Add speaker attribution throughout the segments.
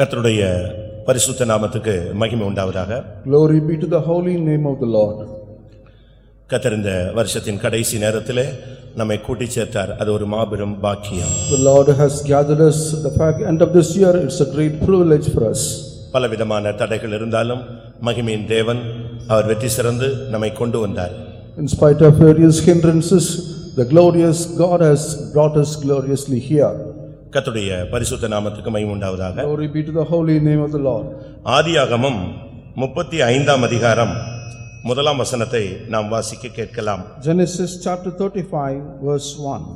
Speaker 1: கர்த்தருடைய பரிசுத்த நாமத்துக்கு மகிமை உண்டாவதாக
Speaker 2: Glory be to the holy name of the Lord.
Speaker 1: கர்த்தர் இந்த வருஷத்தின் கடைசி நேரத்திலே நம்மை கூட்டிச் சேர்த்தார் அது ஒரு மாபெரும் பாக்கியம்
Speaker 2: The Lord has gathered us, the fact, end of this year, it's a great privilege for us.
Speaker 1: பலவிதமான தடைகள் இருந்தாலும் மகிமையின் தேவன் அவர் வெற்றி சிறந்து நம்மை கொண்டு வந்தார்
Speaker 2: In spite of various hindrances, the glorious God has brought us gloriously here.
Speaker 1: கர்த்தருடைய பரிசுத்த நாமத்துக்கு மகிமை உண்டாவதாக
Speaker 2: Glory be to the holy name of the Lord.
Speaker 1: ஆதியாகமம் முப்பத்தி ஐந்தாம் அதிகாரம் முதலாம் வசனத்தை நாம் வாசிக்க கேட்கலாம்
Speaker 2: Genesis chapter thirty-five, verse one.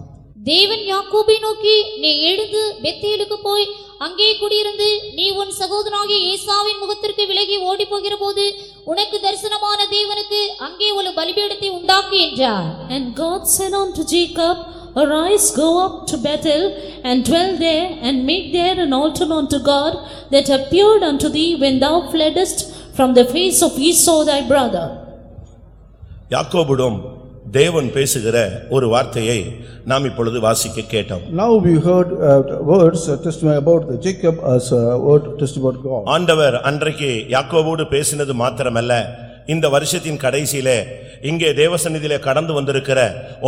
Speaker 3: தேவன் யாக்கோபை நோக்கி நீ எழுந்து பெத்தேலுக்கு போய் அங்கே குடியிருந்து நீ உன் சகோதரனாகிய ஏசாவின் முகத்திற்கு விலகி ஓடி போகிற போது உனக்கு தரிசனமான தேவனுக்கு அங்கே ஒரு பலிபீடத்தை உண்டாக்கு என்றார்
Speaker 4: And God said unto Jacob, Arise, go up to Bethel, and dwell there, and make there an altar unto God that appeared unto thee when thou fleddest from the face of Esau thy brother.
Speaker 1: யாக்கோபுடும் தேவன் பேசுகிற ஒரு வார்த்தையை நாம் இப்பொழுது வாசிக்க கேட்டோம்
Speaker 2: Now we heard uh, words, uh, testimony about the Jacob as a word testimony about God.
Speaker 1: ஆண்டவர் அன்றைக்கு யாக்கோபோடு பேசினது மாத்திரமல்ல இந்த வருஷத்தின் கடைசியிலே இங்கே தேவசந்நிதியிலே கடந்து வந்திருக்கிற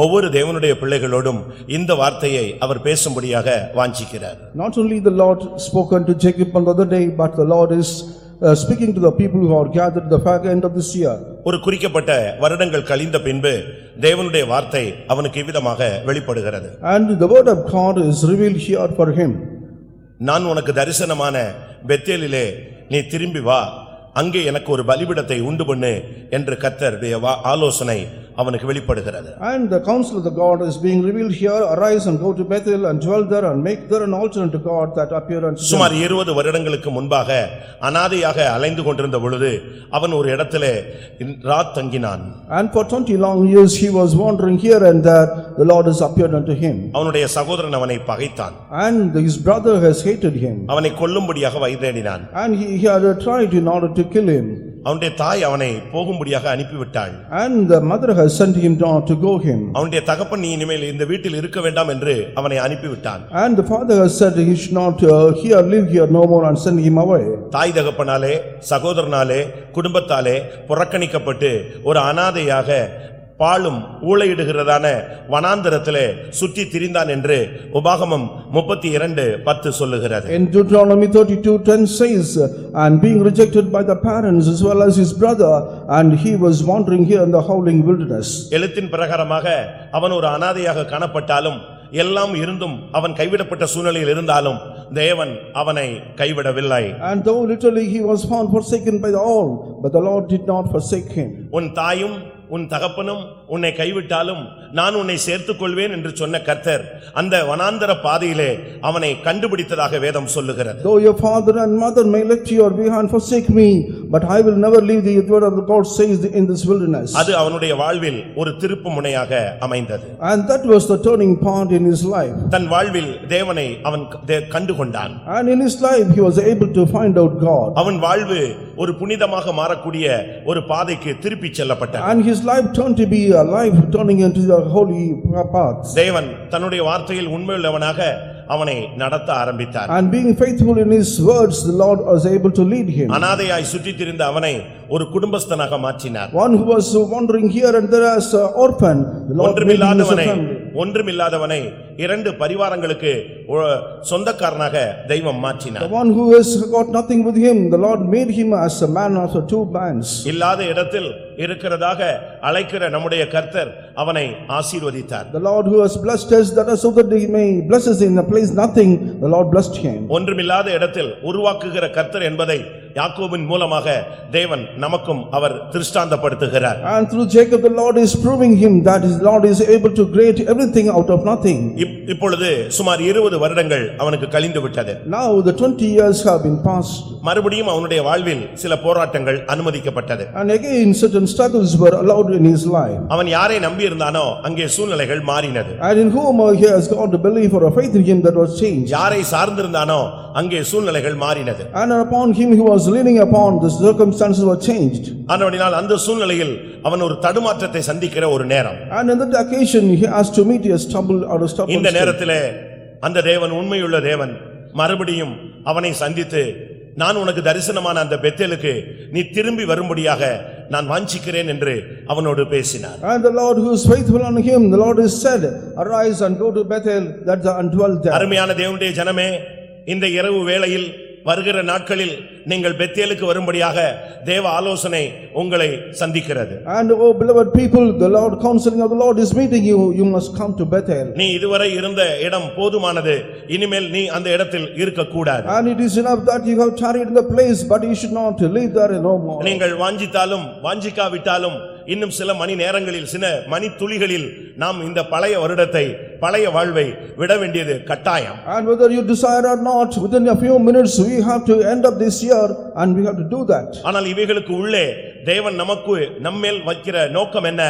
Speaker 1: ஒவ்வொரு தேவனுடைய பிள்ளைகளோடும் இந்த வார்த்தையை அவர் பேசும்படியாக வாஞ்சிக்கிறார்
Speaker 2: Not only the Lord spoke unto Jacob on the other day, but the Lord is uh, speaking to the people who are gathered the fag end of this year.
Speaker 1: ஒரு குறிக்கப்பட்ட வருடங்கள் கழிந்த பின்பு தேவனுடைய வார்த்தை அவனுக்கு இவ்விதமாக வெளிப்படுகிறது
Speaker 2: And the word of God is revealed here for him.
Speaker 1: நான் உனக்கு தரிசனமான பெத்தேலிலே நீ திரும்பி வா அங்கே எனக்கு ஒரு பலிபிடத்தை உண்டு பண்ணு என்று கத்தருடைய ஆலோசனை அவனுக்கு வெளிப்படுகிறது
Speaker 2: And the counsel of the God is being revealed here, arise and go to Bethel and dwell there and make there an altar unto God that appear unto them.
Speaker 1: சுமார் இருபது வருடங்களுக்கு முன்பாக அனாதையாக அலைந்து கொண்டிருந்த பொழுது அவன் ஒரு இடத்திலே இன்- ராத் தங்கினான்
Speaker 2: And for twenty long years he was wandering here and there, the Lord has appeared unto him.
Speaker 1: அவனுடைய சகோதரன் அவனை பகைத்தான்
Speaker 2: And his brother has hated him.
Speaker 1: அவனை கொல்லும்படியாக வைதேடினான்
Speaker 2: And he he had tried in order to kill him.
Speaker 1: அவனுடைய தாய் அவனை போகும்படியாக அனுப்பிவிட்டாள்
Speaker 2: And the mother has sent him down to go him.
Speaker 1: அவனுடைய தகப்பன் நீ இனிமேல் இந்த வீட்டில் இருக்க வேண்டாம் என்று அவனை அனுப்பிவிட்டான்
Speaker 2: And the father has said he should not uh, here, live here no more and send him away.
Speaker 1: தாய் தகப்பனாலே சகோதரனாலே குடும்பத்தாலே புறக்கணிக்கப்பட்டு ஒரு அனாதையாக பாழும் ஊளையிடுகிறதான வனாந்தரத்திலே சுற்றி திரிந்தான் என்று உபாகமம் முப்பத்தி இரண்டு பத்து சொல்லுகிறது
Speaker 2: In Deuteronomy thirty-two ten says, and being rejected by the parents as well as his brother, and he was wandering here in the howling wilderness.
Speaker 1: எழுத்தின் பிரகாரமாக அவன் ஒரு அனாதையாக காணப்பட்டாலும் எல்லாம் இருந்தும் அவன் கைவிடப்பட்ட சூழ்நிலையில் இருந்தாலும் தேவன் அவனை கைவிடவில்லை
Speaker 2: And though literally he was found forsaken by all, but the Lord did not forsake him.
Speaker 1: உன் தாயும் உன் தகப்பனும் உன்னை கைவிட்டாலும் நான் உன்னை சேர்த்துக் கொள்வேன் என்று சொன்ன கர்த்தர் அந்த வனாந்தர பாதையிலே அவனை கண்டுபிடித்ததாக வேதம் சொல்லுகிறது
Speaker 2: Though your father and mother may left you or behind forsake me, but I will never leave thee, the word of the God says in this wilderness.
Speaker 1: அது அவனுடைய வாழ்வில் ஒரு திருப்பு முனையாக அமைந்தது
Speaker 2: And that was the turning point in his life.
Speaker 1: தன் வாழ்வில் தேவனை அவன் கண்டுகொண்டான்
Speaker 2: And in his life, he was able to find out God.
Speaker 1: அவன் வாழ்வு ஒரு புனிதமாக மாறக்கூடிய ஒரு பாதைக்கு திருப்பிச் செல்லப்பட்டான்
Speaker 2: And his life turned to be a life turning into the holy paths.
Speaker 1: தேவன் தன்னுடைய வார்த்தையில் உண்மையுள்ளவனாக அவனை நடத்த ஆரம்பித்தார்
Speaker 2: And being faithful in his words, the Lord was able to lead him.
Speaker 1: அனாதையாய் சுற்றித் திரிந்த அவனை ஒரு குடும்பஸ்தனாக மாற்றினார்
Speaker 2: One who was wandering here and there as an orphan, the Lord made him as a
Speaker 1: ஒன்றுமில்லாதவனை. ஒன்றுமில்லாதவனை இரண்டு பரிவாரங்களுக்கு சொந்தக்காரனாக தெய்வம்
Speaker 2: The
Speaker 1: மாற்றினார்
Speaker 2: one who has got nothing with him, the Lord made him as a man of the two bands.
Speaker 1: இல்லாத இடத்தில் இருக்கிறதாக அழைக்கிற நம்முடைய கர்த்தர் அவனை ஆசீர்வதித்தார்
Speaker 2: The Lord who has blessed us, that is so that he may bless us in a place nothing, the Lord blessed him.
Speaker 1: ஒன்றுமில்லாத இடத்தில் உருவாக்குகிற கர்த்தர் என்பதை யாக்கோபின் மூலமாக தேவன் நமக்கும் அவர் திருஷ்டாந்தப்படுத்துகிறார்
Speaker 2: And through Jacob, the Lord is proving him that his Lord is able to create everything out of nothing.
Speaker 1: இப்- இப்பொழுது சுமார் இருபது வருடங்கள் அவனுக்கு கழிந்து விட்டது
Speaker 2: Now the twenty years have been passed,
Speaker 1: மறுபடியும் அவனுடைய வாழ்வில் சில போராட்டங்கள் அனுமதிக்கப்பட்டது
Speaker 2: and again certain struggles were allowed in his life.
Speaker 1: அவன் யாரை நம்பியிருந்தானோ அங்கே சூழ்நிலைகள் மாறினது
Speaker 2: And in whom uh, he has got a belief or a faith in him that was changed.
Speaker 1: யாரை சார்ந்திருந்தானோ அங்கே சூழ்நிலைகள் மாறினது
Speaker 2: And upon him he was leaning upon, the circumstances were changed.
Speaker 1: ஆனபடினால் அந்த சூழ்நிலையில் அவன் ஒரு தடுமாற்றத்தை சந்திக்கிற ஒரு நேரம்
Speaker 2: And on that occasion, he has to meet a stumble or a stubborn
Speaker 1: இந்த. நேரத்திலே அந்த தேவன் உண்மையுள்ள தேவன் மறுபடியும் அவனை சந்தித்து நான் உனக்கு தரிசனமான அந்த பெத்தேலுக்கு நீ திரும்பி வரும்படியாக நான் வாஞ்சிக்கிறேன் என்று அவனோடு பேசினார்
Speaker 2: And the Lord who is faithful on him, the Lord has said, arise and go to Bethel that and dwell there.
Speaker 1: அருமையான தேவனுடைய ஜனமே இந்த இரவு வேளையில் வருகிற நாட்களில் நீங்கள் பெத்தேலுக்கு வரும்படியாக தேவ ஆலோசனை உங்களை சந்திக்கிறது
Speaker 2: And oh beloved people, the Lord counseling of the Lord is meeting you, you must come to Bethel.
Speaker 1: நீ இதுவரை இருந்த இடம் போதுமானது இனிமேல் நீ அந்த இடத்தில் இருக்கக்கூடாது
Speaker 2: And it is enough that you have tarried in the place, but you should not live there no more.
Speaker 1: நீங்கள் வாஞ்சித்தாலும் வாஞ்சிக்காவிட்டாலும் இன்னும் சில மணி நேரங்களில் சில மணி துளிகளில் நாம் இந்த பழைய வருடத்தை பழைய வாழ்வை விட வேண்டியது கட்டாயம்
Speaker 2: And whether you desire or not, within a few minutes, we have to end up this year and we have to do that.
Speaker 1: ஆனால் இவைகளுக்கு உள்ளே தேவன் நமக்கு நம்மேல் வைக்கிற நோக்கம் என்ன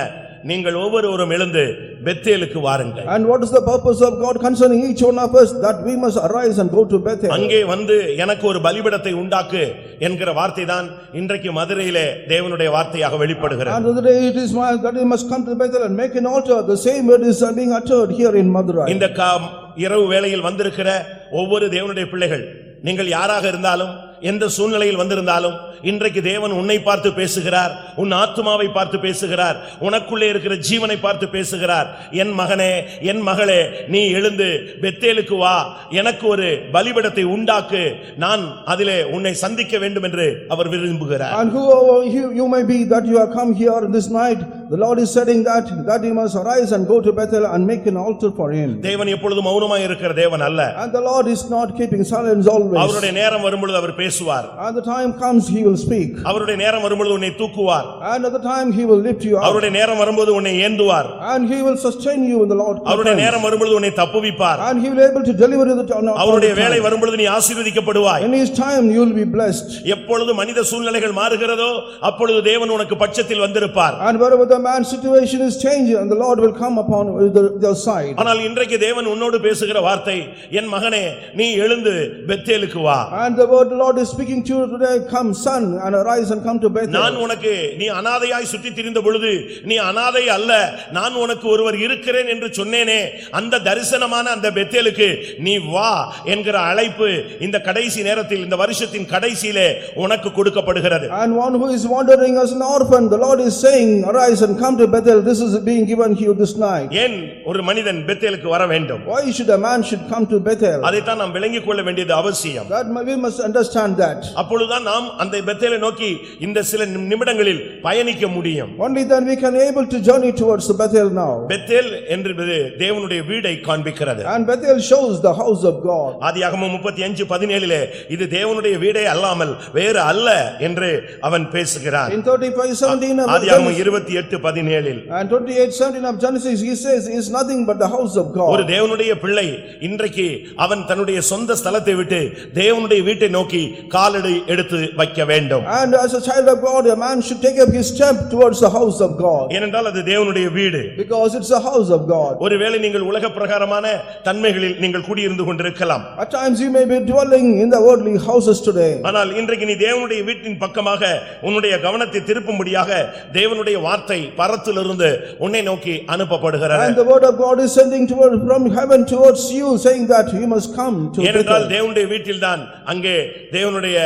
Speaker 1: நீங்கள் ஒவ்வொருவரும் எழுந்து பெத்தேலுக்கு வாருங்கள்
Speaker 2: And what is the purpose of God concerning each one of us? That we must arise and go to Bethel.
Speaker 1: அங்கே வந்து எனக்கு ஒரு பலிபடத்தை உண்டாக்கு என்கிற வார்த்தை தான் இன்றைக்கு மதுரையிலே தேவனுடைய வார்த்தையாக வெளிப்படுகிறது
Speaker 2: And the day it is my, that we must come to Bethel and make an altar, the same word is being uttered here in Madurai.
Speaker 1: இந்த கா- இரவு வேளையில் வந்திருக்கிற ஒவ்வொரு தேவனுடைய பிள்ளைகள் நீங்கள் யாராக இருந்தாலும் எந்த சூழ்நிலையில் வந்திருந்தாலும் இன்றைக்கு தேவன் உன்னை பார்த்து பேசுகிறார் உன் ஆத்துமாவை பார்த்து பேசுகிறார் உனக்குள்ளே இருக்கிற ஜீவனை பார்த்து பேசுகிறார் என் மகனே என் மகளே நீ எழுந்து பெத்தேலுக்கு வா எனக்கு ஒரு பலிபடத்தை உண்டாக்கு நான் அதிலே உன்னை சந்திக்க வேண்டும் என்று அவர் விரும்புகிறார்
Speaker 2: And whoever you, you may be that you have come here this night, the Lord is saying that, that you must arise and go to Bethel and make an altar for him.
Speaker 1: தேவன் எப்பொழுதும் மௌனமாய் இருக்கிற தேவன் அல்ல
Speaker 2: And the Lord is not keeping silence always.
Speaker 1: அவருடைய நேரம் வரும்பொழுது அவர் பேசுவார்
Speaker 2: And the time comes, he will speak.
Speaker 1: அவருடைய நேரம் வரும்பொழுது உன்னை தூக்குவார்
Speaker 2: And at the time, he will lift you up.
Speaker 1: அவருடைய நேரம் வரும்போது உன்னை ஏந்துவார்
Speaker 2: And he will sustain you in the Lord.
Speaker 1: அவருடைய நேரம் வரும்பொழுது உன்னை தப்புவிப்பார்
Speaker 2: And he will able to deliver you the town.
Speaker 1: அவருடைய வேலை வரும்பொழுது நீ ஆசீர்வதிக்கப்படுவாய்
Speaker 2: In his time, you will be blessed.
Speaker 1: எப்பொழுது மனித சூழ்நிலைகள் மாறுகிறதோ அப்பொழுது தேவன் உனக்கு பட்சத்தில் வந்திருப்பார்
Speaker 2: And wherever the man's situation is changed, and the Lord will come upon the, their side.
Speaker 1: ஆனால் இன்றைக்கு தேவன் உன்னோடு பேசுகிற வார்த்தை என் மகனே நீ எழுந்து பெத்தேலுக்கு வா
Speaker 2: And the word the Lord is speaking to you today, come son, and arise and come to Bethel.
Speaker 1: நான் உனக்கு நீ அனாதையாய் சுற்றி திரிந்த பொழுது நீ அனாதை அல்ல நான் உனக்கு ஒருவர் இருக்கிறேன் என்று சொன்னேனே அந்த தரிசனமான அந்த பெத்தேலுக்கு நீ வா என்கிற அழைப்பு இந்த கடைசி நேரத்தில் இந்த வருஷத்தின் கடைசியிலே உனக்கு கொடுக்கப்படுகிறது
Speaker 2: And one who is wandering as an orphan, the Lord is saying, arise and come to Bethel, this is being given you this night.
Speaker 1: ஏன் ஒரு மனிதன் பெத்தேலுக்கு வர வேண்டும்
Speaker 2: Why should a man should come to Bethel?
Speaker 1: அதைத்தான் நாம் விளங்கிக் கொள்ள வேண்டியது அவசியம்
Speaker 2: That we must understand that.
Speaker 1: அப்பொழுதுதான் நாம் அந்த பெத்தேலை நோக்கி இந்த சில நிமி- நிமிடங்களில் பயணிக்க முடியும்
Speaker 2: Only then we can able to journey towards the Bethel now.
Speaker 1: Bethel என்பது தேவனுடைய வீடை காண்பிக்கிறது
Speaker 2: And Bethel shows the house of God.
Speaker 1: ஆதியாகமம் முப்பத்தி அஞ்சு பதினேழிலே இது தேவனுடைய வீடே அல்லாமல் வேறு அல்ல என்று அவன் பேசுகிறான்
Speaker 2: In thirty-five seventeen of
Speaker 1: ஆதியாகமம்
Speaker 2: Genesis,
Speaker 1: இருபத்தி எட்டு பதினேழில்
Speaker 2: and twenty-eight seventeen of Genesis, he says, is nothing but the house of
Speaker 1: ஒரு
Speaker 2: God.
Speaker 1: தேவனுடைய பிள்ளை இன்றைக்கு அவன் தன்னுடைய சொந்த ஸ்தலத்தை விட்டு தேவனுடைய வீட்டை நோக்கி காலடி எடுத்து வைக்க வேண்டும்
Speaker 2: And as a child of God, a man should take up his step towards the house of God.
Speaker 1: ஏனென்றால் அது தேவனுடைய வீடு
Speaker 2: Because it's the house of God.
Speaker 1: ஒருவேளை நீங்கள் உலக பிரகாரமான தன்மைகளில் நீங்கள் குடியிருந்து கொண்டிருக்கலாம்
Speaker 2: At times you may be dwelling in the worldly houses today.
Speaker 1: ஆனால் இன்றைக்கு நீ தேவனுடைய வீட்டின் பக்கமாக உன்னுடைய கவனத்தை திருப்பும்படியாக தேவனுடைய வார்த்தை பரத்திலிருந்து உன்னை நோக்கி அனுப்பப்படுகிறது
Speaker 2: And the word of God is sending toward, from heaven towards you, saying that you must come to
Speaker 1: ஏனென்றால்
Speaker 2: Bethel.
Speaker 1: தேவனுடைய வீட்டில்தான் அங்கே தேவனுடைய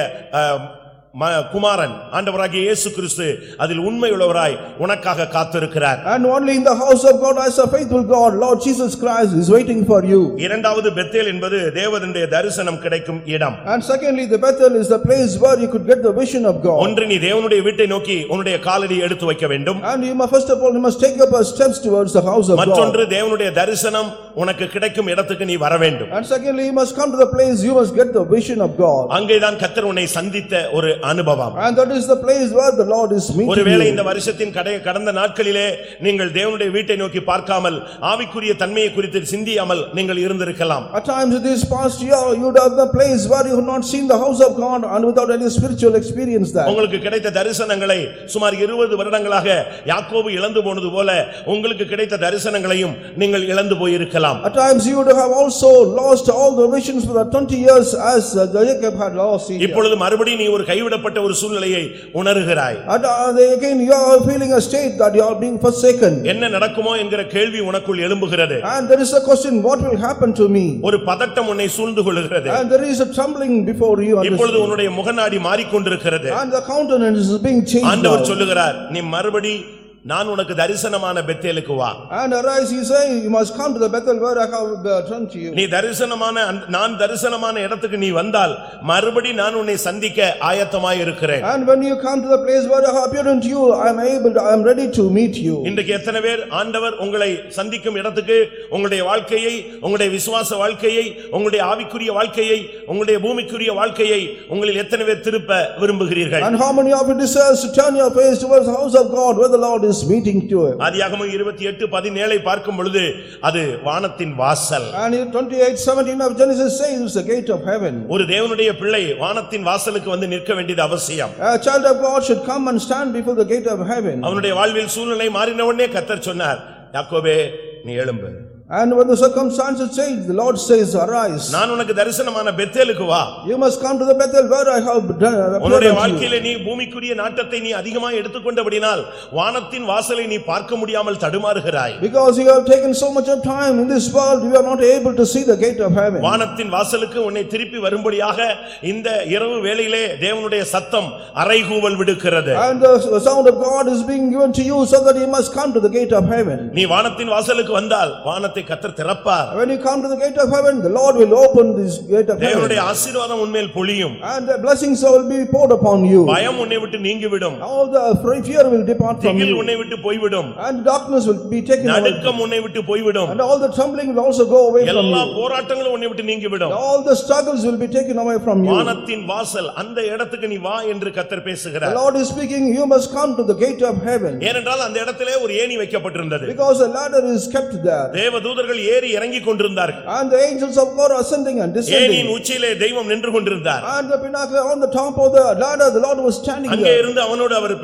Speaker 1: குமாரன் ஆண்டவராகிய இயேசு கிறிஸ்து அதில் உண்மையுள்ளவராய் உனக்காக காத்திருக்கிறார்
Speaker 2: And only in the house of God as a faithful God, Lord Jesus Christ is waiting for you.
Speaker 1: இரண்டாவது பெத்தேல் என்பது தேவனுடைய தரிசனம் கிடைக்கும் இடம்
Speaker 2: And secondly, the Bethel is the place where you could get the vision of God.
Speaker 1: ஒன்று நீ தேவனுடைய வீட்டை நோக்கி உன்னுடைய காலடி எடுத்து வைக்க வேண்டும்
Speaker 2: And you must, first of all, you must take up a steps towards the house of God.
Speaker 1: மற்றொன்று தேவனுடைய தரிசனம் உனக்கு கிடைக்கும் இடத்துக்கு நீ வர வேண்டும்
Speaker 2: And secondly, you must come to the place, you must get the vision of God.
Speaker 1: அங்கேதான் கத்தர் உன்னை சந்தித்த ஒரு அனுபவம்
Speaker 2: And that is the place where the Lord is meeting
Speaker 1: ஒருவேளை
Speaker 2: you.
Speaker 1: இந்த வருஷத்தின் கடை கடந்த நாட்களிலே நீங்கள் தேவனுடைய வீட்டை நோக்கி பார்க்காமல் ஆவிக்குரிய தன்மையை குறித்து சிந்தியாமல் நீங்கள் இருந்திருக்கலாம்
Speaker 2: At times in this past year, you would have the place where you have not seen the house of God and without any spiritual experience there.
Speaker 1: உங்களுக்கு கிடைத்த தரிசனங்களை சுமார் இருபது வருடங்களாக யாக்கோபு இழந்து போனது போல உங்களுக்கு கிடைத்த தரிசனங்களையும் நீங்கள் இழந்து போயிருக்கலாம் இருக்கலாம்
Speaker 2: At times you would have also lost all the visions for the twenty years as uh, Jacob had lost Egypt.
Speaker 1: இப்பொழுது மறுபடியும் நீ ஒரு கைவிடப்பட்ட ஒரு சூழ்நிலையை உணர்கிறாய்
Speaker 2: And uh, they- again you are feeling a state that you are being forsaken.
Speaker 1: என்ன நடக்குமோ என்கிற கேள்வி உனக்குள் எழும்புகிறது
Speaker 2: And there is a question, what will happen to me?
Speaker 1: ஒரு பதட்டம் உன்னை சூழ்ந்து கொள்கிறது
Speaker 2: And there is a trembling before you. and
Speaker 1: இப்பொழுது
Speaker 2: this-
Speaker 1: உன்னுடைய முகநாடி மாறிக்கொண்டிருக்கிறது
Speaker 2: And the countenance is being changed
Speaker 1: ஆண்டவர்
Speaker 2: now.
Speaker 1: சொல்லுகிறார் நீ மறுபடி நான் உனக்கு தரிசனமான பெத்தேலுக்கு வா
Speaker 2: And arise, he saying, you must come to the Bethel where I have uh, turned to you.
Speaker 1: நீ தரிசனமான அந்த- நான் தரிசனமான இடத்துக்கு நீ வந்தால் மறுபடி நான் உன்னை சந்திக்க ஆயத்தமாய் இருக்கிறேன்
Speaker 2: And when you come to the place where I have appeared unto you, I am able, to- I am ready to meet you.
Speaker 1: இன்றைக்கு எத்தனை பேர் ஆண்டவர் உங்களை சந்திக்கும் இடத்துக்கு உங்களுடைய வாழ்க்கையை உங்களுடைய விசுவாச வாழ்க்கையை உங்களுடைய ஆவிக்குரிய வாழ்க்கையை உங்களுடைய பூமிக்குரிய வாழ்க்கையை உங்களில் எத்தனை பேர் திருப்ப விரும்புகிறீர்கள்
Speaker 2: And how many of you desires to turn your face towards the house of God where the Lord is meeting to him?
Speaker 1: ஆதியாகமம் இருபத்தி எட்டு பதினேழை பார்க்கும் பொழுது அது வானத்தின் வாசல்
Speaker 2: And in twenty-eight seventeen of Genesis says it's the gate of heaven.
Speaker 1: ஒரு தேவனுடைய பிள்ளை வானத்தின் வாசலுக்கு வந்து நிற்க வேண்டியது அவசியம்
Speaker 2: A child of God should come and stand before the gate of heaven.
Speaker 1: அவனுடைய வாழ்வில் சூழ்நிலை மாறின உடனே கத்தர் சொன்னார் யாக்கோபே நீ எழும்பு
Speaker 2: And when the circumstances change, the Lord says, arise.
Speaker 1: நான் உனக்கு தரிசனமான பெத்தேலுக்கு வா
Speaker 2: You must come to the Bethel where I have done-
Speaker 1: உன்னுடைய. வாழ்க்கையில நீ பூமிக்குரிய நாட்டத்தை நீ அதிகமாக எடுத்துக்கொண்டபடினால் வானத்தின் வாசலை நீ பார்க்க முடியாமல் தடுமாறுகிறாய்
Speaker 2: Because you have taken so much of time in this world, you are not able to see the gate of heaven.
Speaker 1: வானத்தின் வாசலுக்கு உன்னை திருப்பி வரும்படியாக இந்த இரவு வேளையிலே தேவனுடைய சத்தம் அறைகூவல் விடுக்கிறது
Speaker 2: And the sound of God is being given to you so that you must come to the gate of heaven.
Speaker 1: நீ வானத்தின் வாசலுக்கு வந்தால் வானத்தை கத்தர் திறப்பார்
Speaker 2: When you come to the gate of heaven, the Lord will open this gate of heaven.
Speaker 1: தேவனுடைய ஆசீர்வாதம் உன்மேல் பொழியும்
Speaker 2: And the blessings will be poured upon you.
Speaker 1: பயம் உன்னை விட்டு நீங்கிவிடும்
Speaker 2: All the fear will depart from
Speaker 1: திகில்
Speaker 2: you.
Speaker 1: உன்னை விட்டு போய்விடும்
Speaker 2: And darkness will be taken away.
Speaker 1: நடுக்கம் உன்னை விட்டு போய்விடும்
Speaker 2: And all the trembling will also go away from
Speaker 1: எல்லா
Speaker 2: you.
Speaker 1: போராட்டங்களும் உன்னை விட்டு நீங்கிவிடும்
Speaker 2: All the struggles will be taken away from you.
Speaker 1: வானத்தின் வாசல் அந்த இடத்துக்கு நீ வா என்று கத்தர்
Speaker 2: The
Speaker 1: பேசுகிறார்
Speaker 2: Lord is speaking, you must come to the gate of heaven.
Speaker 1: ஏனென்றால் அந்த இடத்திலே ஒரு ஏணி வைக்கப்பட்டிருந்தது
Speaker 2: Because a ladder is kept there.
Speaker 1: தேவ தூதர்கள் ஏறி இறங்கி கொண்டிருந்தார்கள்
Speaker 2: And the angels of God ascending and descending.
Speaker 1: உச்சியிலே தெய்வம் நின்று கொண்டிருந்தார்
Speaker 2: And the pinnacle on the top of the ladder, the Lord was standing
Speaker 1: அங்கே. இருந்து அவனோடு அவர்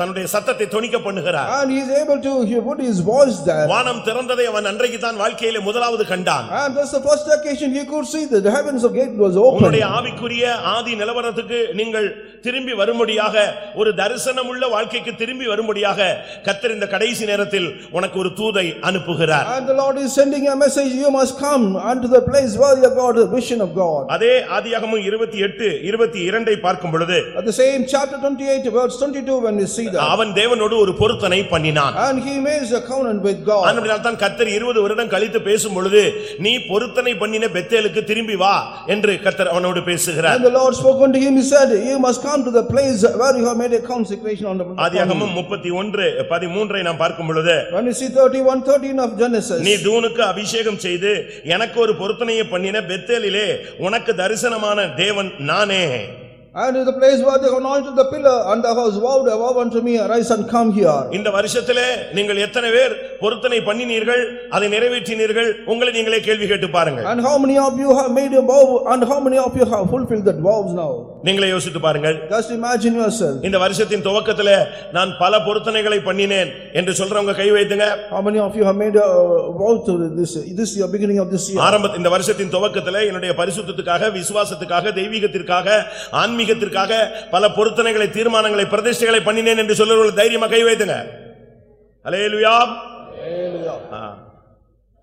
Speaker 1: தன்னுடைய சத்தத்தை தொனிக்க பண்ணுகிறார்
Speaker 2: And he is able to, he put his voice there.
Speaker 1: வானம் திறந்ததை அவன் அன்றைக்கு தான் வாழ்க்கையிலே முதலாவது கண்டான்
Speaker 2: And that's the first occasion he could see that the heavens of gate was open.
Speaker 1: உன்னுடைய ஆவிக்குரிய ஆதி நிலவரத்துக்கு நீங்கள் திரும்பி வரும்படியாக ஒரு தரிசனமுள்ள வாழ்க்கைக்கு திரும்பி வரும்படியாக கத்தர் இந்த கடைசி நேரத்தில் உனக்கு ஒரு தூதை அனுப்புகிறார்
Speaker 2: And the Lord is sending a message, you must come unto the place where you got the vision of God.
Speaker 1: அதே ஆதியாகமம் இருபத்தி எட்டு இருபத்தி இரண்டை பார்க்கும் பொழுது
Speaker 2: At the same chapter twenty-eight, verse twenty-two, when we see that.
Speaker 1: அவன் தேவனோடு ஒரு பொருத்தனை பண்ணினான்
Speaker 2: And he makes a covenant with God.
Speaker 1: அதனால் தான் கத்தர் இருபது வருடம் கழித்து பேசும் பொழுது நீ பொருத்தனை பண்ணின பெத்தேலுக்கு திரும்பி வா என்று கத்தர் அவனோடு பேசுகிறார்
Speaker 2: And the Lord spoke unto him, he said, you must come to the place where you have made a consecration on the.
Speaker 1: ஆதியாகமம் முப்பத்தி ஒன்று பதிமூன்றை நாம் பார்க்கும் பொழுது
Speaker 2: When we see thirty-one, thirteen of Genesis.
Speaker 1: நீ தூணுக்கு அபிஷேகம் செய்து எனக்கு ஒரு பொருத்தனையை பண்ணின பெத்தேலிலே உனக்கு தரிசனமான தேவன் நானே.
Speaker 2: And in the place where they anointed the pillar and thou hast vowed a vow unto me, arise and come here.
Speaker 1: இந்த வருஷத்திலே நீங்கள் எத்தனை பேர் பொருத்தனை பண்ணினீர்கள் அதை நிறைவேற்றினீர்கள் உங்களை நீங்களே கேள்வி கேட்டு பாருங்கள்
Speaker 2: And how many of you have made a vow and how many of you have fulfilled that vows now?
Speaker 1: நீங்களே யோசித்து பாருங்கள்
Speaker 2: Just imagine yourself.
Speaker 1: இந்த வருஷத்தின் துவக்கத்திலே நான் பல பொருத்தனைகளை பண்ணினேன் என்று சொல்றவங்க கை வைத்துங்க
Speaker 2: How many of you have made a vow to this, this year, beginning of this year?
Speaker 1: ஆரம்ப இந்த வருஷத்தின் துவக்கத்திலே என்னுடைய பரிசுத்தத்துக்காக விசுவாசத்துக்காக தெய்வீகத்திற்காக ஆன்மீகத்திற்காக பல பொருத்தனைகளை தீர்மானங்களை பிரதிஷ்டைகளை பண்ணினேன் என்று சொல்லுறவர்கள் தைரியமா கை வைத்துங்க. அலேலுயா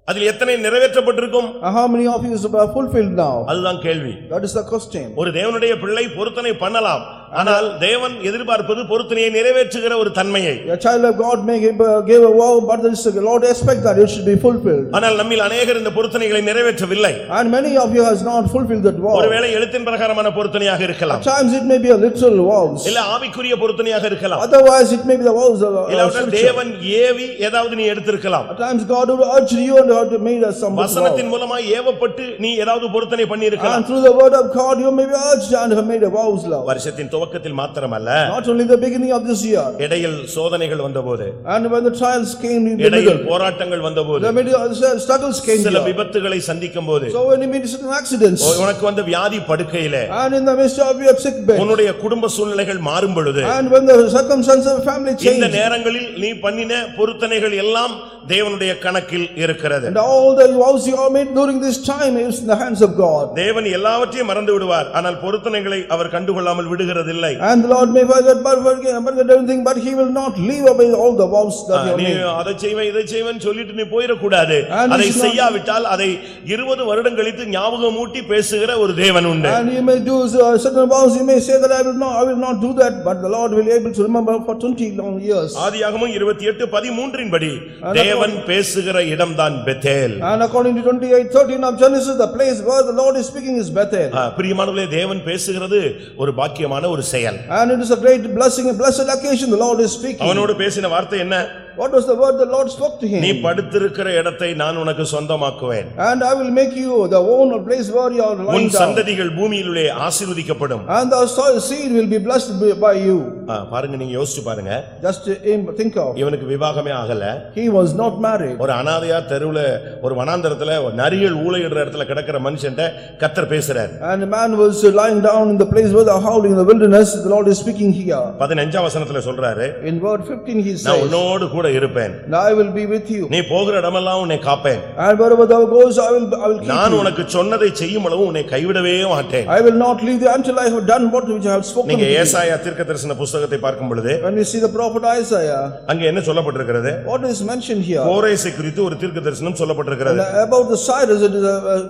Speaker 1: அதில் எத்தனை நிறைவேற்றப்பட்டிருக்கும்?
Speaker 2: How many of you are fulfilled now?
Speaker 1: அதுதான் கேள்வி.
Speaker 2: That is the question.
Speaker 1: ஒரு தேவனுடைய பிள்ளை பொருத்தனை பண்ணலாம். ஆனால் தேவன் எதிர்பார்ப்பது பொருத்தனையை நிறைவேற்றுகிற ஒரு தன்மையை
Speaker 2: A child of God may give, uh, give a vow, but there is a Lord expect that it should be fulfilled.
Speaker 1: ஆனால் நம்மில் அநேகர் இந்த பொருத்தனைகளை நிறைவேற்றவில்லை
Speaker 2: And many of you has not fulfilled that vow.
Speaker 1: ஒருவேளை எழுத்தின் பிரகாரமான பொருத்தனையாக இருக்கலாம்
Speaker 2: At times it may be a literal vows.
Speaker 1: இல்ல ஆவிக்குரிய பொருத்தனையாக இருக்கலாம்
Speaker 2: Otherwise it may be the vows of
Speaker 1: இல்லாவிட்டால். தேவன் ஏவி ஏதாவது நீ எடுத்திருக்கலாம்
Speaker 2: At times God will urge you and have to made us some.
Speaker 1: வசனத்தின் மூலமா ஏவப்பட்டு நீ ஏதாவது பொருத்தனை பண்ணி இருக்கலாம்
Speaker 2: And through the word of God you may be urged and have made a vows love.
Speaker 1: வருஷத்தின் துவக்கத்தில் மாத்திரமல்ல
Speaker 2: Not only the beginning of this year.
Speaker 1: இடையில் சோதனைகள் வந்தபோது
Speaker 2: And when the trials came in the
Speaker 1: இடையில்
Speaker 2: middle.
Speaker 1: போராட்டங்கள் வந்தபோது
Speaker 2: The middle, uh, struggles came
Speaker 1: சில
Speaker 2: here.
Speaker 1: விபத்துகளை சந்திக்கும் போது
Speaker 2: So when you meet certain accidents.
Speaker 1: உனக்கு வந்த வியாதி படுக்கையிலே
Speaker 2: And in the midst of your sick bed.
Speaker 1: உன்னுடைய குடும்ப சூழ்நிலைகள் மாறும் பொழுது
Speaker 2: And when the circumstances of family
Speaker 1: இந்த
Speaker 2: change.
Speaker 1: நேரங்களில் நீ பண்ணின பொருத்தனைகள் எல்லாம் தேவனுடைய கணக்கில் இருக்கிறது
Speaker 2: And all the vows you have made during this time is in the hands of God.
Speaker 1: தேவன் எல்லாவற்றையும் மறந்து விடுவார் ஆனால் பொருத்தனைகளை அவர் கண்டுகொள்ளாமல் விடுகிறதில்லை
Speaker 2: And the Lord may forget, but forget, forget everything, but he will not leave away all the vows that you have made.
Speaker 1: அதை செய்வேன் இதை செய்வேன் சொல்லிட்டு நீ போயிடக்கூடாது
Speaker 2: And
Speaker 1: அதை செய்யாவிட்டால் அதை இருபது வருடம் கழித்து ஞாபகம் ஊட்டி பேசுகிற ஒரு தேவன் உண்டு
Speaker 2: And you may do uh, certain vows, you may say that I will not, I will not do that, but the Lord will able to remember for twenty long years.
Speaker 1: ஆதியாகமும் இருபத்தி எட்டு பதிமூன்றின் படி தேவன் பேசுகிற இடம்தான் Bethel
Speaker 2: And according to twenty-eight thirteen of Genesis, the place where the Lord is speaking is Bethel.
Speaker 1: பிரியமானவர்களே தேவன் பேசுகிறது ஒரு பாக்கியமான ஒரு செயல்
Speaker 2: And it is a great blessing, a blessed occasion, the Lord is speaking.
Speaker 1: அவனோடு பேசின வார்த்தை என்ன
Speaker 2: What was the word the Lord spoke to
Speaker 1: நீ
Speaker 2: him?
Speaker 1: படுத்திருக்கிற இடத்தை நான் உனக்கு சொந்தமாக்குவேன்
Speaker 2: And I will make you the own place where you are
Speaker 1: உன்
Speaker 2: lying down.
Speaker 1: சந்ததிகள் பூமியிலே ஆசீர்வதிக்கப்படும்
Speaker 2: And the soil seed will be blessed by- by you.
Speaker 1: ஆ, பாருங்க நீங்க யோசிச்சு பாருங்க
Speaker 2: Just aim- think of,
Speaker 1: இவனுக்கு விவாகமே ஆகல
Speaker 2: he was not married.
Speaker 1: ஒரு அனாதையா தெருவுல ஒரு வனாந்தரத்துல ஒரு நரிகள் ஊழையிடுற இடத்துல கிடக்கிற மனுஷன்ட்ட கத்தர் பேசுறாரு
Speaker 2: And the man was lying down in the place where are howling in the wilderness, the Lord is speaking here.
Speaker 1: பதினஞ்சாம் வசனத்துல சொல்றாரு
Speaker 2: In word fifteen he
Speaker 1: நான்
Speaker 2: says,
Speaker 1: உன்னோடு கூட இருப்பேன்
Speaker 2: "And I will be with you.
Speaker 1: நீ போகிற இடமெல்லாம் உன்னை காப்பேன்
Speaker 2: And wherever thou goes, I will, I will keep
Speaker 1: நான்
Speaker 2: you.
Speaker 1: உனக்கு சொன்னதை செய்யும் அளவு உன்னை கைவிடவே மாட்டேன்
Speaker 2: I will not leave thee until I have done what which I have spoken to
Speaker 1: நீங்க
Speaker 2: thee.
Speaker 1: ஏசாயா தீர்க்க தரிசன புஸ்தகத்தை பார்க்கும் பொழுது
Speaker 2: When we see the prophet Isaiah,
Speaker 1: அங்க என்ன சொல்லப்பட்டிருக்கிறது
Speaker 2: what is mentioned here?
Speaker 1: கோரேசை குறித்து ஒரு தீர்க்க தரிசனம் சொல்லப்பட்டிருக்கிறது
Speaker 2: And About the Cyrus, it is a, a-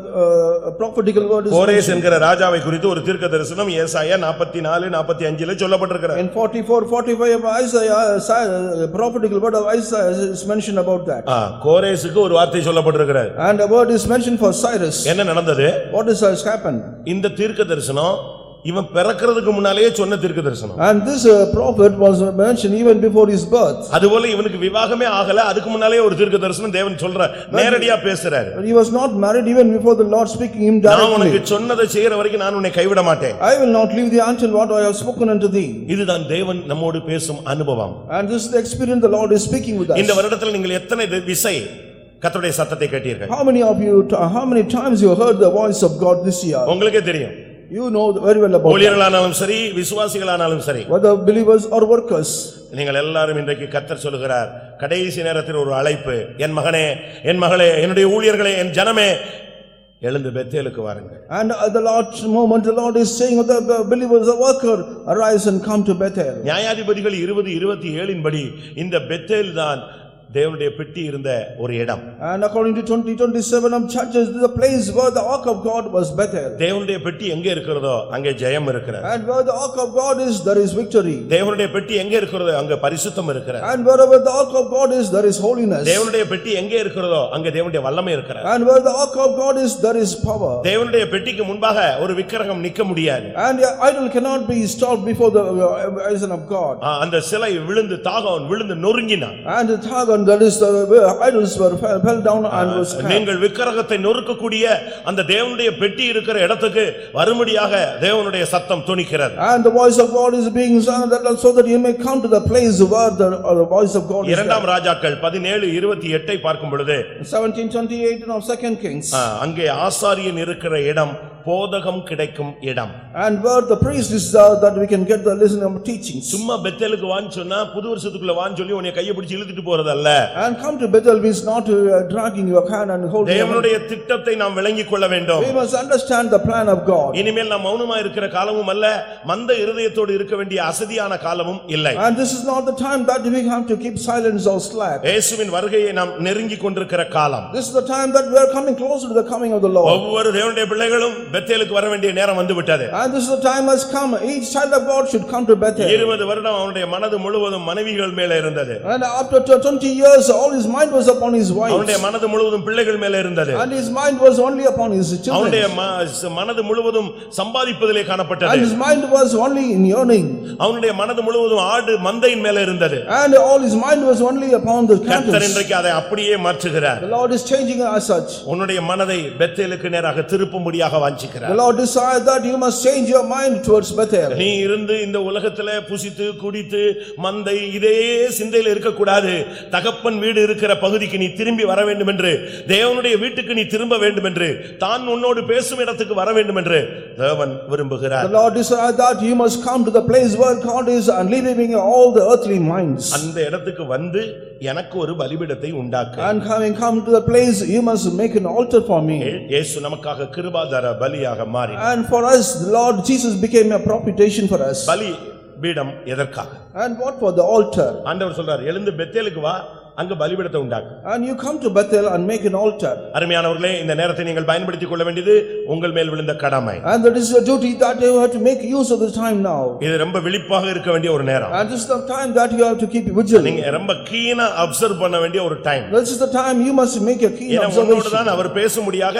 Speaker 2: a prophetical word is
Speaker 1: கோரேஸ்
Speaker 2: mentioned.
Speaker 1: என்கிற ராஜாவை குறித்து ஒரு தீர்க்க தரிசனம் ஏசாயா நாற்பத்தி நாலு நாற்பத்தி அஞ்சுல சொல்லப்பட்டிருக்கிறது
Speaker 2: In forty-four, forty-five of Isaiah, Cy- a prophetical word of Isaiah is mentioned about that.
Speaker 1: ஆ, கோரேசுக்கு ஒரு வார்த்தை சொல்லப்பட்டிருக்கிறது
Speaker 2: And a word is mentioned for Cyrus.
Speaker 1: என்ன நடந்தது
Speaker 2: What is has happened?
Speaker 1: இந்த தீர்க்க தரிசனம் இவன் பிறக்கிறதுக்கு முன்னாலேயே சொன்ன தீர்க்க தரிசனம்
Speaker 2: And this uh, prophet was mentioned even before his birth.
Speaker 1: அதுபோல இவனுக்கு விவாகமே ஆகல அதுக்கு முன்னாலே ஒரு தீர்க்க தரிசனம் தேவன் சொல்ற நேரடியா பேசுறாரு
Speaker 2: But he was not married even before the Lord speaking him
Speaker 1: நான் உனக்கு
Speaker 2: directly.
Speaker 1: சொன்னதை செய்யற வரைக்கும் நான் உன்னை கைவிட மாட்டேன்
Speaker 2: I will not leave thee until what I have spoken unto thee.
Speaker 1: இதுதான் தேவன் நம்மோடு பேசும் அனுபவம்
Speaker 2: And this is the experience the Lord is speaking with
Speaker 1: இந்த
Speaker 2: us.
Speaker 1: வருடத்தில் நீங்கள் எத்தனை தி- விசை கர்த்தருடைய சத்தத்தை கேட்டீர்கள்
Speaker 2: How many of you, how many times you heard the voice of God this year?
Speaker 1: உங்களுக்கே தெரியும்
Speaker 2: You know very well about.
Speaker 1: ஊழியர்களானாலும் சரி விசுவாசிகளானாலும் சரி
Speaker 2: Whether believers or workers.
Speaker 1: நீங்கள் எல்லாரும் இன்றைக்கு கத்தர் சொல்லுகிறார் கடைசி நேரத்தில் ஒரு அழைப்பு என் மகனே என் மகளே என்னுடைய ஊழியர்களே என் ஜனமே எழுந்து பெத்தேலுக்கு வாருங்கள்
Speaker 2: And at the last moment, the Lord is saying, the believers, the worker, arise and come to Bethel.
Speaker 1: நியாயாதிபதிகள் இருபது இருபத்தி ஏழின் படி இந்த பெத்தேல் தான் தேவனுடைய பெட்டி இருந்த ஒரு இடம்
Speaker 2: And according to twenty twenty-seven of Judges, the place where the ark of God was Bethel.
Speaker 1: தேவனுடைய பெட்டி எங்கே இருக்கிறதோ அங்கே ஜெயம் இருக்கிறது
Speaker 2: And where the ark of God is, there is victory.
Speaker 1: தேவனுடைய பெட்டி எங்கே இருக்கிறதோ அங்க பரிசுத்தம் இருக்கிறது
Speaker 2: And wherever the ark of God is, there is holiness.
Speaker 1: தேவனுடைய பெட்டி எங்கே இருக்கிறதோ அங்கே தேவனுடைய வல்லமை இருக்கிறது
Speaker 2: And where the ark of God is, there is power.
Speaker 1: தேவனுடைய பெட்டிக்கு முன்பாக ஒரு விக்கிரகம் நிக்க முடியாது
Speaker 2: And idol cannot be stopped before the uh, of God.
Speaker 1: அந்த சிலை விழுந்து தாகம் விழுந்து நொறுங்கினான்
Speaker 2: And the Targum, that is, the where idols were fell fell down and was scattered.
Speaker 1: நீங்கள் விக்கிரகத்தை நொறுக்கக்கூடிய அந்த தேவனுடைய பெட்டி இருக்கிற இடத்துக்கு வரும்படியாக தேவனுடைய சத்தம் துணிக்கிறது
Speaker 2: And the voice of God is being sung that so that you may come to the place where the uh, the voice of God is
Speaker 1: இரண்டாம். ராஜாக்கள் பதினேழு இருபத்தி எட்டை பார்க்கும் பொழுது
Speaker 2: Seventeen twenty-eight of Second Kings.
Speaker 1: ஆ, அங்கே ஆசாரியன் இருக்கிற இடம் போதகம் கிடைக்கும் இடம்
Speaker 2: And where the priest is, uh, that we can get the listening of teachings.
Speaker 1: சும்மா பெத்தேலுக்கு வான்னு சொன்னா புது வருஷத்துக்குள்ள வான்னு சொல்லி உன்னை கையை பிடிச்சு இழுத்துட்டு போறதல்ல
Speaker 2: And come to Bethel means not uh, dragging your hand and holding.
Speaker 1: தேவனுடைய திட்டத்தை நாம் விளங்கிக் கொள்ள வேண்டும்
Speaker 2: We must understand the plan of God.
Speaker 1: இனிமேல் நாம் மௌனமா இருக்கிற காலமும் அல்ல மந்த இருதயத்தோடு இருக்க வேண்டிய அசதியான காலமும் இல்லை
Speaker 2: And this is not the time that we have to keep silence or slack.
Speaker 1: இயேசுவின் வருகையை நாம் நெருங்கிக் கொண்டிருக்கிற காலம்
Speaker 2: This is the time that we are coming closer to the coming of the Lord.
Speaker 1: ஒவ்வொரு தேவனுடைய பிள்ளைகளும் பெத்தேலுக்கு வர வேண்டிய நேரம் வந்து விட்டது
Speaker 2: And this is the time has come. Each child of God should come to Bethel.
Speaker 1: இருபது வருடம் அவனுடைய மனது முழுவதும் மனைவிகள் மேல இருந்தது
Speaker 2: And after tw- twenty years, all his mind was upon his
Speaker 1: அவனுடைய
Speaker 2: wives.
Speaker 1: மனது முழுவதும் பிள்ளைகள் மேல இருந்தது
Speaker 2: And his mind was only upon his
Speaker 1: அவனுடைய
Speaker 2: children.
Speaker 1: ம- மனது முழுவதும் சம்பாதிப்பதிலே
Speaker 2: And
Speaker 1: காணப்பட்டது
Speaker 2: his mind was only in yearning.
Speaker 1: அவனுடைய மனது முழுவதும் ஆடு மந்தையின் மேல இருந்தது
Speaker 2: And all his mind was only upon the
Speaker 1: கர்த்தர்
Speaker 2: cattle.
Speaker 1: இன்றைக்கு அதை அப்படியே மாற்றுகிறார்
Speaker 2: The Lord is changing as such.
Speaker 1: உன்னுடைய மனதை பெத்தேலுக்கு நேராக திருப்பும்படியாக வாஞ்சிக்கிறார்
Speaker 2: The Lord desired that you must change your mind towards Bethel.
Speaker 1: நீ இருந்து இந்த உலகத்துல புசித்து குடித்து மந்தை இதே சிந்தையில் இருக்கக்கூடாது தகப்பன் வீடு இருக்கிற பகுதிக்கு நீ திரும்பி வர வேண்டும் என்று தேவனுடைய வீட்டுக்கு நீ திரும்ப வேண்டும் என்று தான் உன்னோடு பேசும் இடத்துக்கு வர வேண்டும் என்று தேவன்
Speaker 2: The
Speaker 1: விரும்புகிறார்
Speaker 2: Lord desired that you must come to the place where God is and leaving all the earthly minds.
Speaker 1: அந்த இடத்துக்கு வந்து எனக்கு ஒரு பலிபீடத்தை உண்டாக்கு
Speaker 2: And having come to the place, you must make an altar for me.
Speaker 1: இயேசு நமக்காக கிருபாதார பலியாக மாறி
Speaker 2: And for us, the Lord Jesus became a propitiation for us.
Speaker 1: பலி பீடம் எதற்காக
Speaker 2: And what for the altar?
Speaker 1: ஆண்டவர் சொல்றார் எழுந்து பெத்தேலுக்கு வா அங்க பலிபீடத்தை உண்டாக்கு
Speaker 2: And you come to Bethel and make an altar.
Speaker 1: அருமையானவர்களே இந்த நேரத்தை நீங்கள் பயன்படுத்திக் கொள்ள வேண்டியது உங்கள் மேல் விழுந்த கடமை
Speaker 2: And that is your duty that you have to make use of the time now.
Speaker 1: இது ரொம்ப விழிப்பாக இருக்க வேண்டிய ஒரு நேரம்
Speaker 2: And this is the time that you have to keep vigilant.
Speaker 1: நீங்க ரொம்ப கீனா அப்சர்வ் பண்ண வேண்டிய ஒரு time
Speaker 2: This is the time you must make a keen
Speaker 1: ஏன்னா உன்னோடு
Speaker 2: observation.
Speaker 1: தான் அவர் பேசும்படியாக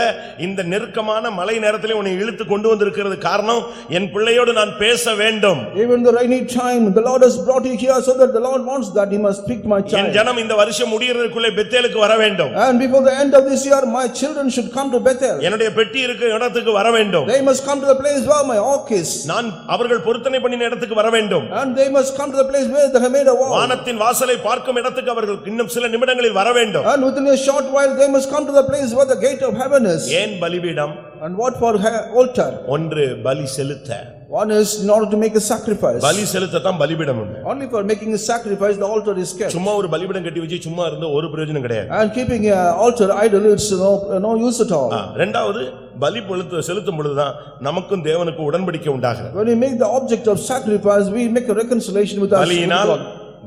Speaker 1: இந்த நெருக்கமான மழை நேரத்திலே உன்னை இழுத்து கொண்டு வந்திருக்கிறது காரணம் என் பிள்ளையோடு நான் பேச வேண்டும்
Speaker 2: Even the rainy time, the Lord has brought you here so that the Lord wants that he must speak to my
Speaker 1: N
Speaker 2: child.
Speaker 1: ஜனம் இந்த வருஷம் முடியறதுக்குள்ளே பெத்தேலுக்கு வர வேண்டும்
Speaker 2: And before the end of this year, my children should come to Bethel.
Speaker 1: என்னுடைய பெட்டி இருக்க இடத்துக்கு வர வேண்டும்
Speaker 2: They must come to the place where my ark is.
Speaker 1: நான் அவர்கள் பொருத்தனை பண்ணின இடத்துக்கு வர வேண்டும்
Speaker 2: And they must come to the place where they have made a wall.
Speaker 1: வானத்தின் வாசலை பார்க்கும் இடத்துக்கு அவர்கள் இன்னும் சில நிமிடங்களில் வர வேண்டும்
Speaker 2: And within a short while, they must come to the place where the gate of heaven is.
Speaker 1: ஏன் பலிபீடம்
Speaker 2: And what for altar?
Speaker 1: ஒன்று பலி செலுத்த
Speaker 2: One is in order to make a sacrifice.
Speaker 1: பலி செலுத்தத்தான் பலிபீடம் உண்டு
Speaker 2: Only for making a sacrifice, the altar is kept.
Speaker 1: சும்மா ஒரு பலிபீடம் கட்டி வச்சு சும்மா இருந்த ஒரு பிரயோஜனம் கிடையாது
Speaker 2: And keeping a altar idol, it's no, no use at all.
Speaker 1: ரெண்டாவது பலி பொழுத்து செலுத்தும் பொழுதுதான் நமக்கும் தேவனுக்கும் உடன்படிக்கை உண்டாகிறது
Speaker 2: When we make the object of sacrifice, we make a reconciliation with with
Speaker 1: பலியினால்.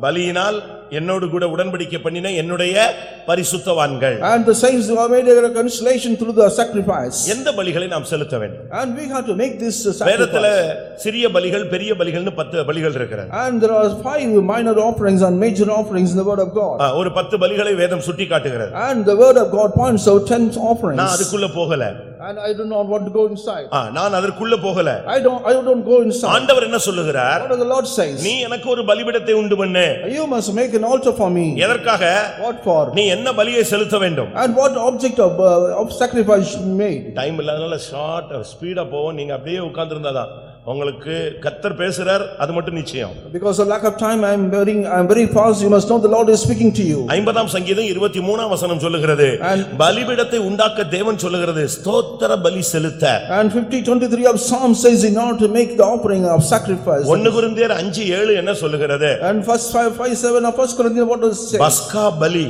Speaker 1: பலியினால் என்னோடு கூட உடன்படிக்கை பண்ணின என்னுடைய பரிசுத்தவான்கள்
Speaker 2: And the saints who have made a reconciliation through the sacrifice.
Speaker 1: எந்த பலிகளை நாம் செலுத்த வேண்டும்
Speaker 2: And we have to make this uh,
Speaker 1: வேதத்துல
Speaker 2: sacrifice.
Speaker 1: சிறிய பலிகள் பெரிய பலிகள்னு பத்து பலிகள் இருக்கிறது
Speaker 2: And there are five minor offerings and major offerings in the word of God.
Speaker 1: ஒரு பத்து பலிகளை வேதம் சுட்டி காட்டுகிறது
Speaker 2: And the word of God points out ten
Speaker 1: நான்
Speaker 2: offerings.
Speaker 1: அதுக்குள்ள போகல
Speaker 2: And I do not want to go inside.
Speaker 1: நான் அதற்குள்ள போகல
Speaker 2: I don't, I don't go inside.
Speaker 1: ஆண்டவர் என்ன சொல்லுகிறார்
Speaker 2: What does the Lord says?
Speaker 1: நீ எனக்கு ஒரு பலிபிடத்தை உண்டு பண்ணு
Speaker 2: You must make an altar for me.
Speaker 1: எதற்காக
Speaker 2: What for?
Speaker 1: நீ என்ன பலியை செலுத்த வேண்டும்
Speaker 2: And what object of, uh, of sacrifice made?
Speaker 1: Time இல்லாதனால ஷார்ட் ஸ்பீடா போவோம் நீங்க அப்படியே உட்கார்ந்திருந்தாதான் உங்களுக்கு கத்தர் பேசுறார் அது மட்டும் நிச்சயம்
Speaker 2: Because of lack of time, I am very, I am very fast. You must know the Lord is speaking to you.
Speaker 1: ஐம்பதாம் சங்கீதம் இருபத்தி மூணாம் வசனம் சொல்லுகிறது பலிபிடத்தை உண்டாக்க தேவன் சொல்லுகிறது ஸ்தோத்திர பலி செலுத்த
Speaker 2: And fifty twenty-three of Psalm says in order to make the offering of sacrifice.
Speaker 1: ஒன்னு குருந்தியர் அஞ்சு ஏழு என்ன சொல்லுகிறது
Speaker 2: And first five, five, seven of first Corinthians, what does it say?
Speaker 1: பஸ்கா பலி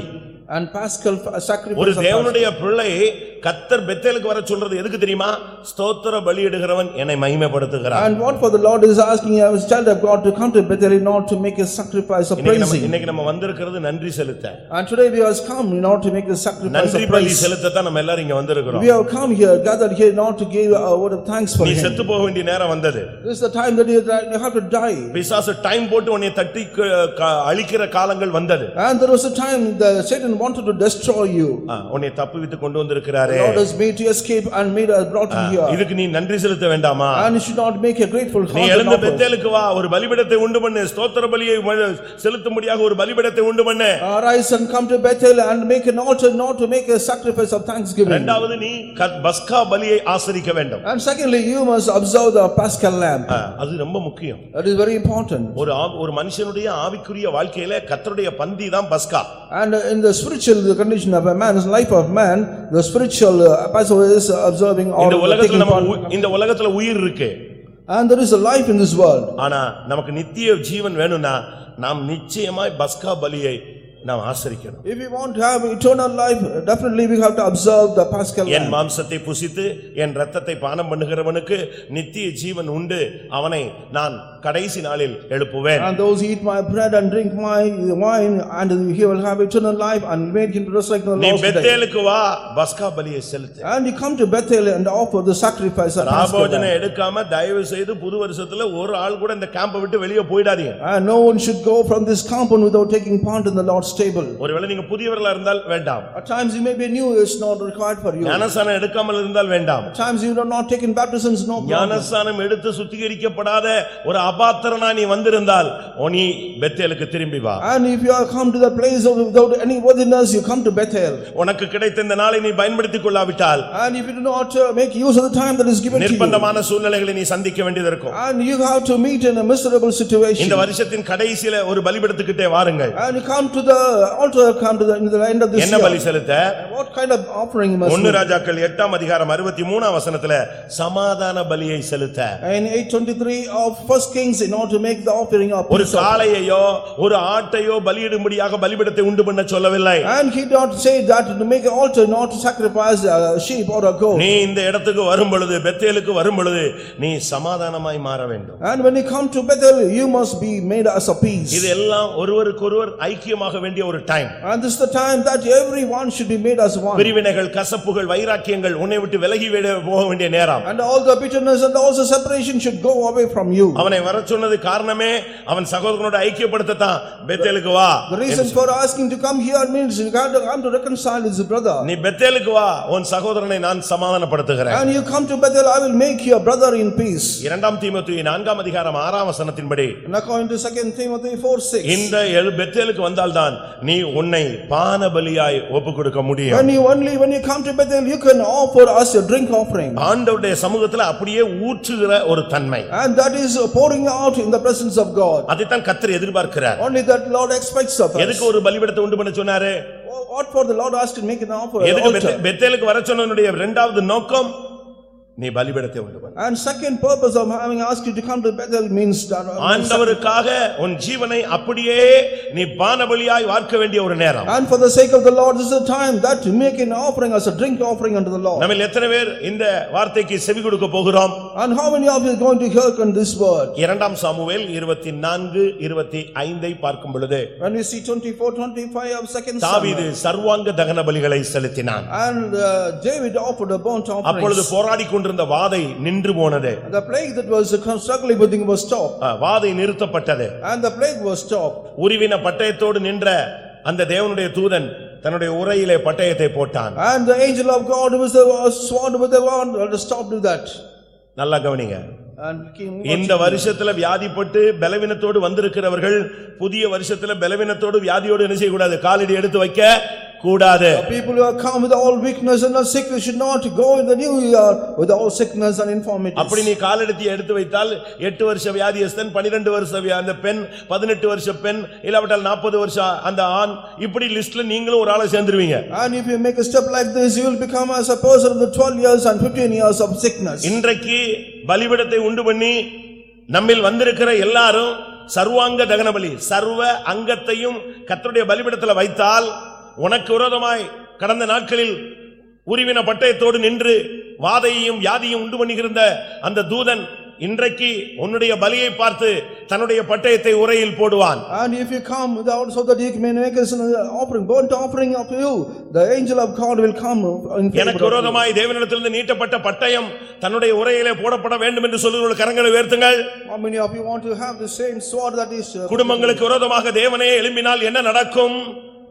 Speaker 2: And Paschal fa-
Speaker 1: ஒரு
Speaker 2: sacrifice. of
Speaker 1: தேவனுடைய பிள்ளை கத்தர் பெத்தேலுக்கு வர சொல்றது எதுக்கு தெரியுமா ஸ்தோத்திர பலியிடுகிறவன் என்னை மகிமைப்படுத்துகிறான்
Speaker 2: And what for the Lord is asking a child of God to come to Bethel in order to make a sacrifice of
Speaker 1: இன்னைக்கு நம்ம
Speaker 2: praising.
Speaker 1: இன்னைக்கு நம்ம வந்திருக்கிறது நன்றி செலுத்த
Speaker 2: And today we have come in order to make the sacrifice
Speaker 1: நன்றி
Speaker 2: of
Speaker 1: பலி
Speaker 2: praise.
Speaker 1: செலுத்தத்தான் நம்ம எல்லாரும் இங்க வந்திருக்கிறோம்
Speaker 2: We have come here, gathered here in order to give a word of thanks for
Speaker 1: நீ
Speaker 2: him.
Speaker 1: செத்து போக வேண்டிய நேரம் வந்தது
Speaker 2: This is the time that you you have to die.
Speaker 1: பிசாசு டைம் போட்டு உன்னை தட்டி க- க- அழிக்கிற காலங்கள் வந்தது
Speaker 2: And there was a time the Satan wanted to destroy you.
Speaker 1: ஆ, உன்னை தப்புவித்து கொண்டு வந்திருக்கிறாரே
Speaker 2: Lord has made to escape and made us brought you here.
Speaker 1: இதுக்கு நீ நன்றி செலுத்த வேண்டாமா
Speaker 2: And you should not make a grateful
Speaker 1: நீ
Speaker 2: heart.
Speaker 1: எழுந்து
Speaker 2: and offer.
Speaker 1: பெத்தேலுக்கு வா ஒரு பலிபிடத்தை உண்டு பண்ணு ஸ்தோத்திர பலியை ம- செலுத்தும்படியாக ஒரு பலிபிடத்தை உண்டு பண்ணு
Speaker 2: Arise and come to Bethel and make an altar not to make a sacrifice of thanksgiving.
Speaker 1: இரண்டாவது நீ க- பஸ்கா பலியை ஆசரிக்க வேண்டும்
Speaker 2: And secondly, you must observe the Paschal lamb.
Speaker 1: ஆ, அது ரொம்ப முக்கியம்
Speaker 2: That is very important.
Speaker 1: ஒரு ஆ- ஒரு மனுஷனுடைய ஆவிக்குரிய வாழ்க்கையில கத்தருடைய பந்தி தான் பஸ்கா
Speaker 2: And in the spiritual condition of a man's life of man, the spiritual uh, Passover is observing or
Speaker 1: இந்த உலகத்துல
Speaker 2: taking
Speaker 1: நம்ம
Speaker 2: part.
Speaker 1: உ- இந்த உலகத்துல உயிர் இருக்கு
Speaker 2: And there is a life in this world.
Speaker 1: ஆனா நமக்கு நித்திய ஜீவன் வேணும்னா நாம் நிச்சயமாய் பஸ்கா பலியை நாம் ஆசரிக்கணும்
Speaker 2: If we want to have eternal life, definitely we have to observe the Paschal
Speaker 1: என். மாம்சத்தை புசித்து என் ரத்தத்தை பானம் பண்ணுகிறவனுக்கு நித்திய ஜீவன் உண்டு அவனை நான் கடைசி நாளில் எழுப்புவேன்
Speaker 2: And those eat my bread and drink my wine, and he will have eternal life and make him to resurrect the
Speaker 1: நீ
Speaker 2: last day.
Speaker 1: பெத்தேலுக்கு வா பஸ்கா பலியை செலுத்து
Speaker 2: And you come to Bethel and offer the sacrifice of
Speaker 1: ராபோஜனை. எடுக்காம தயவு செய்து புது வருஷத்துல ஒரு ஆள் கூட இந்த கேம்பை விட்டு வெளியே போயிடாதீங்க
Speaker 2: no one should go from this compound without taking part in the Lord's table.
Speaker 1: ஒருவேளை நீங்க புதியவர்களா இருந்தால் வேண்டாம்
Speaker 2: At times you may be new, it's not required for you. At
Speaker 1: ஞானசானம் எடுக்காமல் இருந்தால் வேண்டாம்
Speaker 2: times you have not taken baptisms, no problem.
Speaker 1: ஞானஸ்தானம் எடுத்து சுத்திகரிக்கப்படாத ஒரு அபாத்திரனா நீ வந்திருந்தால் நீ பெத்தேலுக்கு திரும்பி வா
Speaker 2: And if you have come to the place of without any worthiness, you come to Bethel.
Speaker 1: உனக்கு கிடைத்த இந்த நாளை நீ பயன்படுத்திக் கொள்ளாவிட்டால்
Speaker 2: And if you do not uh, make use of the time that is given to you,
Speaker 1: நிர்பந்தமான சூழ்நிலைகளை நீ சந்திக்க வேண்டியது இருக்கும்
Speaker 2: and you have to meet in a miserable situation.
Speaker 1: இந்த வருஷத்தின் கடைசியில ஒரு பலிபீடத்துக்கிட்டே வாருங்கள்
Speaker 2: And you come to the altar come to the, in the end of this
Speaker 1: என்ன பலி
Speaker 2: year?
Speaker 1: செலுத்த
Speaker 2: What kind of offering must
Speaker 1: ஒன்னு? ராஜாக்கள் எட்டாம் அதிகாரம் அறுபத்தி மூணாம் வசனத்துல சமாதான பலியை செலுத்த
Speaker 2: In eight twenty-three of First Kings, in order to make the offering of
Speaker 1: ஒரு
Speaker 2: peace.
Speaker 1: காளையையோ ஒரு ஆட்டையோ பலியிடும்படியாக பலிபிடத்தை உண்டு பண்ண சொல்லவில்லை
Speaker 2: And he did not say that to make an altar, not to sacrifice a sheep or a goat.
Speaker 1: நீ இந்த இடத்துக்கு வரும் பொழுது பெத்தேலுக்கு வரும் பொழுது நீ சமாதானமாய் மாற வேண்டும்
Speaker 2: And when you come to Bethel, you must be made as a peace.
Speaker 1: இது எல்லாம் ஒருவருக்கொருவர் ஐக்கியமாக வேண்டிய ஒரு time
Speaker 2: And this is the time that everyone should be made as one.
Speaker 1: பிரிவினைகள் கசப்புகள் வைராக்கியங்கள் உன்னை விட்டு விலகி போக வேண்டிய நேரம்
Speaker 2: And all the bitterness and also separation should go away from you.
Speaker 1: அவனை வர சொன்னது காரணமே அவன் சகோதரனோட ஐக்கியப்படுத்தத்தான் பெத்தேலுக்கு வா
Speaker 2: The reason for asking to come here means you got to come to reconcile your brother.
Speaker 1: நீ பெத்தேலுக்கு வா உன் சகோதரனை நான் சமாதானப்படுத்துகிறேன்
Speaker 2: And you come to Bethel, I will make your brother in peace.
Speaker 1: இரண்டாம் தீமோத்தேயு நான்காம் அதிகாரம் ஆறாம் வசனத்தின்படி
Speaker 2: And according to second Timothy four six.
Speaker 1: இந்த எழு- பெத்தேலுக்கு வந்தால்தான் நீ உன்னை பான பலியாய் ஒப்பு கொடுக்க முடியும்
Speaker 2: When you only, when you come to Bethel, you can offer us a drink offering.
Speaker 1: ஆண்டவருடைய சமூகத்துல அப்படியே ஊற்றுகிற ஒரு தன்மை
Speaker 2: And that is pouring out in the presence of God.
Speaker 1: அதைத்தான் கத்தர் எதிர்பார்க்கிறார்
Speaker 2: Only that Lord expects of us.
Speaker 1: எதுக்கு ஒரு பலிபீடத்தை உண்டு பண்ண சொன்னாரு
Speaker 2: What for the Lord asked to make an offer,
Speaker 1: எதுக்கு பெத்தேலுக்கு வர சொன்னனுடைய இரண்டாவது நோக்கம் நீ பலிபீடத்தை உண்டு பண்ண
Speaker 2: And second purpose of having asked you to come to Bethel means that
Speaker 1: ஆண்டவருக்காக உன் ஜீவனை அப்படியே நீ பானபலியாய் வார்க்க வேண்டிய ஒரு நேரம்
Speaker 2: And for the sake of the Lord, this is the time that to make an offering as a drink offering unto the Lord.
Speaker 1: நம்ம எத்தனை பேர் இந்த வார்த்தைக்கு செவி கொடுக்க போகிறோம்
Speaker 2: And how many of you are going to hearken this word?
Speaker 1: இரண்டாம் Samuel இருபத்தி நான்கு இருபத்தி ஐந்தை பார்க்கும் பொழுது
Speaker 2: When we see twenty-four, twenty-five of second
Speaker 1: தாவீது. சர்வாங்க தகன பலிகளை செலுத்தினான்
Speaker 2: And uh, David offered a burnt
Speaker 1: அப்பொழுது
Speaker 2: offering.
Speaker 1: கொண்டிருந்த வாதை நின்று போனது
Speaker 2: The plague that was struggling with him was stopped.
Speaker 1: வாதை நிறுத்தப்பட்டது
Speaker 2: And the plague was stopped.
Speaker 1: உருவின பட்டயத்தோடு நின்ற அந்த தேவனுடைய தூதன் தன்னுடைய உரையிலே பட்டயத்தை போட்டான்
Speaker 2: And the angel of God was sword with the wand, uh, stopped with that.
Speaker 1: நல்லா கவனிங்க. இந்த வருஷத்துல வியாதிப்பட்டு பலவீனத்தோடு வந்திருக்கிறவர்கள் புதிய வருஷத்துல பலவீனத்தோடு வியாதியோடு என்ன செய்யக்கூடாது காலடி எடுத்து வைக்க கூடாது
Speaker 2: People who have come with all weakness and are sick should not go in the new year with all sickness and infirmities.
Speaker 1: அப்படி நீ காலெடுத்து எடுத்து வைத்தால் எட்டு வருஷ வியாதியஸ்தன் பனிரெண்டு வருஷ வியா- அந்த பெண் பதினெட்டு வருஷ பெண் இல்லாவிட்டால் நாற்பது வருஷம் அந்த ஆண் இப்படி லிஸ்ட்ல நீங்களும் ஒரு ஆளை சேர்ந்துருவீங்க
Speaker 2: And if you make a step like this, you will become as a person of the twelve years and fifteen years of sickness.
Speaker 1: இன்றைக்கு பலிபிடத்தை உண்டு பண்ணி நம்மில் வந்திருக்கிற எல்லாரும் சர்வாங்க தகன பலி சர்வ அங்கத்தையும் கர்த்தருடைய பலிபிடத்துல வைத்தால் உனக்கு விரோதமாய் கடந்த நாட்களில் உருவின பட்டயத்தோடு நின்று வாதையையும் வியாதியும் உண்டு பண்ணியிருந்த அந்த தூதன் இன்றைக்கு உன்னுடைய பலியை பார்த்து தன்னுடைய பட்டயத்தை உரையில் போடுவான்
Speaker 2: And if you come without, so that you may make us an offering, burnt offering of you, the angel of God will come in
Speaker 1: எனக்கு. விரோதமாய் தேவனிடத்திலிருந்து நீட்டப்பட்ட பட்டயம் தன்னுடைய உரையிலே போடப்பட வேண்டும் என்று சொல்லுகிற கரங்களை உயர்த்துங்கள்
Speaker 2: How many of you want to have the same sword that is? uh,
Speaker 1: குடும்பங்களுக்கு விரோதமாக தேவனே எழும்பினால் என்ன நடக்கும்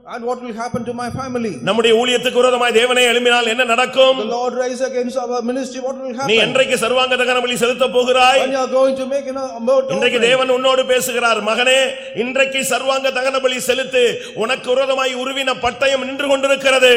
Speaker 2: And what will happen to my family?
Speaker 1: நம்முடைய ஊழியத்துக்கு விரோதமாய் தேவனே எழும்பினால் என்ன நடக்கும்
Speaker 2: The Lord rise against our ministry, what will
Speaker 1: நீ
Speaker 2: happen?
Speaker 1: என்றைக்கு சர்வாங்க தகன பலி செலுத்த போகிறாய்
Speaker 2: When you are going to make an uh, burnt
Speaker 1: இன்றைக்கு. தேவன் உன்னோடு பேசுகிறார் மகனே இன்றைக்கு சர்வாங்க தகன பலி செலுத்து உனக்கு விரோதமாய் உருவின பட்டயம் நின்று கொண்டிருக்கிறது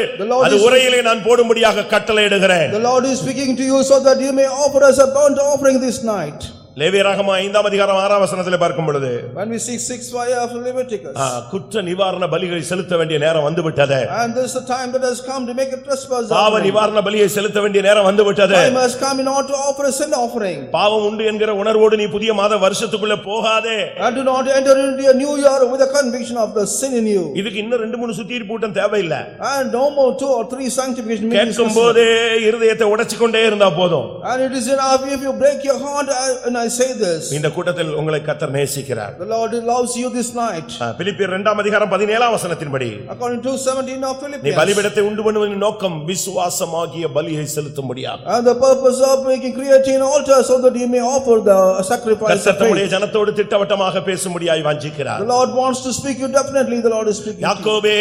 Speaker 1: அது உரையிலே நான் போடும்படியாக கட்டளையிடுகிறேன்
Speaker 2: The Lord is speaking to you so that you may offer us a burnt offering this night.
Speaker 1: லேவியராகம ஐந்தாம் அதிகாரம் ஆறாம் வசனத்திலே பார்க்கும் பொழுது
Speaker 2: When we see six fire of Leviticus.
Speaker 1: குற்ற நிவாரண பலிகளை செலுத்த வேண்டிய நேரம் வந்துவிட்டது
Speaker 2: And this is the time that has come to make a trespass
Speaker 1: பாவ. நிவாரண பலியை செலுத்த வேண்டிய நேரம் வந்துவிட்டது
Speaker 2: Time has come in order to offer a sin offering.
Speaker 1: பாவம் உண்டு என்கிற உணர்வோடு நீ புதிய மாத வருஷத்துக்குள்ள போகாதே
Speaker 2: And do not enter into a new year with a conviction of the sin in you.
Speaker 1: இதுக்கு இன்னும் ரெண்டு மூணு சுத்திரி கூட்டம் தேவையில்லை
Speaker 2: And no more two or three sanctification meetings.
Speaker 1: கேட்கும் போதே இருதயத்தை உடைச்சு கொண்டே இருந்தா போதும்
Speaker 2: And it is enough if you break your heart uh, and I say this.
Speaker 1: இந்த கூட்டத்தில் உங்களை கத்தர் நேசிக்கிறார்
Speaker 2: The Lord loves you this night.
Speaker 1: பிலிப்பியர் இரண்டாம் அதிகாரம் பதினேழாம் வசனத்தின்படி
Speaker 2: According to seventeen of
Speaker 1: நீ
Speaker 2: Philippians.
Speaker 1: பலிபிடத்தை உண்டு பண்ணுவதின் நோக்கம் விசுவாசமாகிய பலியை செலுத்தும்படியாக
Speaker 2: And the purpose of making creating an altar so that you may offer the sacrifice
Speaker 1: கர்த்தர் தம்முடைய. ஜனத்தோடு திட்டவட்டமாக பேசும்படியாய் வாஞ்சிக்கிறார்
Speaker 2: The Lord wants to speak you definitely, the Lord is speaking.
Speaker 1: யாக்கோபே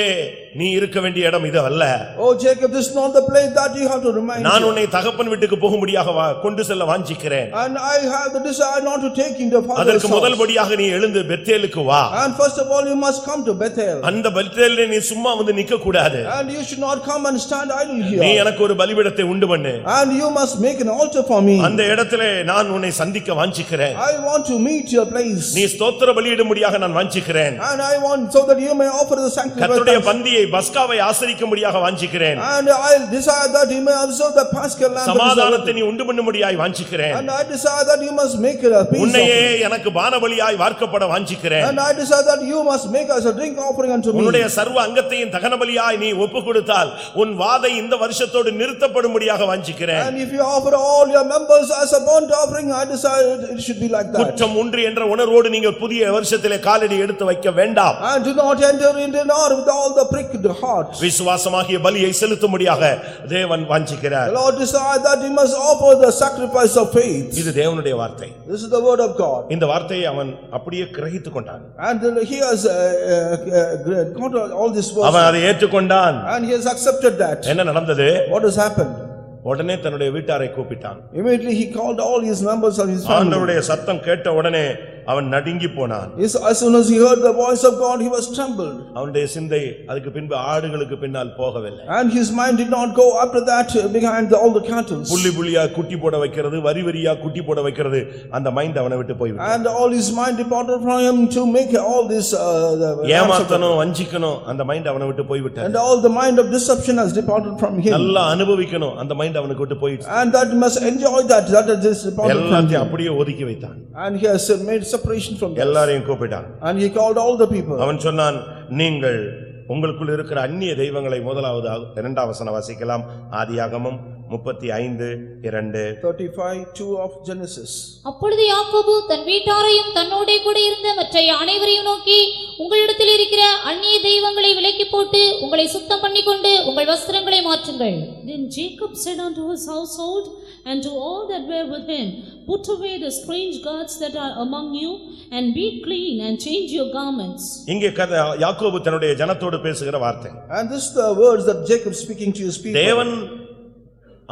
Speaker 1: நீ இருக்க வேண்டிய இடம் இது அல்ல
Speaker 2: Oh Jacob, this is not the place that you have to remain.
Speaker 1: நான் உன்னை தகப்பன் வீட்டுக்கு போகும்படியாக கொண்டு செல்ல வாஞ்சிக்கிறேன்
Speaker 2: And I have the desire not to take into father's
Speaker 1: அதற்கு முதல். படியாக நீ எழுந்து பெத்தேலுக்கு வா
Speaker 2: And first of all, you must come to Bethel.
Speaker 1: அந்த பெத்தேலில் நீ சும்மா வந்து நிக்க கூடாது
Speaker 2: And you should not come and stand idle
Speaker 1: நீ
Speaker 2: here.
Speaker 1: எனக்கு ஒரு பலிபீடத்தை உண்டு பண்ணு
Speaker 2: And you must make an altar for me.
Speaker 1: அந்த இடத்திலே நான் உன்னை சந்திக்க வாஞ்சிக்கிறேன்
Speaker 2: I want to meet your place.
Speaker 1: நீ ஸ்தோத்திர பலியிடும்படியாக நான் வாஞ்சிக்கிறேன்
Speaker 2: And I want so that you may offer the
Speaker 1: கர்த்தருடைய
Speaker 2: sacrifice.
Speaker 1: பந்தியை பஸ்காவை ஆசரிக்கும்படியாக வாஞ்சிக்கிறேன்
Speaker 2: And I desire that you may observe the paschal lamb. that is
Speaker 1: சமாதானத்தை
Speaker 2: allotted.
Speaker 1: நீ உண்டு பண்ணும்படியாய் வாஞ்சிக்கிறேன்
Speaker 2: And I desire that you must make it a peace
Speaker 1: உன்னையே. எனக்கு பானபலியாய் வார்க்கப்பட வாஞ்சிக்கிறேன்
Speaker 2: And I desire that you must make us a drink offering unto me.
Speaker 1: உன்னுடைய சர்வ அங்கத்தையும் தகனபலியாய் நீ ஒப்பு கொடுத்தால் உன் வாதை இந்த வருஷத்தோடு நிறுத்தப்படும்படியாக வாஞ்சிக்கிறேன்
Speaker 2: And if you offer all your members as a burnt offering, I desire it it should be like that.
Speaker 1: குற்றம் ஒன்று என்ற உணர்வோடு நீங்கள் புதிய வருஷத்திலே காலடி எடுத்து வைக்க வேண்டாம்
Speaker 2: And do not enter into nor with all the pricked heart.
Speaker 1: விசுவாசமாகிய பலியை செலுத்தும்படியாக தேவன் வாஞ்சிக்கிறார்
Speaker 2: The Lord desire that you must offer the sacrifice of faith.
Speaker 1: இது தேவனுடைய வார்த்தை
Speaker 2: This is the word of God.
Speaker 1: இந்த வார்த்தையை அவன் அப்படியே கிரகித்துக் கொண்டான்
Speaker 2: And he has uh, uh, uh, got all this
Speaker 1: அவன்
Speaker 2: words.
Speaker 1: அதை ஏற்றுக்கொண்டான்
Speaker 2: And he has accepted that.
Speaker 1: என்ன நடந்தது
Speaker 2: What has happened?
Speaker 1: உடனே தன்னுடைய வீட்டாரை கூப்பிட்டான்
Speaker 2: Immediately he called all his members of his family.
Speaker 1: ஆண்டவருடைய சத்தம் கேட்ட உடனே அவன் நடுங்கி போனான்
Speaker 2: Yes, As soon as he heard the voice of God, he was trembled.
Speaker 1: அவனுடைய சிந்தை அதுக்கு பின்பு ஆடுகளுக்கு பின்னால் போகவில்லை
Speaker 2: And his mind did not go after that uh, behind all the cattle.
Speaker 1: புள்ளி புள்ளியா குட்டி போட வைக்கிறது வரி வரியா குட்டி போட வைக்கிறது அந்த மைண்ட் அவனை விட்டு போய்விட்டான்
Speaker 2: And all his mind departed from him to make all this. uh, the-
Speaker 1: ஏமாத்தணும் வஞ்சிக்கணும் அந்த மைண்ட் அவனை விட்டு போய்விட்டான்
Speaker 2: And all the mind of deception has departed from him.
Speaker 1: நல்லா அனுபவிக்கணும் அந்த மைண்ட் அவனுக்கு விட்டு போயிடுச்சு
Speaker 2: And that must enjoy that, that has departed from
Speaker 1: எல்லாத்தையும்
Speaker 2: him.
Speaker 1: அப்படியே ஒதுக்கி வைத்தான்
Speaker 2: And he has uh, made separation from.
Speaker 1: எல்லாரையும் கூப்பிட்டான்
Speaker 2: And he called all the people.
Speaker 1: அவன் சொன்னான் நீங்கள் உங்களுக்குள் இருக்கிற அந்நிய தெய்வங்களை முதலாவது இரண்டாம் வசனம் வாசிக்கலாம் ஆதியாகமம் முப்பத்தி ஐந்து இரண்டு
Speaker 2: Thirty-five, two of Genesis.
Speaker 3: அப்பொழுது யாக்கோபு தன் வீட்டாரையும் தன்னோடே கூட இருந்த மற்ற அனைவரையும் நோக்கி உங்களிடத்தில் இருக்கிற அந்நிய தெய்வங்களை விலக்கி போட்டு உங்களை சுத்தம் பண்ணிக்கொண்டு உங்கள் வஸ்திரங்களை மாற்றுங்கள்
Speaker 4: Then Jacob said unto his household and to all that were with him, Put away the strange gods that are among you, and be clean, and change your garments.
Speaker 1: இங்கே கதை யாக்கோபு தன்னுடைய ஜனத்தோடு பேசுகிற வார்த்தை
Speaker 2: And this is the words that Jacob speaking to his people.
Speaker 1: தேவன்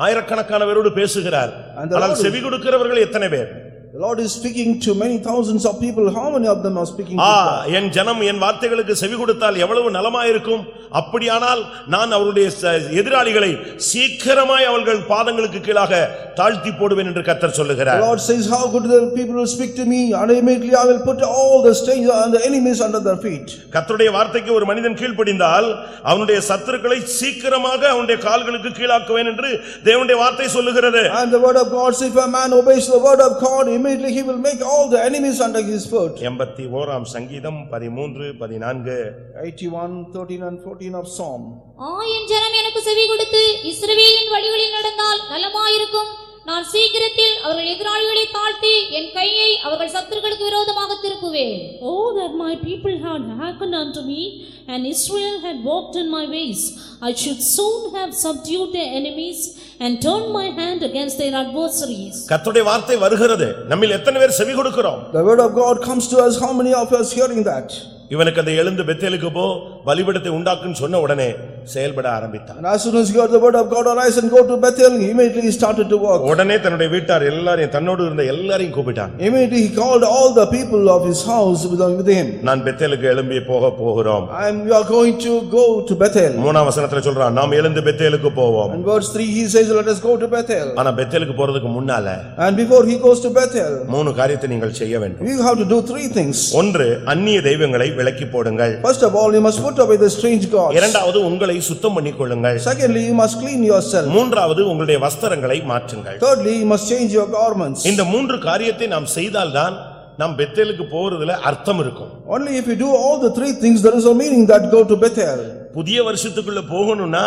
Speaker 1: ஆயிரக்கணக்கானவரோடு பேசுகிறார். ஆனால் செவி கொடுக்கிறவர்கள் எத்தனை பேர்?
Speaker 2: The Lord is speaking to many thousands of people. How many of them are speaking to
Speaker 1: ah
Speaker 2: God?
Speaker 1: என் ஜனம் என் வார்த்தைகளுக்கு செவி கொடுத்தால் எவ்வளவு நலமாயிருக்கும் அப்படியானால் நான் அவருடைய ச- எதிராளிகளை சீக்கிரமாய் அவர்கள் பாதங்களுக்கு கீழாக தாழ்த்தி போடுவேன் என்று கர்த்தர்
Speaker 2: The
Speaker 1: சொல்லுகிறார்
Speaker 2: Lord says, how good the people will speak to me and immediately I will put all the stranger and the enemies under their feet.
Speaker 1: கர்த்தருடைய வார்த்தைக்கு ஒரு மனிதன் கீழ்ப்படிந்தால் அவனுடைய சத்துருக்களை சீக்கிரமாக அவனுடைய கால்களுக்கு கீழாக்குவேன் என்று தேவனுடைய வார்த்தை சொல்லுகிறது
Speaker 2: And the word of God says, if a man obeys the word of God, immediately he will make all the enemies under his foot.
Speaker 1: எண்பத்தி ஓராம் சங்கீதம் பதிமூன்று பதினான்கு
Speaker 2: Eighty-one, thirteen and fourteen of Psalm.
Speaker 3: ஆ என் ஜனம் எனக்கு செவி கொடுத்து இஸ்ரவேலின் வழிகளில் நடந்தால் நலமாயிருக்கும் நான் சீக்கிரத்தில் அவர்கள் எதிராளிகளை தாழ்த்தி என் கையை அவர்கள் சத்துருக்களுக்கு விரோதமாக திருப்புவேன்
Speaker 4: Oh, that my people had hearkened unto me, and Israel had walked in my ways. I should soon have subdued their enemies, and turned my hand against their adversaries.
Speaker 1: கர்த்தருடைய வார்த்தை வருகிறது நம்மில் எத்தனை பேர் செவி கொடுக்கிறோம்
Speaker 2: The word of God comes to us, how many of us hearing that?
Speaker 1: இவனுக்கு அந்த எழுந்து பெத்தேலுக்கு போ பலிபீடத்தை உண்டாக்குன்னு சொன்ன உடனே செயல்பட ஆரம்பித்தான்
Speaker 2: And as soon as he heard the word of God, arise and go to Bethel, immediately he started to work.
Speaker 1: உடனே தன்னுடைய வீட்டார் எல்லாரையும் தன்னோடு இருந்த எல்லாரையும் கூப்பிட்டான்
Speaker 2: Immediately he called all the people of his house with with him.
Speaker 1: நான் பெத்தேலுக்கு எழும்பி போக போகிறோம்
Speaker 2: And we are going to go to Bethel.
Speaker 1: மூணாம் வசனத்துல சொல்றான் நாம் எழுந்து பெத்தேலுக்கு போவோம்
Speaker 2: And verse three, he says, let us go to Bethel.
Speaker 1: ஆனா பெத்தேலுக்கு போறதுக்கு முன்னால
Speaker 2: And before he goes to Bethel,
Speaker 1: மூணு காரியத்தை நீங்கள் செய்ய வேண்டும்
Speaker 2: you have to do three things.
Speaker 1: ஒன்று அந்நிய தெய்வங்களை விலக்கி போடுங்கள்
Speaker 2: First of all, you must put away the strange gods.
Speaker 1: இரண்டாவது உங்களை சுத்தம் பண்ணிக் கொள்ளுங்கள்
Speaker 2: Secondly, you must clean yourself.
Speaker 1: மூன்றாவது உங்களுடைய வஸ்திரங்களை மாற்றுங்கள்
Speaker 2: Thirdly, you must change your garments.
Speaker 1: இந்த மூன்று காரியத்தை நாம் செய்தால்தான் நாம் பெத்தேலுக்கு போறதுல அர்த்தம் இருக்கும்
Speaker 2: Only if you do all the three things, there is a meaning that go to Bethel.
Speaker 1: புதிய வருஷத்துக்குள்ள போகணும்னா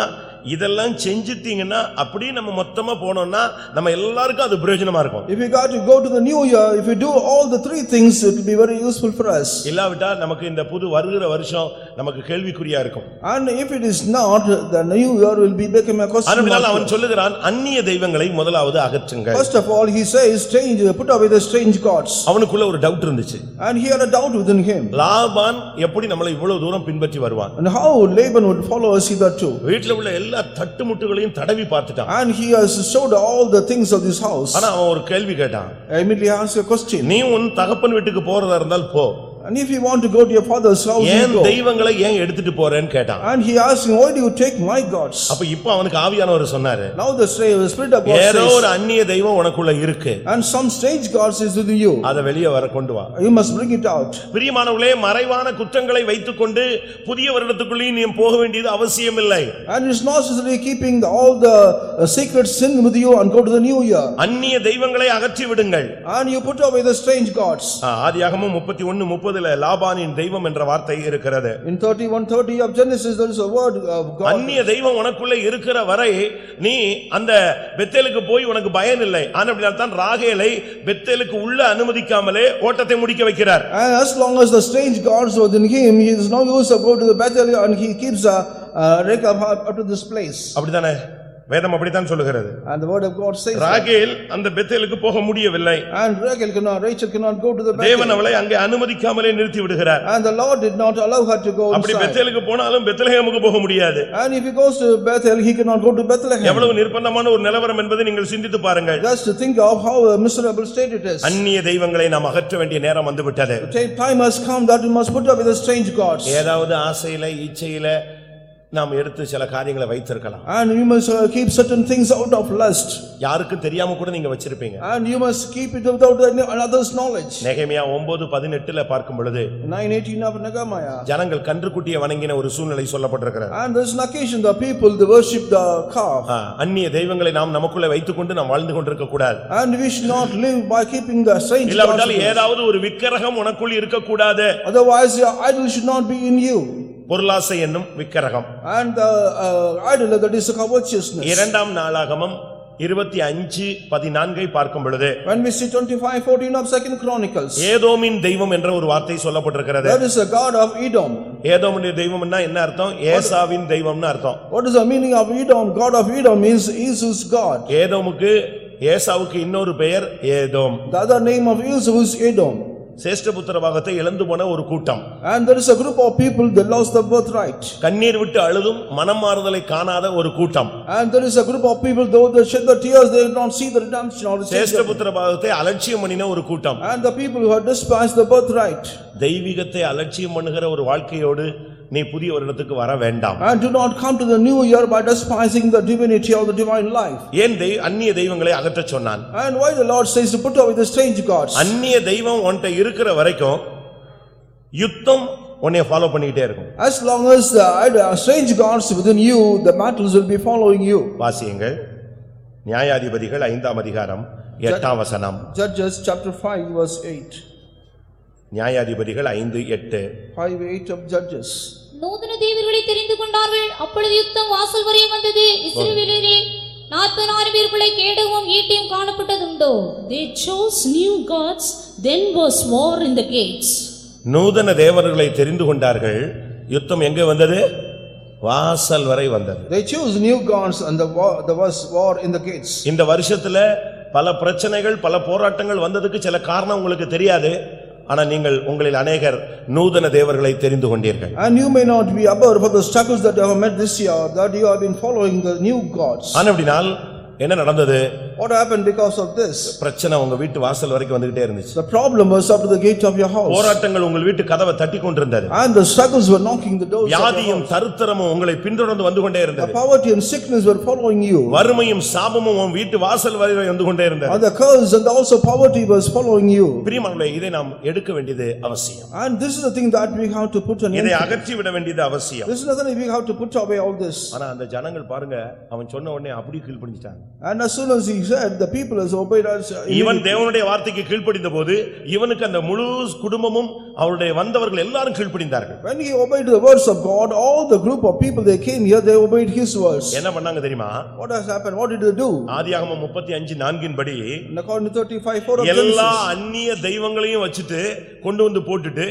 Speaker 1: இதெல்லாம் செஞ்சுட்டீங்கன்னா அப்படியே நம்ம மொத்தமா போனோம்னா நம்ம எல்லாருக்கும் அது பிரயோஜனமா இருக்கும்
Speaker 2: If we got to go to the new year, if we do all the three things, it will be very useful for us.
Speaker 1: இல்லாவிட்டா நமக்கு இந்த புது வருகிற வருஷம் நமக்கு கேள்விக்குறியா இருக்கும்
Speaker 2: And if it is not, the new year will be become a question
Speaker 1: அதனால். அவன் சொல்லுகிறான் அந்நிய தெய்வங்களை முதலாவது அகற்றுங்க
Speaker 2: First of all, he says, strange, put away the strange gods.
Speaker 1: அவனுக்குள்ள ஒரு டவுட் இருந்துச்சு
Speaker 2: And he had a doubt within him.
Speaker 1: Laban எப்படி நம்மளை இவ்வளவு தூரம் பின்பற்றி வருவான்
Speaker 2: And how Laban would follow us hitherto.
Speaker 1: வீட்டுல உள்ள எல்லா தட்டுமுட்டுகளையும் தடவி பார்த்துட்டான்
Speaker 2: And he has showed all the things of this house.
Speaker 1: ஆனா அவன் ஒரு கேள்வி கேட்டான்
Speaker 2: I immediately ask a question.
Speaker 1: நீ உன் தகப்பன் வீட்டுக்கு போறதா இருந்தால் போ
Speaker 2: And if you want to go to your father's house, you
Speaker 1: ஏன்
Speaker 2: go.
Speaker 1: தெய்வங்களை ஏன் எடுத்துட்டு போறேன்னு கேட்டான்
Speaker 2: And he asked him, why do you take my gods?
Speaker 1: அப்ப இப்ப அவனுக்கு ஆவியானவர் சொன்னாரு
Speaker 2: Now the stra- the spirit of God
Speaker 1: ஏதோ ஒரு
Speaker 2: says,
Speaker 1: அந்நிய தெய்வம் உனக்குள்ள இருக்கு
Speaker 2: and some strange gods is within you.
Speaker 1: அதை வெளியே வர கொண்டு வா
Speaker 2: You must bring it out.
Speaker 1: பிரியமானவர்களே மறைவான குற்றங்களை வைத்துக்கொண்டு புதிய வருடத்துக்குள்ளேயும் நீ போக வேண்டியது அவசியம் இல்லை
Speaker 2: And it's not necessarily keeping the- all the uh, secret sin with you and go to the new year.
Speaker 1: அந்நிய தெய்வங்களை அகற்றி விடுங்கள்
Speaker 2: And you put away the strange gods.
Speaker 1: ஆதியாகமும் முப்பத்தி ஒன்னு முப்பதுல லாபானின் தெய்வம் என்ற வார்த்தை இருக்கிறது
Speaker 2: In thirty-one thirty of Genesis, there is a word of God.
Speaker 1: அந்நிய தெய்வம் உனக்குள்ள இருக்கிற வரை நீ அந்த பெத்தேலுக்கு போய் உனக்கு பயன் இல்லை ஆனபடியால் தான் ராகேலை பெத்தேலுக்கு உள்ள அனுமதிக்காமலே ஓட்டத்தை முடிக்க வைக்கிறார்
Speaker 2: And as long as the strange gods were within him, he is no use to go to the battle and he keeps uh, uh, Rechab up up to this place.
Speaker 1: அப்படித்தானே வேதம் அப்படித்தான் சொல்லுகிறது
Speaker 2: And the word of God says.
Speaker 1: ராகேல் அந்த பெத்தேலுக்கு போக முடியவில்லை
Speaker 2: And Rachel cannot, Rachel cannot go to the
Speaker 1: தேவன்
Speaker 2: battle.
Speaker 1: அவளை அங்கே அனுமதிக்காமலே நிறுத்தி விடுகிறார்
Speaker 2: And the Lord did not allow her to go
Speaker 1: அப்படி. பெத்தேலுக்கு போனாலும் பெத்லஹேமுக்கு போக முடியாது
Speaker 2: And if he goes to Bethel, he cannot go to Bethlehem.
Speaker 1: எவ்வளவு நிர்பந்தமான ஒரு நிலவரம் என்பதை நீங்கள் சிந்தித்து பாருங்கள்
Speaker 2: Just to think of how a miserable state it is.
Speaker 1: அந்நிய தெய்வங்களை நாம் அகற்ற வேண்டிய நேரம் வந்துவிட்டது
Speaker 2: The Time has come that we must put up with the strange gods.
Speaker 1: ஏதாவது ஆசையில இச்சையில நாம் எடுத்து சில காரியங்களை வைத்திருக்கலாம்
Speaker 2: And you must uh, keep certain things out of lust.
Speaker 1: யாருக்கும் தெரியாம கூட நீங்க வச்சிருப்பீங்க
Speaker 2: And you must keep it without any- another's knowledge.
Speaker 1: நெகேமியா ஒன்பது பதினெட்டுல பார்க்கும் பொழுது
Speaker 2: Nine eighteen of Nehemiah.
Speaker 1: ஜனங்கள் கன்றுக்குட்டியை வணங்கின ஒரு சூழ்நிலை சொல்லப்பட்டிருக்கிறது
Speaker 2: And there's an occasion, the people, they worship the calf.
Speaker 1: ஆ, அந்நிய தெய்வங்களை நாம் நமக்குள்ள வைத்துக்கொண்டு நாம் வாழ்ந்து கொண்டிருக்க கூடாது
Speaker 2: And we should not live by keeping the strange gods.
Speaker 1: இல்லாவிட்டால். ஏதாவது ஒரு விக்கிரகம் உனக்குள் இருக்கக்கூடாது
Speaker 2: Otherwise, your idol should not be in you.
Speaker 1: பொருளாசை என்னும் விக்கிரகம்
Speaker 2: And the uh, idol that is covetousness.
Speaker 1: இரண்டாம் நாளாகமம் இருபத்தி அஞ்சு பதினான்கை பார்க்கும் பொழுது
Speaker 2: When we see twenty-five fourteen of second Chronicles,
Speaker 1: ஏதோமின் தெய்வம் என்ற ஒரு வார்த்தை சொல்லப்பட்டிருக்கிறது
Speaker 2: that is a god of Edom.
Speaker 1: ஏதோமுடைய தெய்வம்னா என்ன அர்த்தம் ஏசாவின் தெய்வம்னு அர்த்தம்
Speaker 2: What is the meaning of Edom? God of Edom means Esau's God.
Speaker 1: ஏதோமுக்கு ஏசாவுக்கு இன்னொரு பெயர் Edom
Speaker 2: The other name of Esau is Edom.
Speaker 1: சேஷ்டபுத்திர பாகத்தை இழந்து போன ஒரு கூட்டம்
Speaker 2: And there is a group of people that lost the birthright.
Speaker 1: கண்ணீர் விட்டு அழுதும் மனம் மாறுதலை காணாத ஒரு கூட்டம்
Speaker 2: And there is a group of people, though they shed the tears, they did not see the redemption or the.
Speaker 1: சேஷ்டபுத்திர பாகத்தை அலட்சியம் பண்ணின ஒரு கூட்டம்
Speaker 2: And the people who had despised the birthright.
Speaker 1: தெய்வீகத்தை அலட்சியம் பண்ணுகிற ஒரு வாழ்க்கையோடு நீ புதிய வருடத்துக்கு வர வேண்டாம்
Speaker 2: And do not come to the new year by despising the divinity or the divine life.
Speaker 1: ஏன் தெய் அந்நிய தெய்வங்களை அகற்றச் சொன்னான்
Speaker 2: And why the Lord says to put away the strange gods.
Speaker 1: அந்நிய தெய்வம் உன்கிட்ட இருக்கிற வரைக்கும் யுத்தம் உன்னை ஃபாலோ பண்ணிக்கிட்டே இருக்கும்
Speaker 2: As long as the strange gods within you, the battles will be following you.
Speaker 1: வாசியுங்கள் நியாயாதிபதிகள் ஐந்தாம் அதிகாரம் எட்டாம் வசனம்
Speaker 2: Judges chapter five verse eight.
Speaker 1: நியாயாதிபதிகள் ஐந்து எட்டு.
Speaker 2: Five eight of Judges.
Speaker 3: நூதன தேவர்களை தெரிந்து கொண்டார்கள். அப்பொழுது யுத்தம் வாசல் வரையும் வந்தது. இஸ்ரவேலரே நாற்பதாயிரம் பேருக்குள்ளே கேடவும் ஈட்டியும் காணப்பட்டதுண்டோ?
Speaker 4: They chose new gods, then was war in the gates.
Speaker 1: நூதன தேவர்களை தெரிந்து கொண்டார்கள். யுத்தம் எங்க வந்தது? வாசல் வரை வந்தது.
Speaker 2: They choose new gods and the war, there was war in the gates.
Speaker 1: இந்த வருஷத்துல பல பிரச்சனைகள் பல போராட்டங்கள் வந்ததுக்கு சில காரணம் உங்களுக்கு தெரியாது. ஆனா நீங்கள் உங்களில் அநேகர் நூதன தேவர்களை தெரிந்து கொண்டீர்கள்
Speaker 2: And you may not be aware for the struggles that you have met this year, that you have been following the new gods.
Speaker 1: ஆனா அப்படினால் என்ன நடந்தது
Speaker 2: What happened because of this?
Speaker 1: பிரச்சனை உங்க வீட்டு வாசல் வரைக்கும் வந்துகிட்டே இருந்துச்சு
Speaker 2: The problem was up to the gate of your house.
Speaker 1: போராட்டங்கள் உங்கள் வீட்டு கதவை தட்டி கொண்டிருந்தது
Speaker 2: And the struggles were knocking the doors of your
Speaker 1: வியாதியும்
Speaker 2: house.
Speaker 1: தருத்தரமும் உங்களை பின்தொடர்ந்து வந்து கொண்டே
Speaker 2: The
Speaker 1: இருந்தது
Speaker 2: poverty and sickness were following you.
Speaker 1: வறுமையும் சாபமும் உன் வீட்டு வாசல் வரை வந்து கொண்டே இருந்தது
Speaker 2: And the curse and also poverty was following you.
Speaker 1: பிரியமானவர்களே இதை நாம் எடுக்க வேண்டியது அவசியம்
Speaker 2: And this is the thing that we have to put an end
Speaker 1: இதை
Speaker 2: to.
Speaker 1: அகற்றி விட வேண்டியது அவசியம்
Speaker 2: This is nothing we have to put away all this.
Speaker 1: ஆனா அந்த ஜனங்கள் பாருங்க அவன் சொன்ன உடனே அப்படி கீழ்ப்படிஞ்சிட்டாங்க
Speaker 2: And as soon as he said, the people has obeyed us. uh,
Speaker 1: இவன் தேவனுடைய வார்த்தைக்கு கீழ்ப்படிந்த போது இவனுக்கு அந்த முழு குடும்பமும் அவருடைய வந்தவர்கள் எல்லாரும் கீழ்ப்படிந்தார்கள்
Speaker 2: When he obeyed the words of God, all the group of people, they came here, they obeyed his words.
Speaker 1: என்ன பண்ணாங்க தெரியுமா
Speaker 2: What has happened? What did they do?
Speaker 1: ஆதியாகமம் முப்பத்தி அஞ்சு நான்கின் படி
Speaker 2: according to
Speaker 1: எல்லா. அந்நிய தெய்வங்களையும் வச்சுட்டு கொண்டு வந்து போட்டுட்டு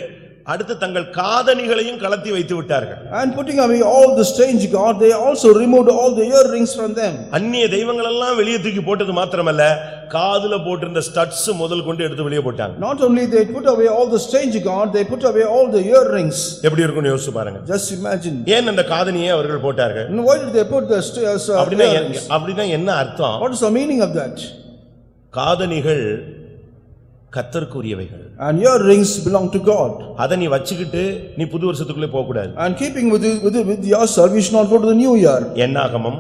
Speaker 1: அடுத்து தங்கள் காதணிகளையும் கலத்தி வைத்து விட்டார்கள்
Speaker 2: And putting away all the strange God, they also removed all the earrings from them.
Speaker 1: அந்நிய தெய்வங்கள் எல்லாம் வெளியே தூக்கி போட்டது மாத்திரமல்ல காதுல போட்டிருந்த ஸ்டட்ஸ் முதல் கொண்டு எடுத்து வெளியே போட்டாங்க
Speaker 2: Not only they put away all the strange God, they put away all the earrings.
Speaker 1: எப்படி இருக்கும்னு யோசிச்சு பாருங்க
Speaker 2: Just imagine.
Speaker 1: ஏன் அந்த காதணியை அவர்கள் போட்டார்கள்
Speaker 2: And why did they put the uh, uh?
Speaker 1: எ- அப்படின்னா என்ன அர்த்தம்
Speaker 2: What is the meaning of that?
Speaker 1: காதணிகள் கத்தருக்குரியவைகள்
Speaker 2: And earrings belong to God.
Speaker 1: அதை நீ வச்சுக்கிட்டு நீ புது வருஷத்துக்குள்ளே போக கூடாது
Speaker 2: And keeping with, with, with yourself, you should not go to the new year.
Speaker 1: என்னாகமம்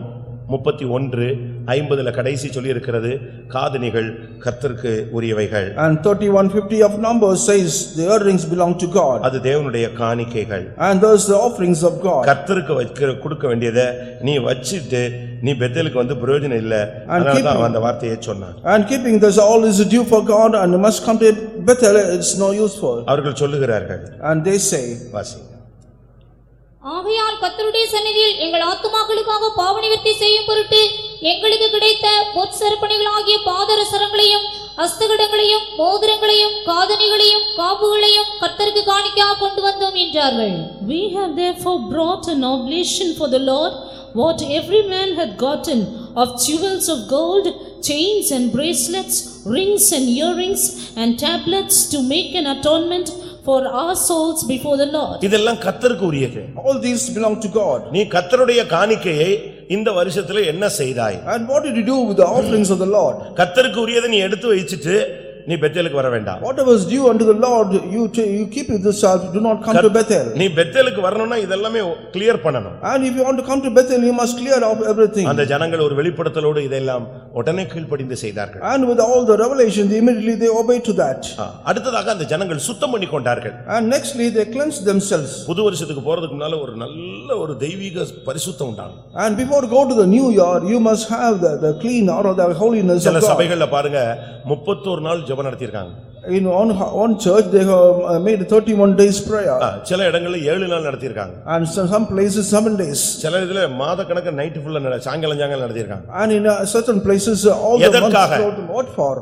Speaker 1: முப்பத்தி ஒன்று ஐம்பதுல கடைசி சொல்லி இருக்கிறது காதணிகள் கத்தருக்கு உரியவைகள்
Speaker 2: And thirty-one fifty of Numbers says the earrings belong to God.
Speaker 1: அது தேவனுடைய காணிக்கைகள்
Speaker 2: And those the offerings of God.
Speaker 1: கர்த்தருக்கு வைக்கிற கொடுக்க வேண்டியதை நீ வச்சிட்டு நீ பெத்தேலுக்கு வந்து பிரயோஜனம் இல்ல அதனால தான் அந்த வார்த்தையை சொன்னான்
Speaker 2: And keeping this all is due for God and must come to Bethel, it's no useful.
Speaker 1: அவர்கள் சொல்லுகிறார்கள்
Speaker 2: And they say,
Speaker 1: வாசிங்க
Speaker 3: ஆகையால் கர்த்தருடைய சந்நிதியில் எங்கள் ஆத்துமாக்களுக்காக பாவனிவர்த்தி செய்யும் பொருட்டு எங்களுக்கு கிடைத்த பொற்சரப்பணிகளாகிய பாதரசரங்களையும் அஸ்தகடங்களையும் மோதிரங்களையும் காதணிகளையும் காப்புகளையும் கர்த்தருக்கு காணிக்கையாக கொண்டு வந்தோம் என்றார்கள்
Speaker 4: We have therefore brought an oblation for the Lord, what every man had gotten of jewels of gold, chains and bracelets, rings and earrings, and tablets to make an atonement for our souls before the Lord.
Speaker 1: இதெல்லாம் கத்தருக்கு உரியது
Speaker 2: all these belong to God.
Speaker 1: நீ கத்தருடைய காணிக்கையை இந்த வருஷத்துல என்ன செய்தாய்
Speaker 2: And what did you do with the offerings of the Lord?
Speaker 1: கத்தருக்கு உரியதை நீ எடுத்து வச்சிட்டு நீ பெத்தேலுக்கு வர வேண்டாம்
Speaker 2: Whatever is due unto the Lord, you ta- you keep it yourself, do not come to Bethel.
Speaker 1: நீ பெத்தேலுக்கு வரணும்னா இதெல்லாமே கிளியர் பண்ணணும்
Speaker 2: And if you want to come to Bethel, you must clear off everything.
Speaker 1: அந்த ஜனங்கள் ஒரு வெளிப்படுத்தலோடு இதெல்லாம் உடனே கீழ்ப்படிந்து செய்தார்கள்
Speaker 2: And with all the revelation, they immediately they obeyed to that.
Speaker 1: ஆ, அடுத்ததாக அந்த ஜனங்கள் சுத்தம் பண்ணி கொண்டார்கள்
Speaker 2: And nextly, they cleansed themselves.
Speaker 1: புது வருஷத்துக்கு போறதுக்கு முன்னால ஒரு நல்ல ஒரு தெய்வீக பரிசுத்தம் உண்டாகும்
Speaker 2: And before go to the new year, you must have the, the clean or the holiness of
Speaker 1: சில. சபைகள்ல பாருங்க முப்பத்தோரு நாள் ஜெபம் நடத்தியிருக்காங்க
Speaker 2: In one, one church, they have uh, made thirty-one days prayer.
Speaker 1: சில இடங்கள்ல ஏழு நாள் நடத்தியிருக்காங்க
Speaker 2: And some, some places, seven days.
Speaker 1: சில இதுல மாத கணக்கு நைட்டு ஃபுல்லா சாயங்காலம் சாயங்காலம் நடத்தியிருக்காங்க
Speaker 2: And in uh, certain places, uh, all the months. What for?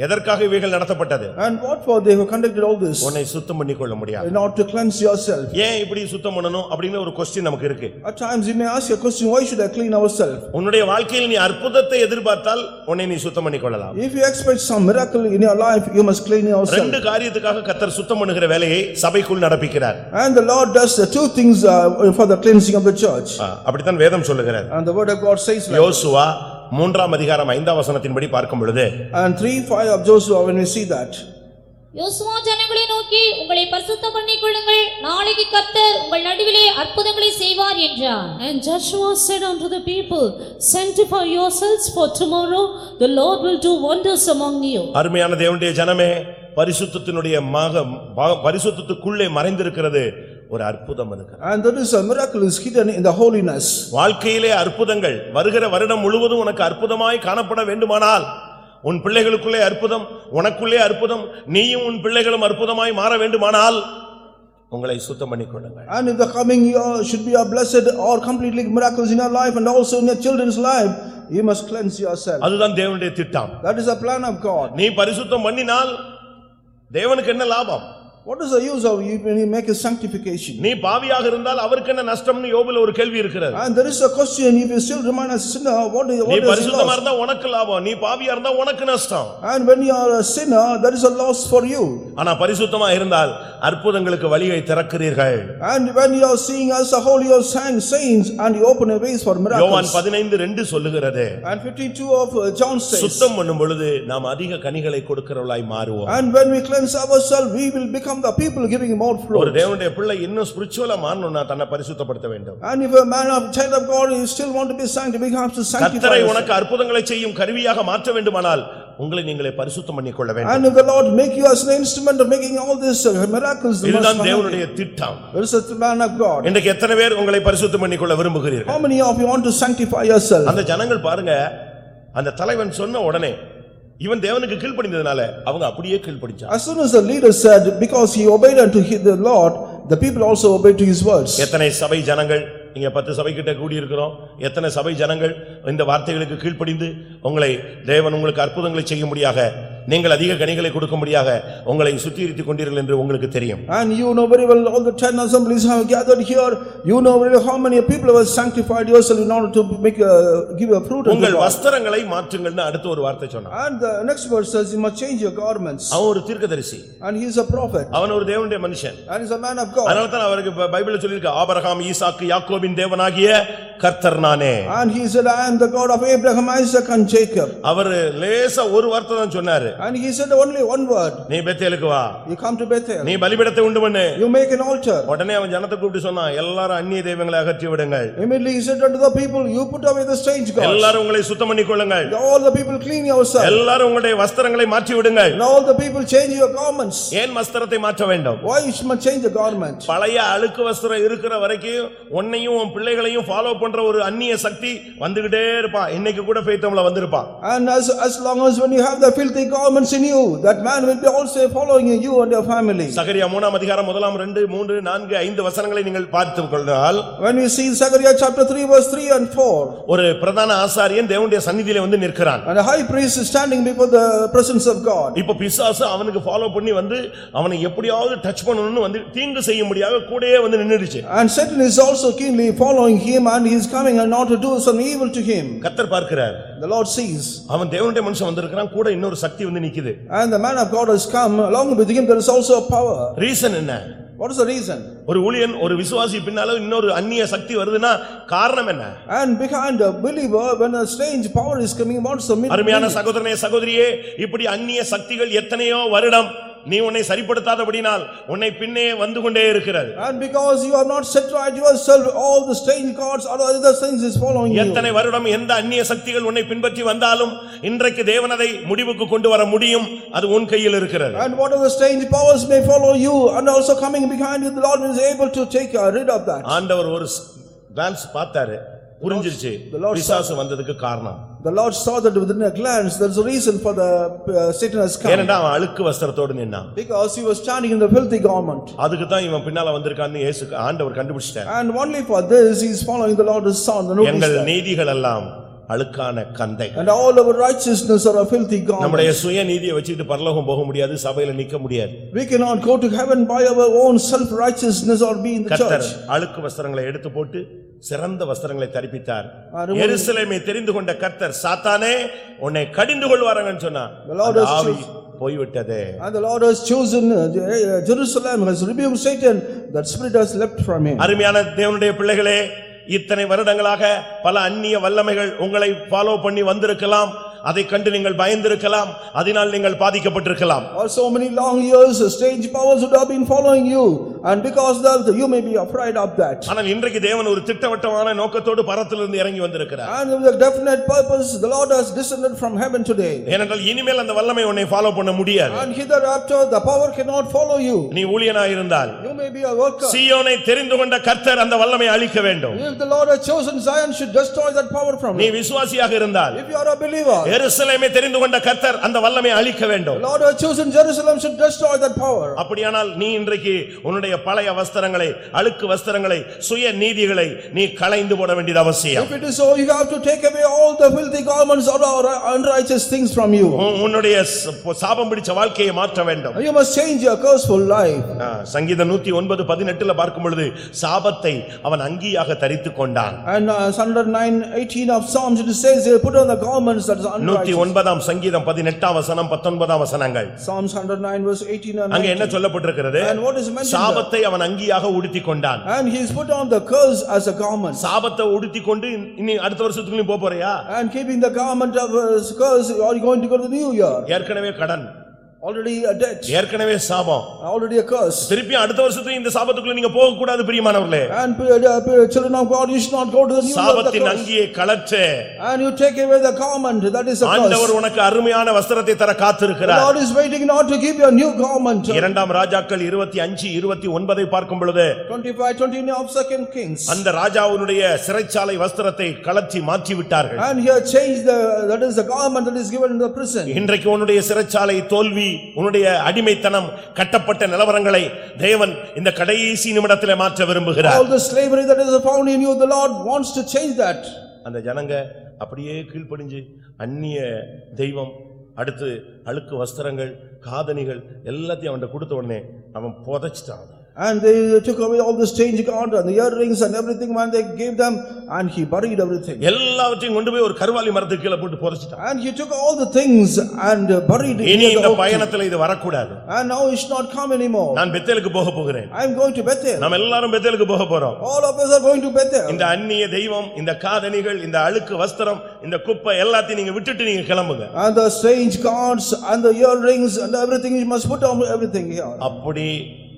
Speaker 1: எதற்காக இவைகள் நடத்தப்பட்டது
Speaker 2: And what for they have conducted all this?
Speaker 1: உன்னை சுத்தம் பண்ணி கொள்ள முடியாது
Speaker 2: In order to cleanse yourself.
Speaker 1: ஏன் இப்படி சுத்தம் பண்ணணும் அப்படின்னு ஒரு கொஸ்டின் நமக்கு இருக்கு
Speaker 2: At times you may ask a question, why should I clean ourselves?
Speaker 1: உன்னுடைய வாழ்க்கையில் நீ அற்புதத்தை எதிர்பார்த்தால் உன்னை நீ சுத்தம் பண்ணி கொள்ளலாம்
Speaker 2: If you expect some miracle in your life, you must clean yourself.
Speaker 1: ரெண்டு காரியத்துக்காக கத்தர் சுத்தம் பண்ணுகிற வேலையை சபைக்குள் நடப்பிக்கிறார்
Speaker 2: And the Lord does the two things uh, for the cleansing of the church.
Speaker 1: ஆ, அப்படித்தான் வேதம் சொல்லுகிறார்
Speaker 2: And the word of God says like,
Speaker 1: யோசுவா மூன்றாம் அதிகாரம் ஐந்தாம் வசனத்தின்படி பார்க்கும் பொழுது
Speaker 2: and three, five of Joshua, when we see that.
Speaker 3: யோசுவா ஜனங்களை நோக்கி உங்களை பரிசுத்தம் பண்ணிக் கொள்ளுங்கள் நாளைக்கு கர்த்தர் உங்கள் நடுவிலே அற்புதங்களை செய்வார் என்றார்
Speaker 4: And Joshua said unto the people, Sanctify yourselves, for tomorrow the Lord will do wonders among you.
Speaker 1: அருமையான தேவனுடைய ஜனமே பரிசுத்தத்தினுடைய மகம் பா- பரிசுத்தத்துக்குள்ளே மறைந்திருக்கிறது ஒரு அற்புதம் இருக்கிறது
Speaker 2: And there is a miracle is hidden in the holiness.
Speaker 1: வாழ்க்கையிலே அற்புதங்கள் வருகிற வருடம் முழுவதும் உனக்கு அற்புதமாய் காணப்பட வேண்டுமானால் உன் பிள்ளைகளுக்குள்ளே அற்புதம் உனக்குள்ளே அற்புதம் நீயும் உன் பிள்ளைகளும் அற்புதமாய் மாற வேண்டுமானால் உங்களை சுத்தம் பண்ணிக் கொள்ளுங்கள்
Speaker 2: And if the coming year should be a blessed or completely miracles in your life and also in your children's life, you must cleanse yourself.
Speaker 1: அதுதான் தேவனுடைய திட்டம்
Speaker 2: That is a plan of God.
Speaker 1: நீ பரிசுத்தம் பண்ணினால் தேவனுக்கு என்ன லாபம்
Speaker 2: What is the use of you when you make a sanctification?
Speaker 1: நீ பாவியாக இருந்தால் அவருக்கு என்ன நஷ்டம்னு யோபுல ஒரு கேள்வி இருக்கிறது
Speaker 2: And there is a question, if you still remain as a sinner, what is,
Speaker 1: நீ
Speaker 2: what is the
Speaker 1: பரிசுத்தமா
Speaker 2: loss?
Speaker 1: இருந்தா உனக்கு லாபம் நீ பாவியா இருந்தா உனக்கு நஷ்டம்
Speaker 2: And when you are a sinner, there is a loss for you.
Speaker 1: ஆனா பரிசுத்தமா இருந்தால் அற்புதங்களுக்கு வழியை திறக்கிறீர்கள்
Speaker 2: And when you are seeing us a holy or sang saints and you open a ways for
Speaker 1: யோவான்
Speaker 2: miracles.
Speaker 1: பதினைந்து ரெண்டு சொல்லுகிறது
Speaker 2: And fifty-two of uh, John says,
Speaker 1: சுத்தம் பண்ணும் பொழுது நாம் அதிக கனிகளை கொடுக்கிறவளாய் மாறுவோம்
Speaker 2: and when we cleanse ourselves, we will become the people giving more
Speaker 1: ஒரு
Speaker 2: fruit.
Speaker 1: தேவனுடைய பிள்ளை இன்னும் ஸ்பிரிச்சுவலா மாறணும்னா தன்னை பரிசுத்தப்படுத்த வேண்டும்
Speaker 2: And if a man of child of God, you still want to be sanctified, you have to sanctify
Speaker 1: கர்த்தரை. உனக்கு அற்புதங்களை செய்யும் கருவியாக மாற்ற வேண்டுமானால் உங்களை நீங்களே பரிசுத்தம் பண்ணிக் கொள்ள வேண்டும்
Speaker 2: And if the Lord make you as an instrument of making all these uh, miracles, must
Speaker 1: இதுதான் தேவனுடைய
Speaker 2: it.
Speaker 1: திட்டம்
Speaker 2: There is a plan of God.
Speaker 1: இன்றைக்கு எத்தனை பேர் உங்களை பரிசுத்தம் பண்ணிக்கொள்ள விரும்புகிறீர்கள்
Speaker 2: How many of you want to sanctify yourself?
Speaker 1: அந்த ஜனங்கள் பாருங்க அந்த தலைவன் சொன்ன உடனே இவன் தேவனுக்கு கீழ்ப்படிந்ததுனால அவங்க அப்படியே கீழ்ப்படிச்சாங்க
Speaker 2: As soon as the leader said, because he obeyed unto he- the Lord, the people also obeyed to his words.
Speaker 1: எத்தனை சபை ஜனங்கள் இங்க பத்து சபை கிட்ட கூடியிருக்கிறோம் எத்தனை சபை ஜனங்கள் இந்த வார்த்தைகளுக்கு கீழ்ப்படிந்து உங்களை தேவன் உங்களுக்கு அற்புதங்களை செய்யும்படியாக நீங்கள் அதிக கனிகளை கொடுக்கும்படியாக உங்களை சுத்திகரித்துக் கொண்டீர்கள் என்று உங்களுக்கு தெரியும்
Speaker 2: And you know very well, all the ten assemblies have gathered here, you know very well how many people have sanctified yourself in order to make, a- give a fruit unto
Speaker 1: உங்கள்
Speaker 2: God.
Speaker 1: வஸ்திரங்களை மாற்றுங்கள்னு அடுத்த ஒரு வார்த்தை சொன்னான்
Speaker 2: And the next verse says, you must change your garments.
Speaker 1: அவன் ஒரு தீர்க்கதரிசி
Speaker 2: And he is a prophet,
Speaker 1: அவன் ஒரு தேவனுடைய மனுஷன்
Speaker 2: and is a man of God.
Speaker 1: அதனால தான் அவருக்கு ப- பைபிள்ல சொல்லியிருக்கு ஆபரகாம் ஈசாக்கு யாக்கோபின் தேவனாகிய கர்த்தர் நானே
Speaker 2: And he said, I am the God of Abraham, Isaac and Jacob.
Speaker 1: அவர் லேசா ஒரு வார்த்தை தான் சொன்னாரு
Speaker 2: And he said only one word,
Speaker 1: நீ பெத்தேலுக்கு வா
Speaker 2: you come to Bethel,
Speaker 1: நீ பலிபீடத்தை உண்டு பண்ணு
Speaker 2: you make an altar.
Speaker 1: உடனே அவன் ஜனத்தை கூப்பிட்டு சொன்னான் எல்லாரும் அந்நிய தெய்வங்களை அகற்றி விடுங்கள்
Speaker 2: Immediately he said unto the people, you put away the strange gods.
Speaker 1: எல்லாரும் உங்களை சுத்தம் பண்ணிக் கொள்ளுங்கள்
Speaker 2: All the people clean yourself.
Speaker 1: எல்லாரும் உங்களுடைய வஸ்திரங்களை மாற்றி விடுங்கள்
Speaker 2: And all the people change your garments.
Speaker 1: ஏன் வஸ்திரத்தை மாற்ற வேண்டும்
Speaker 2: Why you must change the garment?
Speaker 1: பழைய அழுக்கு வஸ்திரம் இருக்கிற வரைக்கும் உன்னையும் உன் பிள்ளைகளையும் ஃபாலோ பண்ற ஒரு அந்நிய சக்தி வந்துகிட்டே இருப்பான் இன்னைக்கு கூட ஃபெய்த்தம்ல வந்திருப்பான்
Speaker 2: And as, as long as when you have the filthy garments in you, that man will be also following you and your family.
Speaker 1: சகரியா மூணாம் அதிகாரம் முதலாம் ரெண்டு மூன்று நான்கு ஐந்து வசனங்களை நீங்கள் பார்த்து கொண்டால்
Speaker 2: When we see Zechariah chapter 3 verse 3 and 4,
Speaker 1: ஒரு பிரதான ஆசாரியன் தேவனுடைய சந்நிதியில வந்து நிற்கிறான்
Speaker 2: and a high priest is standing before the presence of God.
Speaker 1: இப்ப பிசாசு அவனுக்கு ஃபாலோ பண்ணி வந்து அவனை எப்படியாவது டச் பண்ணணும்னு வந்து தீங்கு செய்யும்படியாக கூடயே வந்து நின்னுடுச்சு
Speaker 2: And Satan is also keenly following him and he is coming and not to do some evil to him.
Speaker 1: கத்தர் பார்க்கிறார்
Speaker 2: The Lord sees.
Speaker 1: அவன் தேவனுடைய மனுஷன் வந்திருக்கிறான் கூட இன்னொரு சக்தி வந்து நிக்குது
Speaker 2: And the man of God has come, along with him there is also a power.
Speaker 1: Reason என்ன
Speaker 2: What is the reason?
Speaker 1: ஒரு ஊழியன் ஒரு விசுவாசி பின்னால இன்னொரு அந்நிய சக்தி வருதுன்னா காரணம் என்ன
Speaker 2: And behind a believer, when a strange power is coming, what is the meaning?
Speaker 1: அருமையான சகோதரனே சகோதரியே இப்படி அந்நிய சக்திகள் எத்தனையோ வருடம் நீ உன்னை சரிப்படுத்தாதபடினால் உன்னை பின்னே வந்து கொண்டே இருக்கிறது
Speaker 2: And because you are not set right yourself, all the strange gods or other things is following you.
Speaker 1: எத்தனை வருடம் எந்த அந்நிய சக்திகள் உன்னை பின்பற்றி வந்தாலும் இன்றைக்கு தேவன் அதை முடிவுக்கு கொண்டு வர முடியும் அது உன் கையில் இருக்கிறது
Speaker 2: And what are the strange powers may follow you and also coming behind you, the Lord is able to take uh, rid of that.
Speaker 1: ஆண்டவர் ஒரு டான்ஸ் பார்த்தாரு புரிஞ்சிருச்சு
Speaker 2: Lord
Speaker 1: பிசாசு வந்ததுக்கு காரணம்
Speaker 2: The Lord saw that within a glance, there is a reason for the uh, Satan has come.
Speaker 1: ஏனென்றா அவன் அழுக்கு வஸ்திரத்தோடு நின்னான்
Speaker 2: Because he was standing in the filthy garment.
Speaker 1: அதுக்கு தான் இவன் பின்னால வந்திருக்கான்னு இயேசு ஆண்டவர் கண்டுபிடிச்சிட்டார்
Speaker 2: And only for this, he is following the Lord's son, the notice
Speaker 1: எங்கள். நீதிகள் எல்லாம் அழுக்கான கந்தை
Speaker 2: And all our righteousness are a filthy
Speaker 1: நம்முடைய
Speaker 2: garment.
Speaker 1: சுய நீதியை வச்சுக்கிட்டு பரலோகம் போக முடியாது சபையில நிக்க முடியாது
Speaker 2: We cannot go to heaven by our own self-righteousness or be in the
Speaker 1: கர்த்தர்
Speaker 2: church.
Speaker 1: அழுக்கு வஸ்திரங்களை எடுத்து போட்டு சிறந்த வஸ்திரங்களை தரிப்பித்தார் எருசலேமை தெரிந்து கொண்ட கர்த்தர் சாத்தானே உன்னை கடிந்து கொள்வாரங்கன்னு
Speaker 2: chosen-
Speaker 1: போய்விட்டது
Speaker 2: And the Lord has chosen uh, Je- Jerusalem, has rebuked Satan, that spirit has leapt from him.
Speaker 1: அருமையான தேவனுடைய பிள்ளைகளே இத்தனை வருடங்களாக பல அந்நிய வல்லமைகள் உங்களை ஃபாலோ பண்ணி வந்திருக்கலாம். அதை கண்டு நீங்கள் பயந்திருக்கலாம் அதனால் நீங்கள் பாதிக்கப்பட்டிருக்கலாம்
Speaker 2: For so many long years, strange powers would have been following you, and because that, you may be afraid of that.
Speaker 1: ஆனால் இன்றைக்கு தேவன் ஒரு திட்டவட்டமான நோக்கத்தோடு பரத்திலிருந்து இறங்கி வந்திருக்கிறார்
Speaker 2: And with a definite purpose, the Lord has descended from heaven today.
Speaker 1: ஏனென்றால் இனிமேல் அந்த வல்லமை உன்னை ஃபாலோ பண்ண முடியாது
Speaker 2: And hitherafter, the power cannot follow you.
Speaker 1: நீ ஊழியனாய் இருந்தால்
Speaker 2: You may be a worker.
Speaker 1: சீயோனை தெரிந்து கொண்ட கர்த்தர் அந்த வல்லமை அழிக்க வேண்டும்
Speaker 2: If the Lord has chosen Zion, should destroy that power from
Speaker 1: நீ
Speaker 2: you.
Speaker 1: விசுவாசியாக இருந்தால்
Speaker 2: If you are a believer,
Speaker 1: எருசலேமை தெரிந்து கொண்ட கர்த்தர் அந்த வல்லமை அழிக்க வேண்டும்
Speaker 2: the Lord has chosen Jerusalem, should destroy that power.
Speaker 1: அப்படியானால் நீ இன்றைக்கு உன்னுடைய பழைய வஸ்திரங்களை அழுக்கு வஸ்திரங்களை சுய நீதிகளை நீ களைந்து போட வேண்டியது அவசியம்
Speaker 2: If it is so, you have to take away all the filthy garments or or unrighteous things from you.
Speaker 1: உன்- உன்னுடைய ச- சாபம் பிடிச்ச வாழ்க்கையை மாற்ற வேண்டும்
Speaker 2: You must change your curseful life.
Speaker 1: ஆ, சங்கீதம் நூத்தி ஒன்பது பதினெட்டுல பார்க்கும் பொழுது சாபத்தை அவன் அங்கியாக தரித்துக் கொண்டான்
Speaker 2: And uh, 109, 18 of Psalms, it says, they put on the garments that is
Speaker 1: நூத்தி. ஒன்பதாம் சங்கீதம் பதினெட்டாம் வசனம் பத்தொன்பதாம் வசனங்கள்
Speaker 2: Psalms 109 verse 18 and
Speaker 1: அங்க என்ன
Speaker 2: 19.
Speaker 1: சொல்லப்பட்டிருக்கிறது
Speaker 2: And what is mentioned there?
Speaker 1: சாபத்தை அவன் அங்கியாக உடுத்திக் கொண்டான்
Speaker 2: And he is put on the curse as a garment.
Speaker 1: சாபத்தை உடுத்திக் கொண்டு இனி அடுத்த வருஷத்துக்கு நீ போப் போறியா
Speaker 2: And keeping the garment of uh, curse, are you going to go to the new year?
Speaker 1: ஏற்கனவே கடன்
Speaker 2: already a debt,
Speaker 1: ஏற்கனவே சாபம்
Speaker 2: already a curse.
Speaker 1: திருப்பி அடுத்த வருஷத்துக்கு இந்த சாபத்துக்குள்ள நீங்க போக கூடாது பிரியமானவர்களே
Speaker 2: And uh, uh, children of God, you should not go to the new
Speaker 1: சாபத்தின். அங்கியை கலற்று
Speaker 2: And you take away the garment, that is a
Speaker 1: ஆண்டவர்
Speaker 2: curse.
Speaker 1: உனக்கு அருமையான வஸ்திரத்தை தர காத்திருக்கிறார்
Speaker 2: Lord is waiting not to give you a new garment.
Speaker 1: இரண்டாம் ராஜாக்கள் இருபத்தி அஞ்சு இருபத்தி ஒன்பதை பார்க்கும் பொழுது
Speaker 2: Twenty-five, twenty of second kings.
Speaker 1: அந்த ராஜாவினுடைய சிறைச்சாலை வஸ்திரத்தை கலற்றி மாற்றி விட்டார்கள்
Speaker 2: And here change the, that is the garment that is given in the prison.
Speaker 1: இன்றைக்கு உன்னுடைய சிறைச்சாலை தோல்வி உன்னுடைய அடிமைத்தனம் கட்டப்பட்ட நிலவரங்களை தேவன் இந்த கடைசி நிமிடத்திலே மாற்ற விரும்புகிறார்
Speaker 2: All the slavery that is found in you, the Lord wants to change that.
Speaker 1: அந்த ஜனங்க அப்படியே கீழ்ப்படிஞ்சு அந்நிய தெய்வம் அடுத்து அழுக்கு வஸ்திரங்கள் காதணிகள் எல்லாத்தையும் அவன்கிட்ட கொடுத்த உடனே அவன் புதைச்சிட்டான்.
Speaker 2: And they took away all the strange god and the earrings and everything when they gave them and he buried everything.
Speaker 1: எல்லாவற்றையும் கொண்டு போய் ஒரு கருவாலி மரத்துக்கு கீழே போட்டு புதைச்சிட்டான்
Speaker 2: And he took all the things and buried it
Speaker 1: இனி இந்த. பயணத்துல இது வரக்கூடாது
Speaker 2: And now it should not come anymore.
Speaker 1: நான் பெத்தேலுக்கு போக போகிறேன்
Speaker 2: I am going to Bethel.
Speaker 1: நாம் எல்லாரும் பெத்தேலுக்கு போக போறோம்
Speaker 2: All of us are going to Bethel.
Speaker 1: இந்த அந்நிய தெய்வம் இந்த காதணிகள் இந்த அழுக்கு வஸ்திரம் இந்த குப்பை எல்லாத்தையும் நீங்க விட்டுட்டு நீங்க கிளம்புங்க
Speaker 2: And the strange gods and the earrings and everything, you must put on everything here.
Speaker 1: அப்படி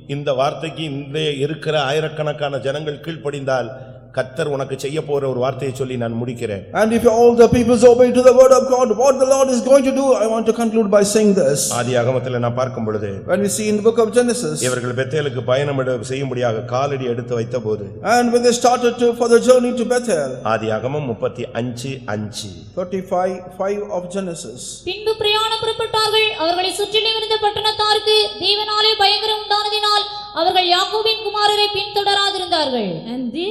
Speaker 1: இந்த வார்த்தைக்கு இந்த இருக்கிற ஆயிரக்கணக்கான ஜனங்கள் கீழ்ப்படிந்தால் கத்தர் உனக்கு செய்ய போற ஒரு வார்த்தையை சொல்லி நான் முடிக்கிறேன்
Speaker 2: And if all the peoples obey to the word of God, what the Lord is going to do, I want to conclude by saying this.
Speaker 1: ஆதி அகமத்தில் நான் பார்க்கும் பொழுது
Speaker 2: When we see in the book of Genesis,
Speaker 1: இவர்கள் பெத்தேலுக்கு பயணம் எடு- செய்யும்படியாக காலடி எடுத்து வைத்த போது
Speaker 2: and when they started to, for the journey to Bethel,
Speaker 1: ஆதி அகமம் முப்பத்தி அஞ்சு அஞ்சு
Speaker 2: thirty-five, five of Genesis.
Speaker 3: பின்பு பிரயாணம் புறப்பட்டார்கள் அவர்களை சுற்றிலும் இருந்த பட்டணத்தாருக்கு தேவனாலே பயங்கரம் உண்டானதினால் அவர்கள் யாக்கோபின் குமாரரை பின்தொடராதிருந்தார்கள்
Speaker 4: And they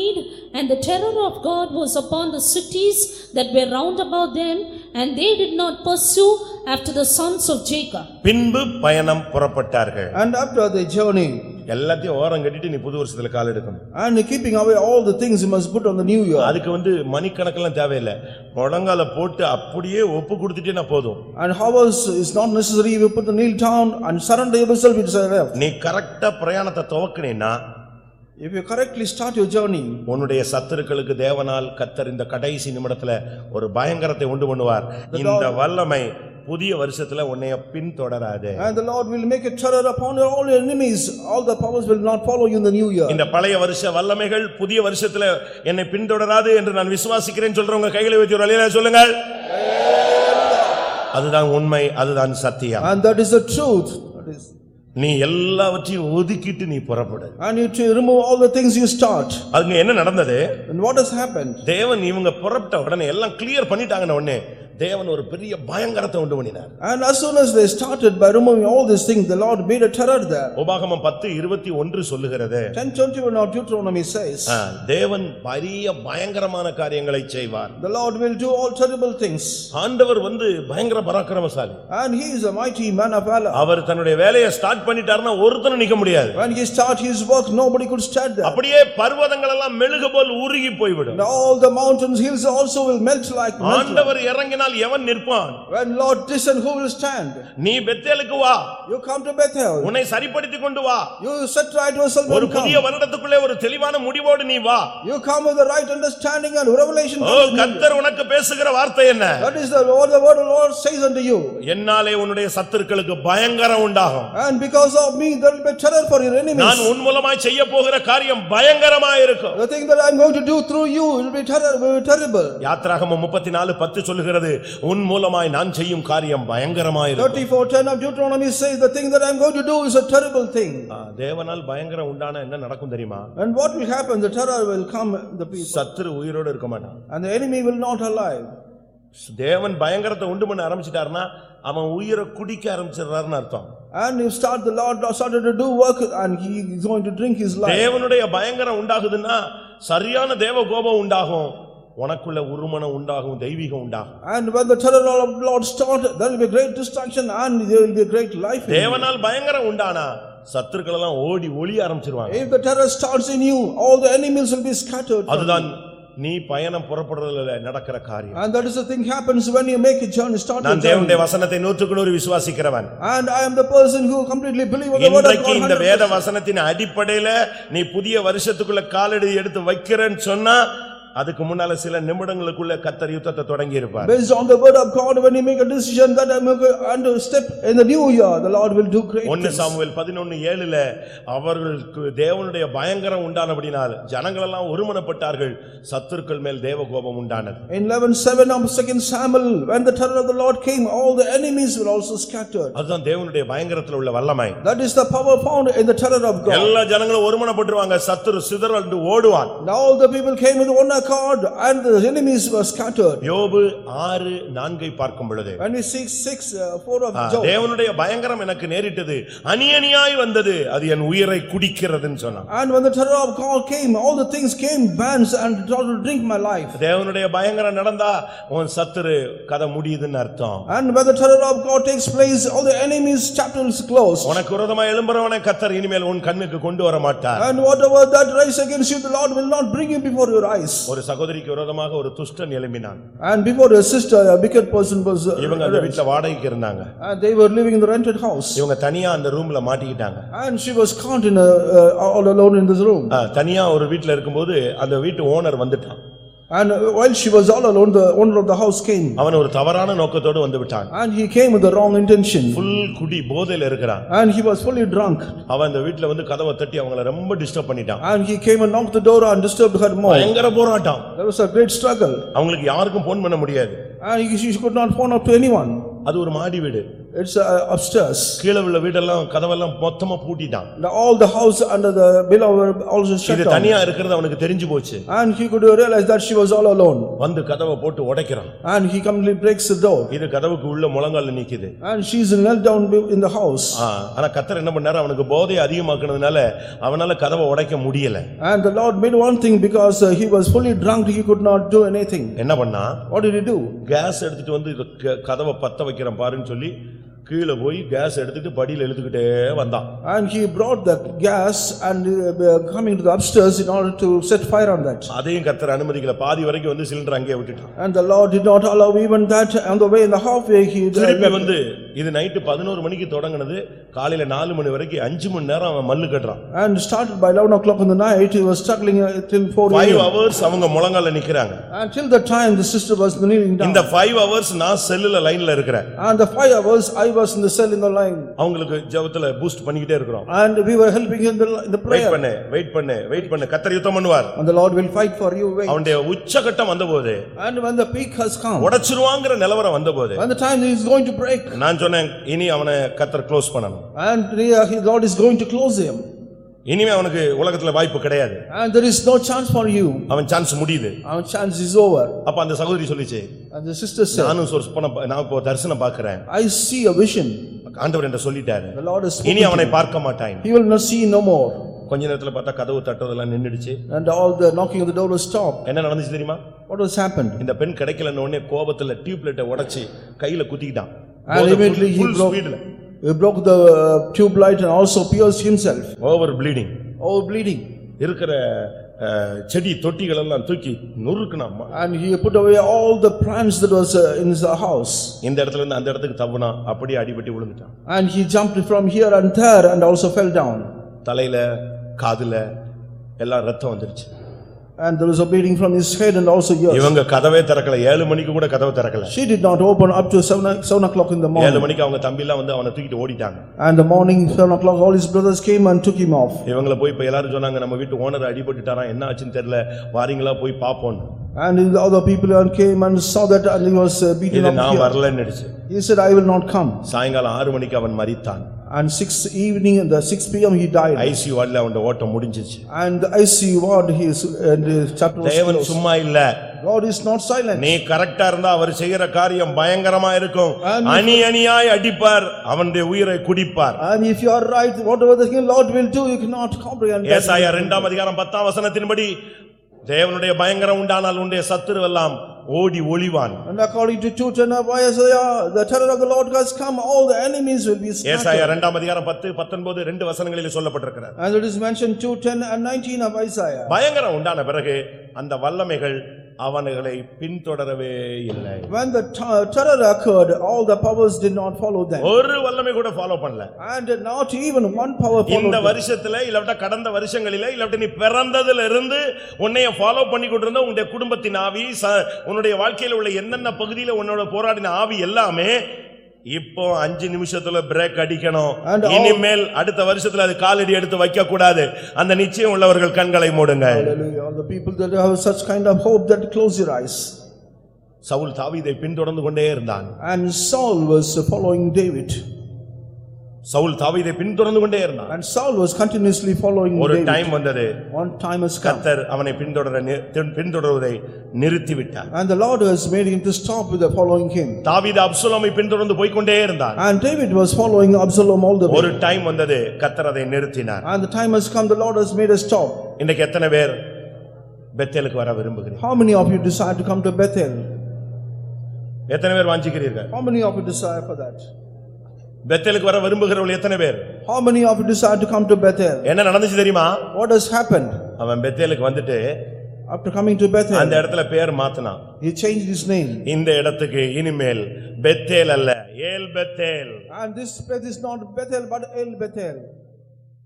Speaker 4: journeyed, and the terror of God was upon the cities that were round about them, and they did not pursue after the sons of Jacob.
Speaker 1: பின்பு பயணம் புறப்பட்டார்கள்
Speaker 2: And after the journey,
Speaker 1: எல்லாத்தையும் ஓரம் கட்டிட்டு நீ புது வருஷத்துல கால் எடுக்கணும்
Speaker 2: and keeping away all the things you must put on the new year.
Speaker 1: அதுக்கு வந்து மணிக்கணக்கெல்லாம் தேவையில்லை முழங்கால போட்டு அப்படியே ஒப்பு கொடுத்துட்டேன்னா போதும்
Speaker 2: And hours is not necessary, you put the kneel down and surrender yourself, it's enough.
Speaker 1: நீ கரெக்டா பிரயாணத்தை துவக்கினேன்னா
Speaker 2: If you correctly start your journey,
Speaker 1: உன்னுடைய சத்துருக்களுக்கு தேவனால் கத்தர் இந்த கடைசி நிமிடத்துல ஒரு பயங்கரத்தை உண்டு பண்ணுவார். இந்த வல்லமை புதிய வருஷத்துல உன்னைய பின்தொடராது.
Speaker 2: And the Lord will make a terror upon your- all your enemies, all the powers will not follow you in the new year.
Speaker 1: இந்த பழைய வருஷ வல்லமைகள் புதிய வருஷத்துல என்னை பின்தொடராது என்று நான் விசுவாசிக்கிறேன் சொல்றவங்க கைகளை வச்சு ஒரு அலையில சொல்லுங்கள். அதுதான் உண்மை அதுதான் சத்தியம்.
Speaker 2: And that is the truth. That is-
Speaker 1: நீ எல்லாவற்றையும் ஒதுக்கிட்டு நீ புறப்படு
Speaker 2: And you to remove all the things you start.
Speaker 1: அதுங்க என்ன நடந்தது
Speaker 2: And what has happened?
Speaker 1: தேவன் இவங்க புறப்பட்ட உடனே எல்லாம் கிளியர் பண்ணிட்டாங்கன உடனே தேவன் ஒரு பெரிய பயங்கரத்தை உண்டு பண்ணினார்
Speaker 2: And as soon as they started by removing all these things, the Lord made a terror there.
Speaker 1: உபாகமம் பத்து இருபத்தி ஒன்று சொல்லுகிறது
Speaker 2: Ten twenty-one of Deuteronomy says,
Speaker 1: தேவன் பெரிய பயங்கரமான காரியங்களை செய்வார்
Speaker 2: the Lord will do all terrible things.
Speaker 1: ஆண்டவர் வந்து பயங்கர பராக்கிரமசாலி
Speaker 2: And he is a mighty man of valor.
Speaker 1: அவர் தன்னுடைய வேலையை ஸ்டார்ட் பண்ணிட்டாருன்னா ஒருத்தனும் நிக்க முடியாது
Speaker 2: When he start his work, nobody could stand there.
Speaker 1: அப்படியே பர்வதங்கள் எல்லாம் மெழுகு போல் உருகி போய்விடும்
Speaker 2: all the mountains, hills also will melt like.
Speaker 1: ஆண்டவர் இறங்கினால் எவன் நிற்பான்
Speaker 2: When Lord descend, who will stand?
Speaker 1: நீ பெத்தேலுக்கு வா
Speaker 2: You come to Bethel.
Speaker 1: உன்னை சரிப்படுத்திக் கொண்டு வா
Speaker 2: You set right yourself
Speaker 1: ஒரு புதிய. வருடத்துக்குள்ளே ஒரு தெளிவான முடிவோடு நீ வா
Speaker 2: You come with the right understanding and revelation.
Speaker 1: ஓ கத்தர் உனக்கு பேசுகிற வார்த்தை என்ன
Speaker 2: That is the word, the word the Lord says unto you.
Speaker 1: என்னாலே உன்னுடைய சத்துருக்களுக்கு பயங்கரம் உண்டாகும்
Speaker 2: And because of me, there will be terror for your
Speaker 1: நான்
Speaker 2: enemies.
Speaker 1: உன் மூலமாய் செய்ய போகிற காரியம் பயங்கரமா இருக்கும்
Speaker 2: The thing that I am going to do through you will be terror, will be terrible.
Speaker 1: யாத்ராகமம் முப்பத்தி நாலு பத்து உன் மூலமாய் நான் செய்யும் காரியம் பயங்கரமா இருக்கும்
Speaker 2: Thirty-four ten of Deuteronomy says, the thing that I am going to do is a terrible thing.
Speaker 1: ஆ, தேவனால் பயங்கரம் உண்டான என்ன நடக்கும் தெரியுமா
Speaker 2: And what will happen? The terror will come the people.
Speaker 1: சத்துரு உயிரோடு இருக்க மாட்டான்
Speaker 2: And the enemy will not alive.
Speaker 1: தேவன் பயங்கரத்தை உண்டு பண்ண ஆரம்பிச்சிட்டாருன்னா அவன் உயிரை குடிக்க ஆரம்பிச்சிடுறாருன்னு அர்த்தம்
Speaker 2: And if start, the Lord started to do work and he is going to drink his life.
Speaker 1: தேவனுடைய பயங்கரம் உண்டாகுதுன்னா சரியான தேவ கோபம் உண்டாகும் உனக்குள்ள உருமனம் உண்டாகும் தெய்வீகம் உண்டாகும்
Speaker 2: And when the terror of Lord start, there will be great destruction and there will be great life.
Speaker 1: தேவனால் பயங்கரம் உண்டானா சத்துருக்கள் எல்லாம் ஓடி ஒளிய ஆரம்பிச்சிருவாங்க
Speaker 2: If the terror starts in you, all the enemies will be scattered.
Speaker 1: அதுதான் நீ பயணம் புறப்படுறதுல நடக்கிற காரியம்
Speaker 2: And that is the thing happens when you make a journey, start
Speaker 1: நான். தேவனுடைய வசனத்தை நூற்றுக்கு நூறு விசுவாசிக்கிறவன்
Speaker 2: And I am the person who completely believe in the word of God.
Speaker 1: இந்த வேத
Speaker 2: 100%.
Speaker 1: வசனத்தின் அடிப்படையில நீ புதிய வருஷத்துக்குள்ள காலடி எடுத்து வைக்கிறேன்னு சொன்னா அதுக்கு முன்னால சில நிமிடங்களுக்குள்ள கத்தர் யுத்தத்தை தொடங்கி இருப்பார்
Speaker 2: Based on the word of God, when you make a decision that I'm going to step in the new year, the Lord will do great
Speaker 1: ஒன்னு
Speaker 2: things.
Speaker 1: சாமுவேல் பதினொன்னு ஏழுல அவர்களுக்கு தேவனுடைய பயங்கரம் உண்டானபடினால் ஜனங்கள் எல்லாம் ஒருமனப்பட்டார்கள் சத்துருக்கள் மேல் தேவ கோபம் உண்டானது
Speaker 2: In eleven seven of second Samuel, when the terror of the Lord came, all the enemies were also scattered.
Speaker 1: அதுதான் தேவனுடைய பயங்கரத்துல உள்ள வல்லமை
Speaker 2: That is the power found in the terror of God.
Speaker 1: எல்லா ஜனங்களும் ஒருமனப்பட்டுருவாங்க சத்துரு சிதறண்டு ஓடுவான்
Speaker 2: all the people came with one accord and the enemies were scattered.
Speaker 1: யோபு ஆறு நான்கை பார்க்கும் பொழுது
Speaker 2: When we see six, uh, four of
Speaker 1: ah,
Speaker 2: Job.
Speaker 1: தேவனுடைய பயங்கரம் எனக்கு நேரிட்டது அணி அணியாய் வந்தது அது என் உயிரை குடிக்கிறதுன்னு சொன்னான்
Speaker 2: And when the terror of God came, all the things came, bands and tried to drink my life.
Speaker 1: தேவனுடைய பயங்கரம் நடந்தா உன் சத்துரு கதை முடியுதுன்னு அர்த்தம்
Speaker 2: And when the terror of God takes place, all the enemies' chapter is closed.
Speaker 1: உனக்கு விரோதமா எழும்புறவனை கத்தர் இனிமேல் உன் கண்ணுக்கு கொண்டு வர மாட்டார்
Speaker 2: And whatever that rise against you, the Lord will not bring you before your eyes.
Speaker 1: ஒரு சகோதரிக்கு விரோதமாக ஒரு துஷ்டன் எழும்பினான்
Speaker 2: And before your sister, a wicked person was, uh,
Speaker 1: இவங்க அந்த வீட்டுல வாடகைக்கு இருந்தாங்க
Speaker 2: and they were living in the rented house.
Speaker 1: இவங்க தனியா அந்த ரூம்ல மாட்டிக்கிட்டாங்க
Speaker 2: And she was caught in a, uh, all alone in this room.
Speaker 1: தனியா ஒரு வீட்டுல இருக்கும்போது அந்த வீட்டு ஓனர் வந்துட்டான்
Speaker 2: And while she was all alone, the owner of the house came.
Speaker 1: அவன் ஒரு தவறான நோக்கத்தோடு வந்து விட்டான்
Speaker 2: And he came with the wrong intention.
Speaker 1: புல் குடி போதையில இருக்கிறான்
Speaker 2: And he was fully drunk.
Speaker 1: அவன் அந்த வீட்டுல வந்து கதவை தட்டி அவங்கள ரொம்ப டிஸ்டர்ப் பண்ணிட்டான்
Speaker 2: And he came and knocked the door and disturbed her more.
Speaker 1: பயங்கர போராட்டம்
Speaker 2: There was a great struggle.
Speaker 1: அவங்களுக்கு யாருக்கும் போன் பண்ண முடியாது
Speaker 2: And he- she could not phone up to anyone.
Speaker 1: அது ஒரு மாடி வீடு
Speaker 2: It's uh, upstairs.
Speaker 1: கீழே உள்ள வீடெல்லாம் கதவெல்லாம் மொத்தமா பூட்டிட்டான்
Speaker 2: All the house under the below were also shut
Speaker 1: இது
Speaker 2: down.
Speaker 1: தனியா இருக்கிறது அவனுக்கு தெரிஞ்சு போச்சு
Speaker 2: And he could realize that she was all alone.
Speaker 1: வந்து கதவை போட்டு உடைக்கிறான்
Speaker 2: And he completely breaks the door.
Speaker 1: இது கதவுக்கு உள்ள முழங்கால நிக்குது
Speaker 2: And she's knelt down in the house.
Speaker 1: ஆ, ஆனா கத்தர் என்ன பண்ணாரு அவனுக்கு போதையை அதிகமாக்குனதுனால அவனால கதவை உடைக்க முடியல
Speaker 2: And the Lord made one thing because uh, he was fully drunk, he could not do anything.
Speaker 1: என்ன பண்ணா
Speaker 2: What did he do?
Speaker 1: Case எடுத்துட்டு வந்து கதவை பத்த வைக்கிறேன் பாருன்னு சொல்லி கீழே போய் கேஸ் எடுத்துட்டு படியில இழுத்துக்கிட்டே வந்தான்
Speaker 2: And he brought the gas and uh, coming to the upstairs in order to set fire on that.
Speaker 1: அதையும் கத்தர் அனுமதிக்கல பாதி வரைக்கும் வந்து சிலிண்டர் அங்கேயே விட்டுட்டான்
Speaker 2: And the Lord did not allow even that on the way in the halfway he
Speaker 1: திருப்பி. வந்து இது நைட்டு பதினோரு மணிக்கு தொடங்கினது காலையில நாலு மணி வரைக்கும் அஞ்சு மணி நேரம் அவன் மல்லு கட்டுறான்
Speaker 2: And started by eleven o'clock in the night, he was struggling uh, till four
Speaker 1: five
Speaker 2: AM.
Speaker 1: Hours அவங்க முழங்கால நிக்கிறாங்க
Speaker 2: Until the time the sister was kneeling down.
Speaker 1: இந்த ஃபைவ் ஹவர்ஸ் நான் செல்லுல லைன்ல இருக்கிறேன்
Speaker 2: And the five hours I was in the cell in the line.
Speaker 1: அவங்களுக்கு ஜெபத்துல பூஸ்ட் பண்ணிக்கிட்டே இருக்கிறோம்
Speaker 2: And we were helping in the, in the
Speaker 1: wait
Speaker 2: prayer.
Speaker 1: பண்ணு வெயிட் பண்ணு வெயிட் பண்ணு கத்தர் யுத்தம் பண்ணுவார்
Speaker 2: And the Lord will fight for you. Wait.
Speaker 1: அவனுடைய உச்சகட்டம் வந்தபோது
Speaker 2: And when the peak has come,
Speaker 1: உடைச்சிருவாங்கிற நிலவரம் வந்தபோது
Speaker 2: when the time he is going to break,
Speaker 1: நான் சொன்னேன் இனி அவனை கத்தர் க்ளோஸ் பண்ணணும்
Speaker 2: and the Lord is going to close him.
Speaker 1: இனிமே அவனுக்கு உலகத்துல வாய்ப்பு கிடையாது
Speaker 2: And there is no chance for you.
Speaker 1: அவன் சான்ஸ் முடியுது
Speaker 2: Our chance is over.
Speaker 1: அப்ப அந்த சகோதரி சொல்லிச்சு
Speaker 2: And the sister said,
Speaker 1: நானும் ஒரு சொப்பனம் நான் இப்போ தரிசனம் பார்க்கிறேன்
Speaker 2: I see a vision.
Speaker 1: ஆண்டவர் என்ற சொல்லிட்டாரு
Speaker 2: The Lord has
Speaker 1: இனி. அவனை பார்க்க மாட்டான்
Speaker 2: He will not see no more.
Speaker 1: கொஞ்ச நேரத்துல பார்த்தா கதவு தட்டுறதெல்லாம் நின்னுடுச்சு
Speaker 2: And all the knocking of the door was stopped.
Speaker 1: என்ன நடந்துச்சு தெரியுமா
Speaker 2: What has happened?
Speaker 1: இந்த பெண் கிடைக்கலன்னு உடனே கோபத்துல டியூப் லைட்டை உடைச்சு கையில குத்திக்கிட்டான்
Speaker 2: And immediately he broke. He broke the uh, tube light and also pierced himself.
Speaker 1: Over bleeding
Speaker 2: All bleeding.
Speaker 1: இருக்கிற அஹ், செடி தொட்டிகள் எல்லாம் தூக்கி நொறுக்குனாம்மா
Speaker 2: And he put away all the plants that was uh, in his house.
Speaker 1: இந்த இடத்துல இருந்து அந்த இடத்துக்கு தப்புனா அப்படியே அடிபட்டு விழுந்துட்டான்
Speaker 2: And he jumped from here and there and also fell down.
Speaker 1: தலையில காதுல எல்லாம் ரத்தம் வந்துருச்சு
Speaker 2: And there was a bleeding from his head and also ears.
Speaker 1: இவங்க கதவே திறக்கல ஏழு மணிக்கு கூட கதவை திறக்கல
Speaker 2: She did not open up to seven, o- seven o'clock in the
Speaker 1: ஏழு
Speaker 2: morning.
Speaker 1: மணிக்கு அவங்க தம்பி எல்லாம் வந்து அவனை தூக்கிட்டு ஓடிட்டாங்க
Speaker 2: And the morning, seven o'clock, all his brothers came and took him off.
Speaker 1: இவங்கள போய் இப்ப எல்லாரும் சொன்னாங்க நம்ம வீட்டு ஓனர் அடிபட்டுட்டாராம் என்ன ஆச்சுன்னு தெரியல வாரீங்களா போய் பாப்போம்
Speaker 2: And the other people came and saw that and he was uh, beaten
Speaker 1: இது
Speaker 2: up
Speaker 1: நான்
Speaker 2: here.
Speaker 1: வரலன்னுடுச்சு
Speaker 2: He said, I will not come.
Speaker 1: சாயங்காலம் ஆறு மணிக்கு அவன் மரித்தான்
Speaker 2: And six evening, the six PM he died.
Speaker 1: IC வார்டில் அவன் ஓட்டம் முடிஞ்சிச்சு
Speaker 2: And the ICU ward, he is, and the chapter was
Speaker 1: தேவன்
Speaker 2: closed.
Speaker 1: சும்மா இல்ல
Speaker 2: God is not silent.
Speaker 1: நீ கரெக்டா இருந்தா அவர் செய்யற காரியம் பயங்கரமா இருக்கும் அணி அணியாய் அடிப்பார் அவனுடைய உயிரை குடிப்பார்
Speaker 2: And if you are right, whatever the Lord will do, you cannot comprehend. that.
Speaker 1: ஏசாயா இரண்டாம் அதிகாரம் பத்தாம் வசனத்தின்படி தேவனுடைய பயங்கரம் உண்டானால் உன்னுடைய சத்துருவெல்லாம் ஓடி ஒளிவான்
Speaker 2: And according to two ten of Isaiah, the terror of the Lord has come, all the enemies will be
Speaker 1: ஏசாயா
Speaker 2: scattered.
Speaker 1: இரண்டாம் அதிகாரம் பத்து பத்தொன்பது ரெண்டு வசனங்களில் சொல்லப்பட்டிருக்கிறார்
Speaker 2: And it is mentioned two ten and nineteen of Isaiah.
Speaker 1: பயங்கரம் உண்டான பிறகு அந்த வல்லமைகள் அவனுகளை பின்தொடரவே இல்லை
Speaker 2: When the ter- terror occurred, all the powers did not follow them.
Speaker 1: ஒரு வல்லமை கூட ஃபாலோ பண்ணல
Speaker 2: And not even one power
Speaker 1: இந்த
Speaker 2: followed them.
Speaker 1: வருஷத்துல இல்லாவிட்ட கடந்த வருஷங்களிலே இல்லாவிட்ட நீ பிறந்ததுல இருந்து உன்னைய ஃபாலோ பண்ணி கொண்டிருந்த உன்னுடைய குடும்பத்தின் ஆவி உன்னுடைய வாழ்க்கையில உள்ள என்னென்ன பகுதியில உன்னோட போராடின ஆவி எல்லாமே இப்போ அஞ்சு நிமிஷத்துல பிரேக் அடிக்கணும் இனிமேல் அடுத்த வருஷத்துல அது காலடி எடுத்து வைக்க கூடாது அந்த நிச்சயம் உள்ளவர்கள் கண்களை.
Speaker 2: All the people that have such kind of hope that close your eyes.
Speaker 1: Saul தாவீதை பின்தொடர்ந்து கொண்டே இருந்தான்
Speaker 2: And Saul was following David.
Speaker 1: Saul தாவீதை பின்தொடர்ந்து கொண்டே இருந்தான்
Speaker 2: And Saul was continuously following
Speaker 1: ஒரு
Speaker 2: David.
Speaker 1: டைம் வந்தது
Speaker 2: One time has come.
Speaker 1: கர்த்தர் அவனை பின்தொடர நி- பின்தொடர்வதை நிறுத்தி விட்டார்
Speaker 2: And the Lord has made him to stop with the following him.
Speaker 1: தாவீது அப்சலோமை பின்தொடர்ந்து போய்க்கொண்டே இருந்தான்
Speaker 2: And David was following Absalom all the
Speaker 1: ஒரு
Speaker 2: way.
Speaker 1: டைம் வந்தது கர்த்தர் அதை நிறுத்தினார்
Speaker 2: And the time has come, the Lord has made a stop.
Speaker 1: இன்னைக்கு எத்தனை பேர் பெத்தேலுக்கு வர விரும்புகிறீர்கள்
Speaker 2: How many of you decide to come to Bethel?
Speaker 1: எத்தனை பேர் வாஞ்சிக்கிறீர்கள்
Speaker 2: How many of you desire for that?
Speaker 1: பெத்தேலுக்கு வர விரும்புகிறவர்கள் எத்தனை பேர்
Speaker 2: How many of you decide to come to Bethel?
Speaker 1: என்ன நடந்துச்சு தெரியுமா
Speaker 2: What has happened
Speaker 1: அவன் பெத்தேலுக்கு வந்துட்டு
Speaker 2: after coming to
Speaker 1: அந்த
Speaker 2: Bethel?
Speaker 1: இடத்துல பேர் மாத்தினான்
Speaker 2: He changed his name.
Speaker 1: இந்த இடத்துக்கு இனிமேல் பெத்தேல் அல்ல El Bethel
Speaker 2: And this Beth is not Bethel but El Bethel.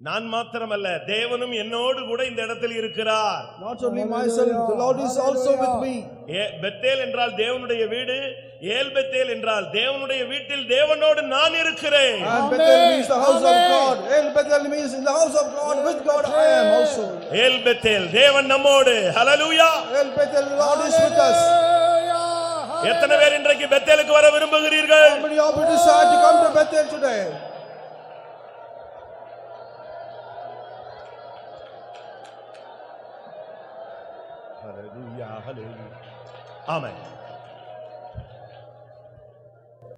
Speaker 1: நான் மாத்திரமல்ல தேவனும் என்னோடு கூட இந்த இடத்தில் இருக்கிறார்
Speaker 2: Not only myself, the Lord is also with me.
Speaker 1: Bethel என்றால் தேவனுடைய வீடு ஏல் பெத்தேல் என்றால் தேவனுடைய வீட்டில் தேவனோடு நான் இருக்கிறேன்
Speaker 2: And Bethel means the house of God. El Bethel means in the house of God, with God I am also.
Speaker 1: El Bethel தேவன் நம்மோடு hallelujah
Speaker 2: El Bethel, the Lord is with us.
Speaker 1: எத்தனை பேர் இன்றைக்கு பெத்தேலுக்கு வர விரும்புகிறீர்கள்
Speaker 2: How many of you decide to come to Bethel today?
Speaker 1: ஹalleluya ஹalleluya ஆமென்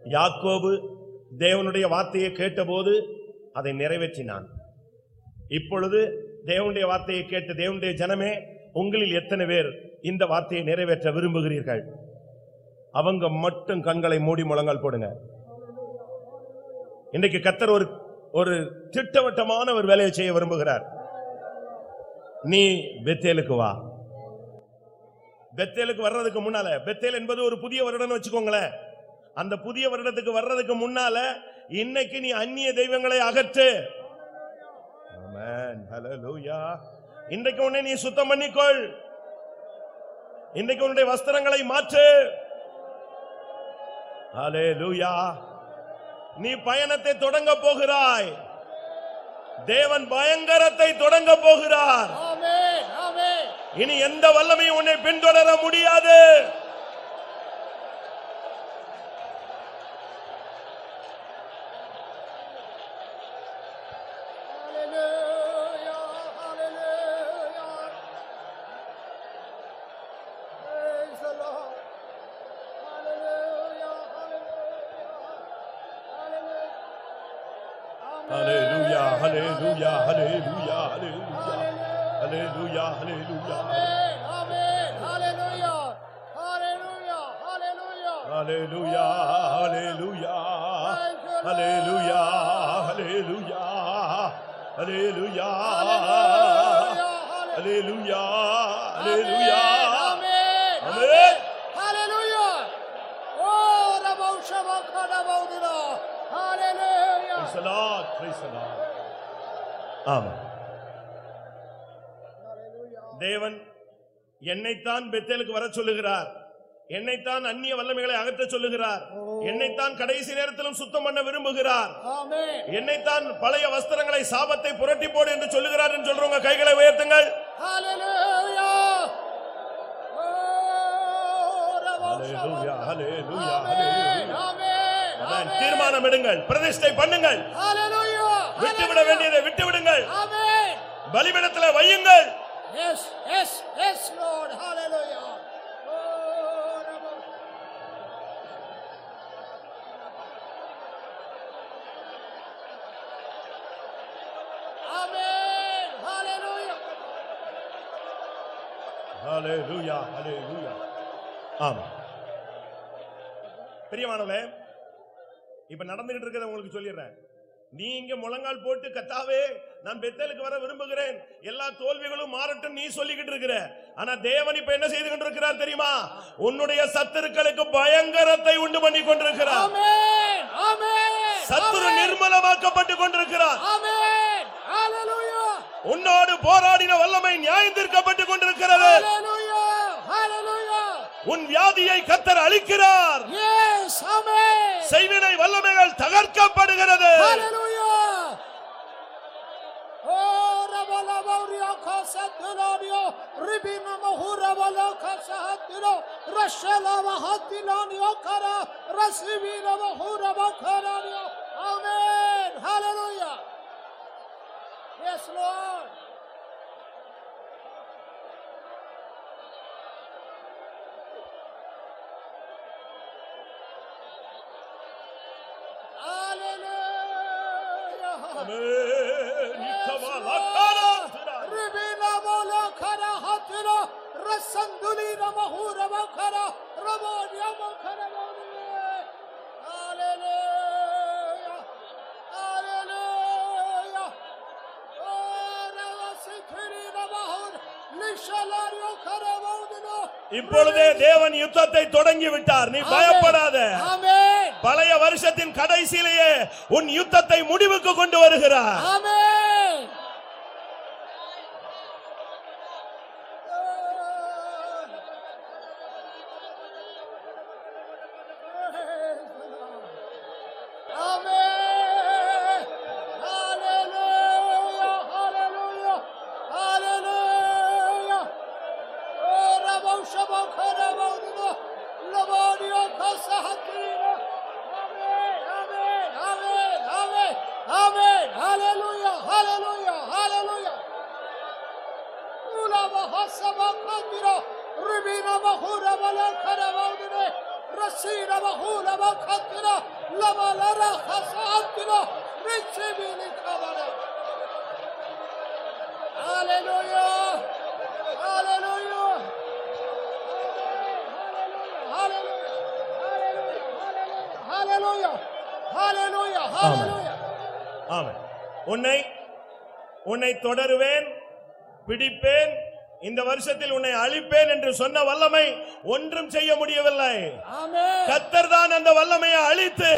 Speaker 1: யாக்கோபு தேவனுடைய வார்த்தையை கேட்டபோது அதை நிறைவேற்றினான். இப்பொழுது தேவனுடைய வார்த்தையை கேட்ட தேவனுடைய ஜனமே உங்களில் எத்தனை பேர் இந்த வார்த்தையை நிறைவேற்ற விரும்புகிறீர்கள்? அவங்க மட்டும் கண்களை மூடி முழங்கால் போடுங்க. இன்றைக்கு கத்தர் ஒரு ஒரு திட்டவட்டமான ஒரு வேலையை செய்ய விரும்புகிறார். நீ பெத்தேலுக்கு வா. பெத்தேலுக்கு வர்றதுக்கு முன்னால பெத்தேல் என்பது ஒரு புதிய வருடம் வச்சுக்கோங்களேன். அந்த புதிய வருடத்துக்கு வர்றதுக்கு முன்னால இன்னைக்கு நீ அந்நிய தெய்வங்களை அகற்று. இன்றைக்கு உன்னை நீ சுத்தம் பண்ணிக்கொள். இன்றைக்கு உன்னுடைய வஸ்திரங்களை மாற்று. நீ பயணத்தை தொடங்க போகிறாய். தேவன் பயங்கரத்தை தொடங்க போகிறார். இனி எந்த வல்லமையும் உன்னை பின்தொடர முடியாது. என்னைத்தான் பெத்தேலுக்கு வர சொல்லுகிறார். என்னைத்தான் அந்நிய வல்லமைகளை அகற்ற சொல்லுகிறார். என்னைத்தான் கடைசி நேரத்திலும் சுத்தம் பண்ண விரும்புகிறார். என்னைத்தான் பழைய வஸ்திரங்களை சாபத்தை புரட்டி போடு என்று சொல்லுகிறார் என்று சொல்றவங்க கைகளை உயர்த்துங்கள். தீர்மானம் எடுங்கள் பிரதிஷ்டை பண்ணுங்கள். விட்டுவிட வேண்டியதை விட்டு விடுங்கள் பலிபிடத்தில் வையுங்கள்.
Speaker 5: Yes, yes, yes, Lord. Hallelujah. Oh, Rabbi. Amen. Hallelujah.
Speaker 1: Hallelujah, hallelujah. ஆமா பிரியமானவர்களே இப்ப நடந்துகிட்டு இருக்கிறத உங்களுக்கு சொல்லிடுறேன் நீ இங்க முழங்கால் போட்டு கத்தாவே நான் பெத்தேலுக்கு வர விரும்புகிறேன் எல்லா தோல்விகளும் மாறட்டும் நீ சொல்லிக்கிட்டு இருக்கிற ஆனா தேவன் இப்ப என்ன செய்து கொண்டிருக்கிறார் தெரியுமா உன்னுடைய சத்துருக்களுக்கு பயங்கரத்தை உண்டு பண்ணி கொண்டிருக்கிறார். சத்துரு. நிர்மலமாக்கப்பட்டு கொண்டிருக்கிறார். உன்னோடு போராடின வல்லமை நியாயந்திருக்கப்பட்டு கொண்டிருக்கிறது. உன் வியாதியை கத்தர் அளிக்கிறார். செய்வினை வல்லமைகள் தகர்க்கப்படுகிறது
Speaker 5: Hallelujah. Yes, Lord. Hallelujah. Hallelujah. Oh, Ravasitirina Mahur, Lishalario Karavaudino.
Speaker 1: இப்பொழுதே தேவன் யுத்தத்தை தொடங்கி விட்டார் நீ பயப்படாத. பழைய வருஷத்தின் கடைசியிலேயே உன் யுத்தத்தை முடிவுக்கு கொண்டு வருகிறார்
Speaker 5: Amen. Amen. Hallelujah. Hallelujah. Hallelujah. Oh, Rabo Shabo Karabo Dino. Labodio Casa Hatrina. Amen. Amen. Amen. Amen. Amen. Hallelujah. Hallelujah. Hallelujah. Ula bahasa bakandiro. Ribina bahura bala karavaudine. Rasina bahura bakandiro. Lama lara khasa andiro. Ritsibili kabara. Hallelujah. Hallelujah. Hallelujah. Hallelujah. Hallelujah. Hallelujah. Hallelujah.
Speaker 1: ஆமென் உன்னை உன்னை தொடருவேன் பிடிப்பேன் இந்த வருஷத்தில் உன்னை அழிப்பேன் என்று சொன்ன வல்லமை ஒன்றும் செய்ய முடியவில்லை. கத்தர் தான் அந்த வல்லமையை அழித்து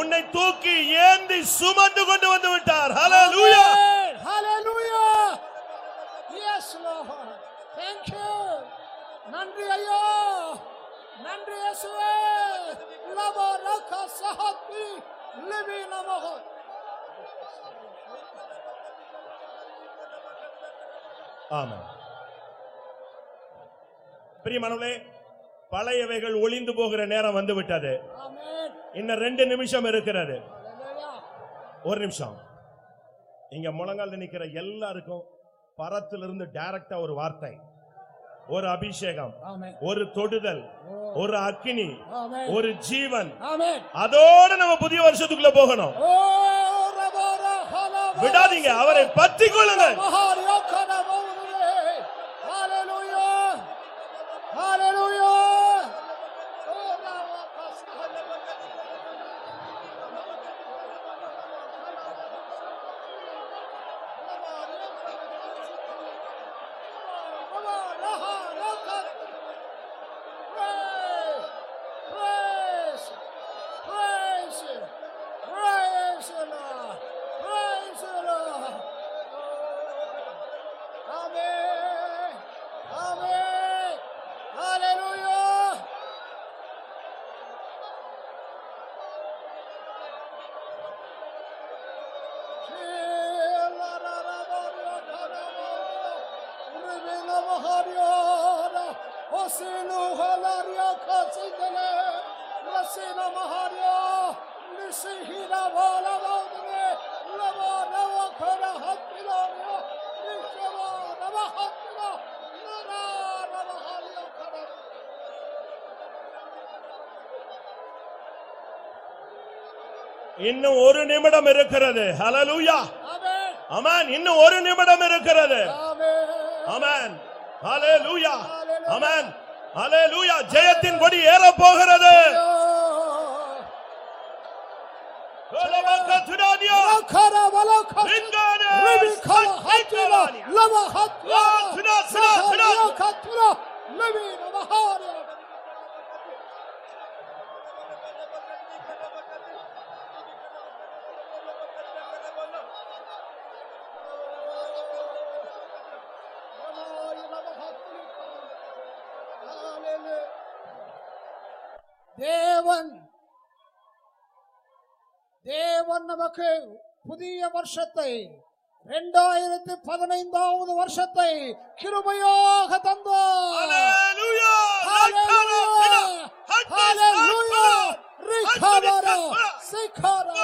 Speaker 1: உன்னை தூக்கி ஏந்தி சுமந்து கொண்டு வந்து விட்டார் ஹalleluya
Speaker 5: Amen. Hallelujah. Yes, Lord. Thank you. நன்றி ஐயா நன்றி இயேசுவே லப ரக சஹத்தி லிவி நமஹ
Speaker 1: ஆமென் பிரியமானவர்களே பழையவைகள் ஒளிந்து போகிற நேரம் வந்து விட்டது இன்னும் ரெண்டு நிமிஷம் இருக்கிறது. ஒரு நிமிஷம். இங்க முழங்கால் நிக்கிற எல்லாருக்கும் பரத்திலிருந்து டைரக்டா ஒரு வார்த்தை. ஒரு அபிஷேகம். ஒரு தொடுதல். ஒரு
Speaker 5: ஆமென்.
Speaker 1: ஒரு ஜீவன். அதோட நம்ம புதிய வருஷத்துக்குள்ள போகணும். விடாதீங்க அவரை பற்றி கொள்ளுங்கள். இன்னும் ஒரு நிமிடம் இருக்கிறது
Speaker 5: ஹலலூயா
Speaker 1: அமேன் இன்னும் ஒரு நிமிடம் இருக்கிறது அமேன் ஹalleluya அமேன் ஜெயத்தின் கொடி ஏற போகிறது லவஹத்ரா லவஹத்ரா லவஹத்ரா லவி நவஹார நமக்கு புதிய வருஷத்தை இரண்டாயிரத்தி பதினைந்தாவது வருஷத்தை கிருபையாக தந்தார்
Speaker 5: சிக்காரோ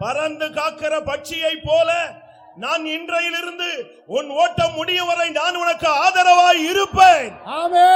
Speaker 5: பறந்து காக்கிற பட்சியை போல நான் இன்றையிலிருந்து உன் ஓட்டம் முடியவரை நான் உனக்கு ஆதரவாய் இருப்பேன்.
Speaker 6: ஆமே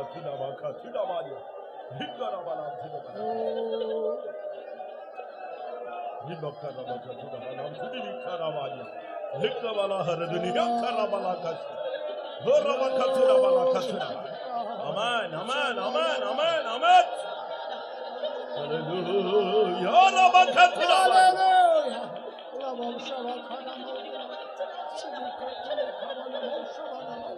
Speaker 6: katına ma katına ma diyor. Hindara balantını bana. Hindok karama katına balantını bir karavanya. Hindara bala haradını yak karabala kaçtı. Hırrama katına
Speaker 1: bala
Speaker 5: katına.
Speaker 1: Aman
Speaker 5: aman
Speaker 1: aman
Speaker 5: aman aman. Aleluya. Rama katına
Speaker 1: bala.
Speaker 5: Aleluya.
Speaker 1: Rama şava
Speaker 5: karama. Şimdi katına karama. Şava karama.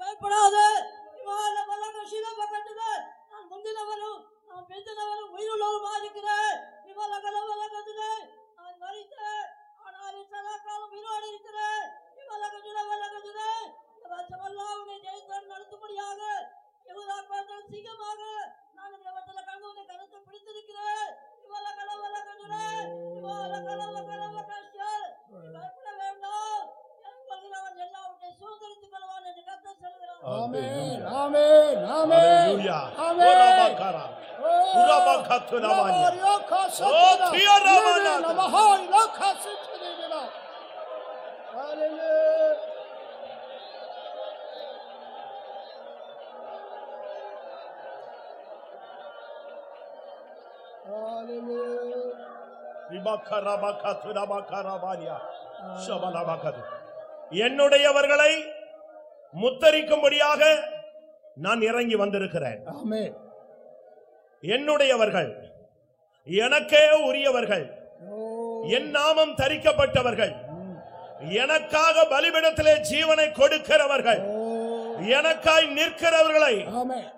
Speaker 7: பயப்படாத இவால நான் முந்தினவரும் நான் பிந்தினவரும் உயிருள்ளவருமா இருக்கிறேன் இவால கல
Speaker 5: Amen. Amen. Amen.
Speaker 1: Hallelujah.
Speaker 5: Amen.
Speaker 1: Oh.
Speaker 5: Hallelujah.
Speaker 1: Mania. Shabala, bakatu. என்னுடையவர்களை முத்தரிக்கும்படியாக நான் இறங்கி வந்திருக்கிறேன். என்னுடையவர்கள் எனக்கே உரியவர்கள். என் நாமம் தரிக்கப்பட்டவர்கள் எனக்காக பலிபிடத்திலே ஜீவனை கொடுக்கிறவர்கள். எனக்காய் நிற்கிறவர்களை.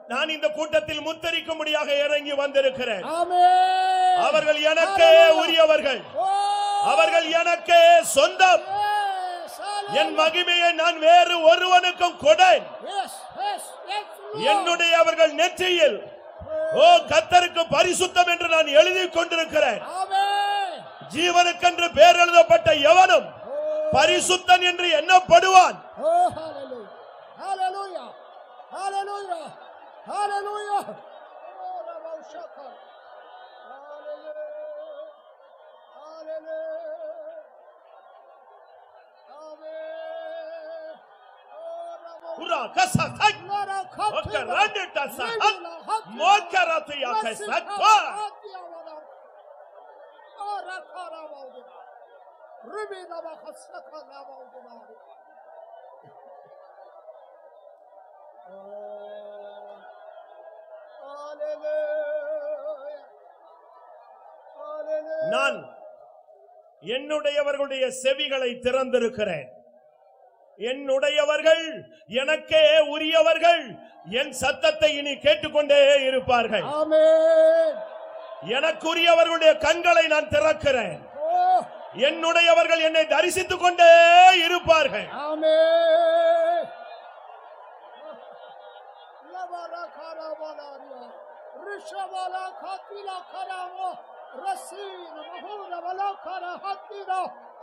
Speaker 1: நான் இந்த கூட்டத்தில் முத்தரிக்கும்படியாக இறங்கி வந்திருக்கிறேன். அவர்கள் எனக்கே உரியவர்கள். அவர்கள் எனக்கே சொந்தம். என் மகிமையை நான் வேறு ஒருவனுக்கும் கொடேன். என்னுடைய அவர்கள் நெற்றியில் ஓ கத்தருக்கு பரிசுத்தம் என்று நான் எழுதி கொண்டிருக்கிறேன். ஜீவனுக்கென்று பேர் எழுதப்பட்ட எவனும்
Speaker 5: Oh.
Speaker 1: பரிசுத்தன் என்று எண்ணப்படுவான்.
Speaker 5: Oh, hallelujah. Oh. Oh.
Speaker 1: நான் என்னுடையவர்களுடைய செவிகளை திறந்திருக்கிறேன் என்னுடையவர்கள் எனக்கே உரியவர்கள் என் சத்தத்தை இனி கேட்டுக்கொண்டே இருப்பார்கள். எனக்குரியவர்களுடைய கண்களை நான் திறக்கிறேன் என்னுடையவர்கள் என்னை தரிசித்துக் கொண்டே இருப்பார்கள்
Speaker 5: Amen. Lavara karavalaria. Katila karamo. Rasina mahula valakara hatira.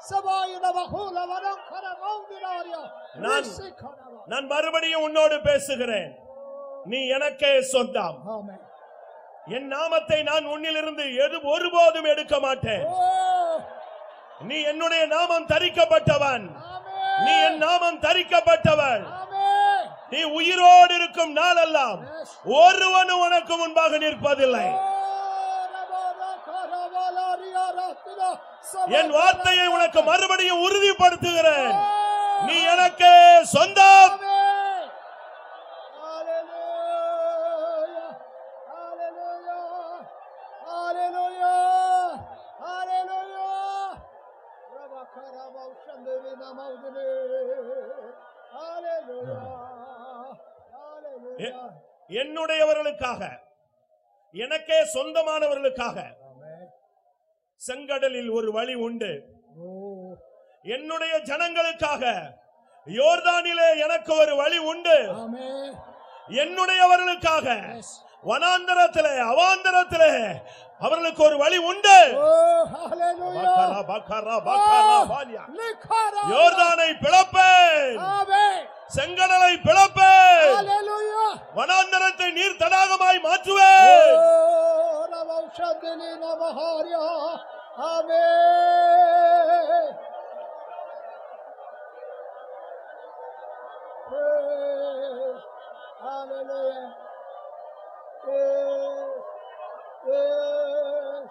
Speaker 5: Sabayina mahula valakara maudiraria.
Speaker 1: நான்-. நான் மறுபடியும் உன்னோடு பேசுகிறேன் நீ எனக்கே சொந்தம். என் நாமத்தை நான் உன்னிலிருந்து எது ஒருபோதும் எடுக்க மாட்டேன் நீ என்னுடைய நாமம் தரிக்கப்பட்டவன் நீ. என் நாமம் தரிக்கப்பட்டவன்
Speaker 5: Amen.
Speaker 1: நீ உயிரோடு இருக்கும் நாளெல்லாம். ஒருவனும் உனக்கு முன்பாக நிற்பதில்லை என் வார்த்தையை உனக்கு மறுபடியும் உறுதிப்படுத்துகிறேன். நீ எனக்கே சொந்தம். என்னுடையவர்களுக்காக எனக்கே சொந்தமானவர்களுக்காக செங்கடலில் ஒரு வழி உண்டு. என்னுடைய ஜனங்களுக்காக யோர்தானிலே எனக்கு ஒரு வழி உண்டு. என்னுடையவர்களுக்காக வனாந்தரத்திலே அவாந்தரத்திலே அவர்களுக்கு ஒரு வழி உண்டு. யோர்தானை பிளப்பேன். செங்கடலை பிளப்பேன். வனாந்தரத்தை நீர் தடாகமாய் மாற்றுவேன்.
Speaker 5: Amen. Hallelujah. Yes. Yes.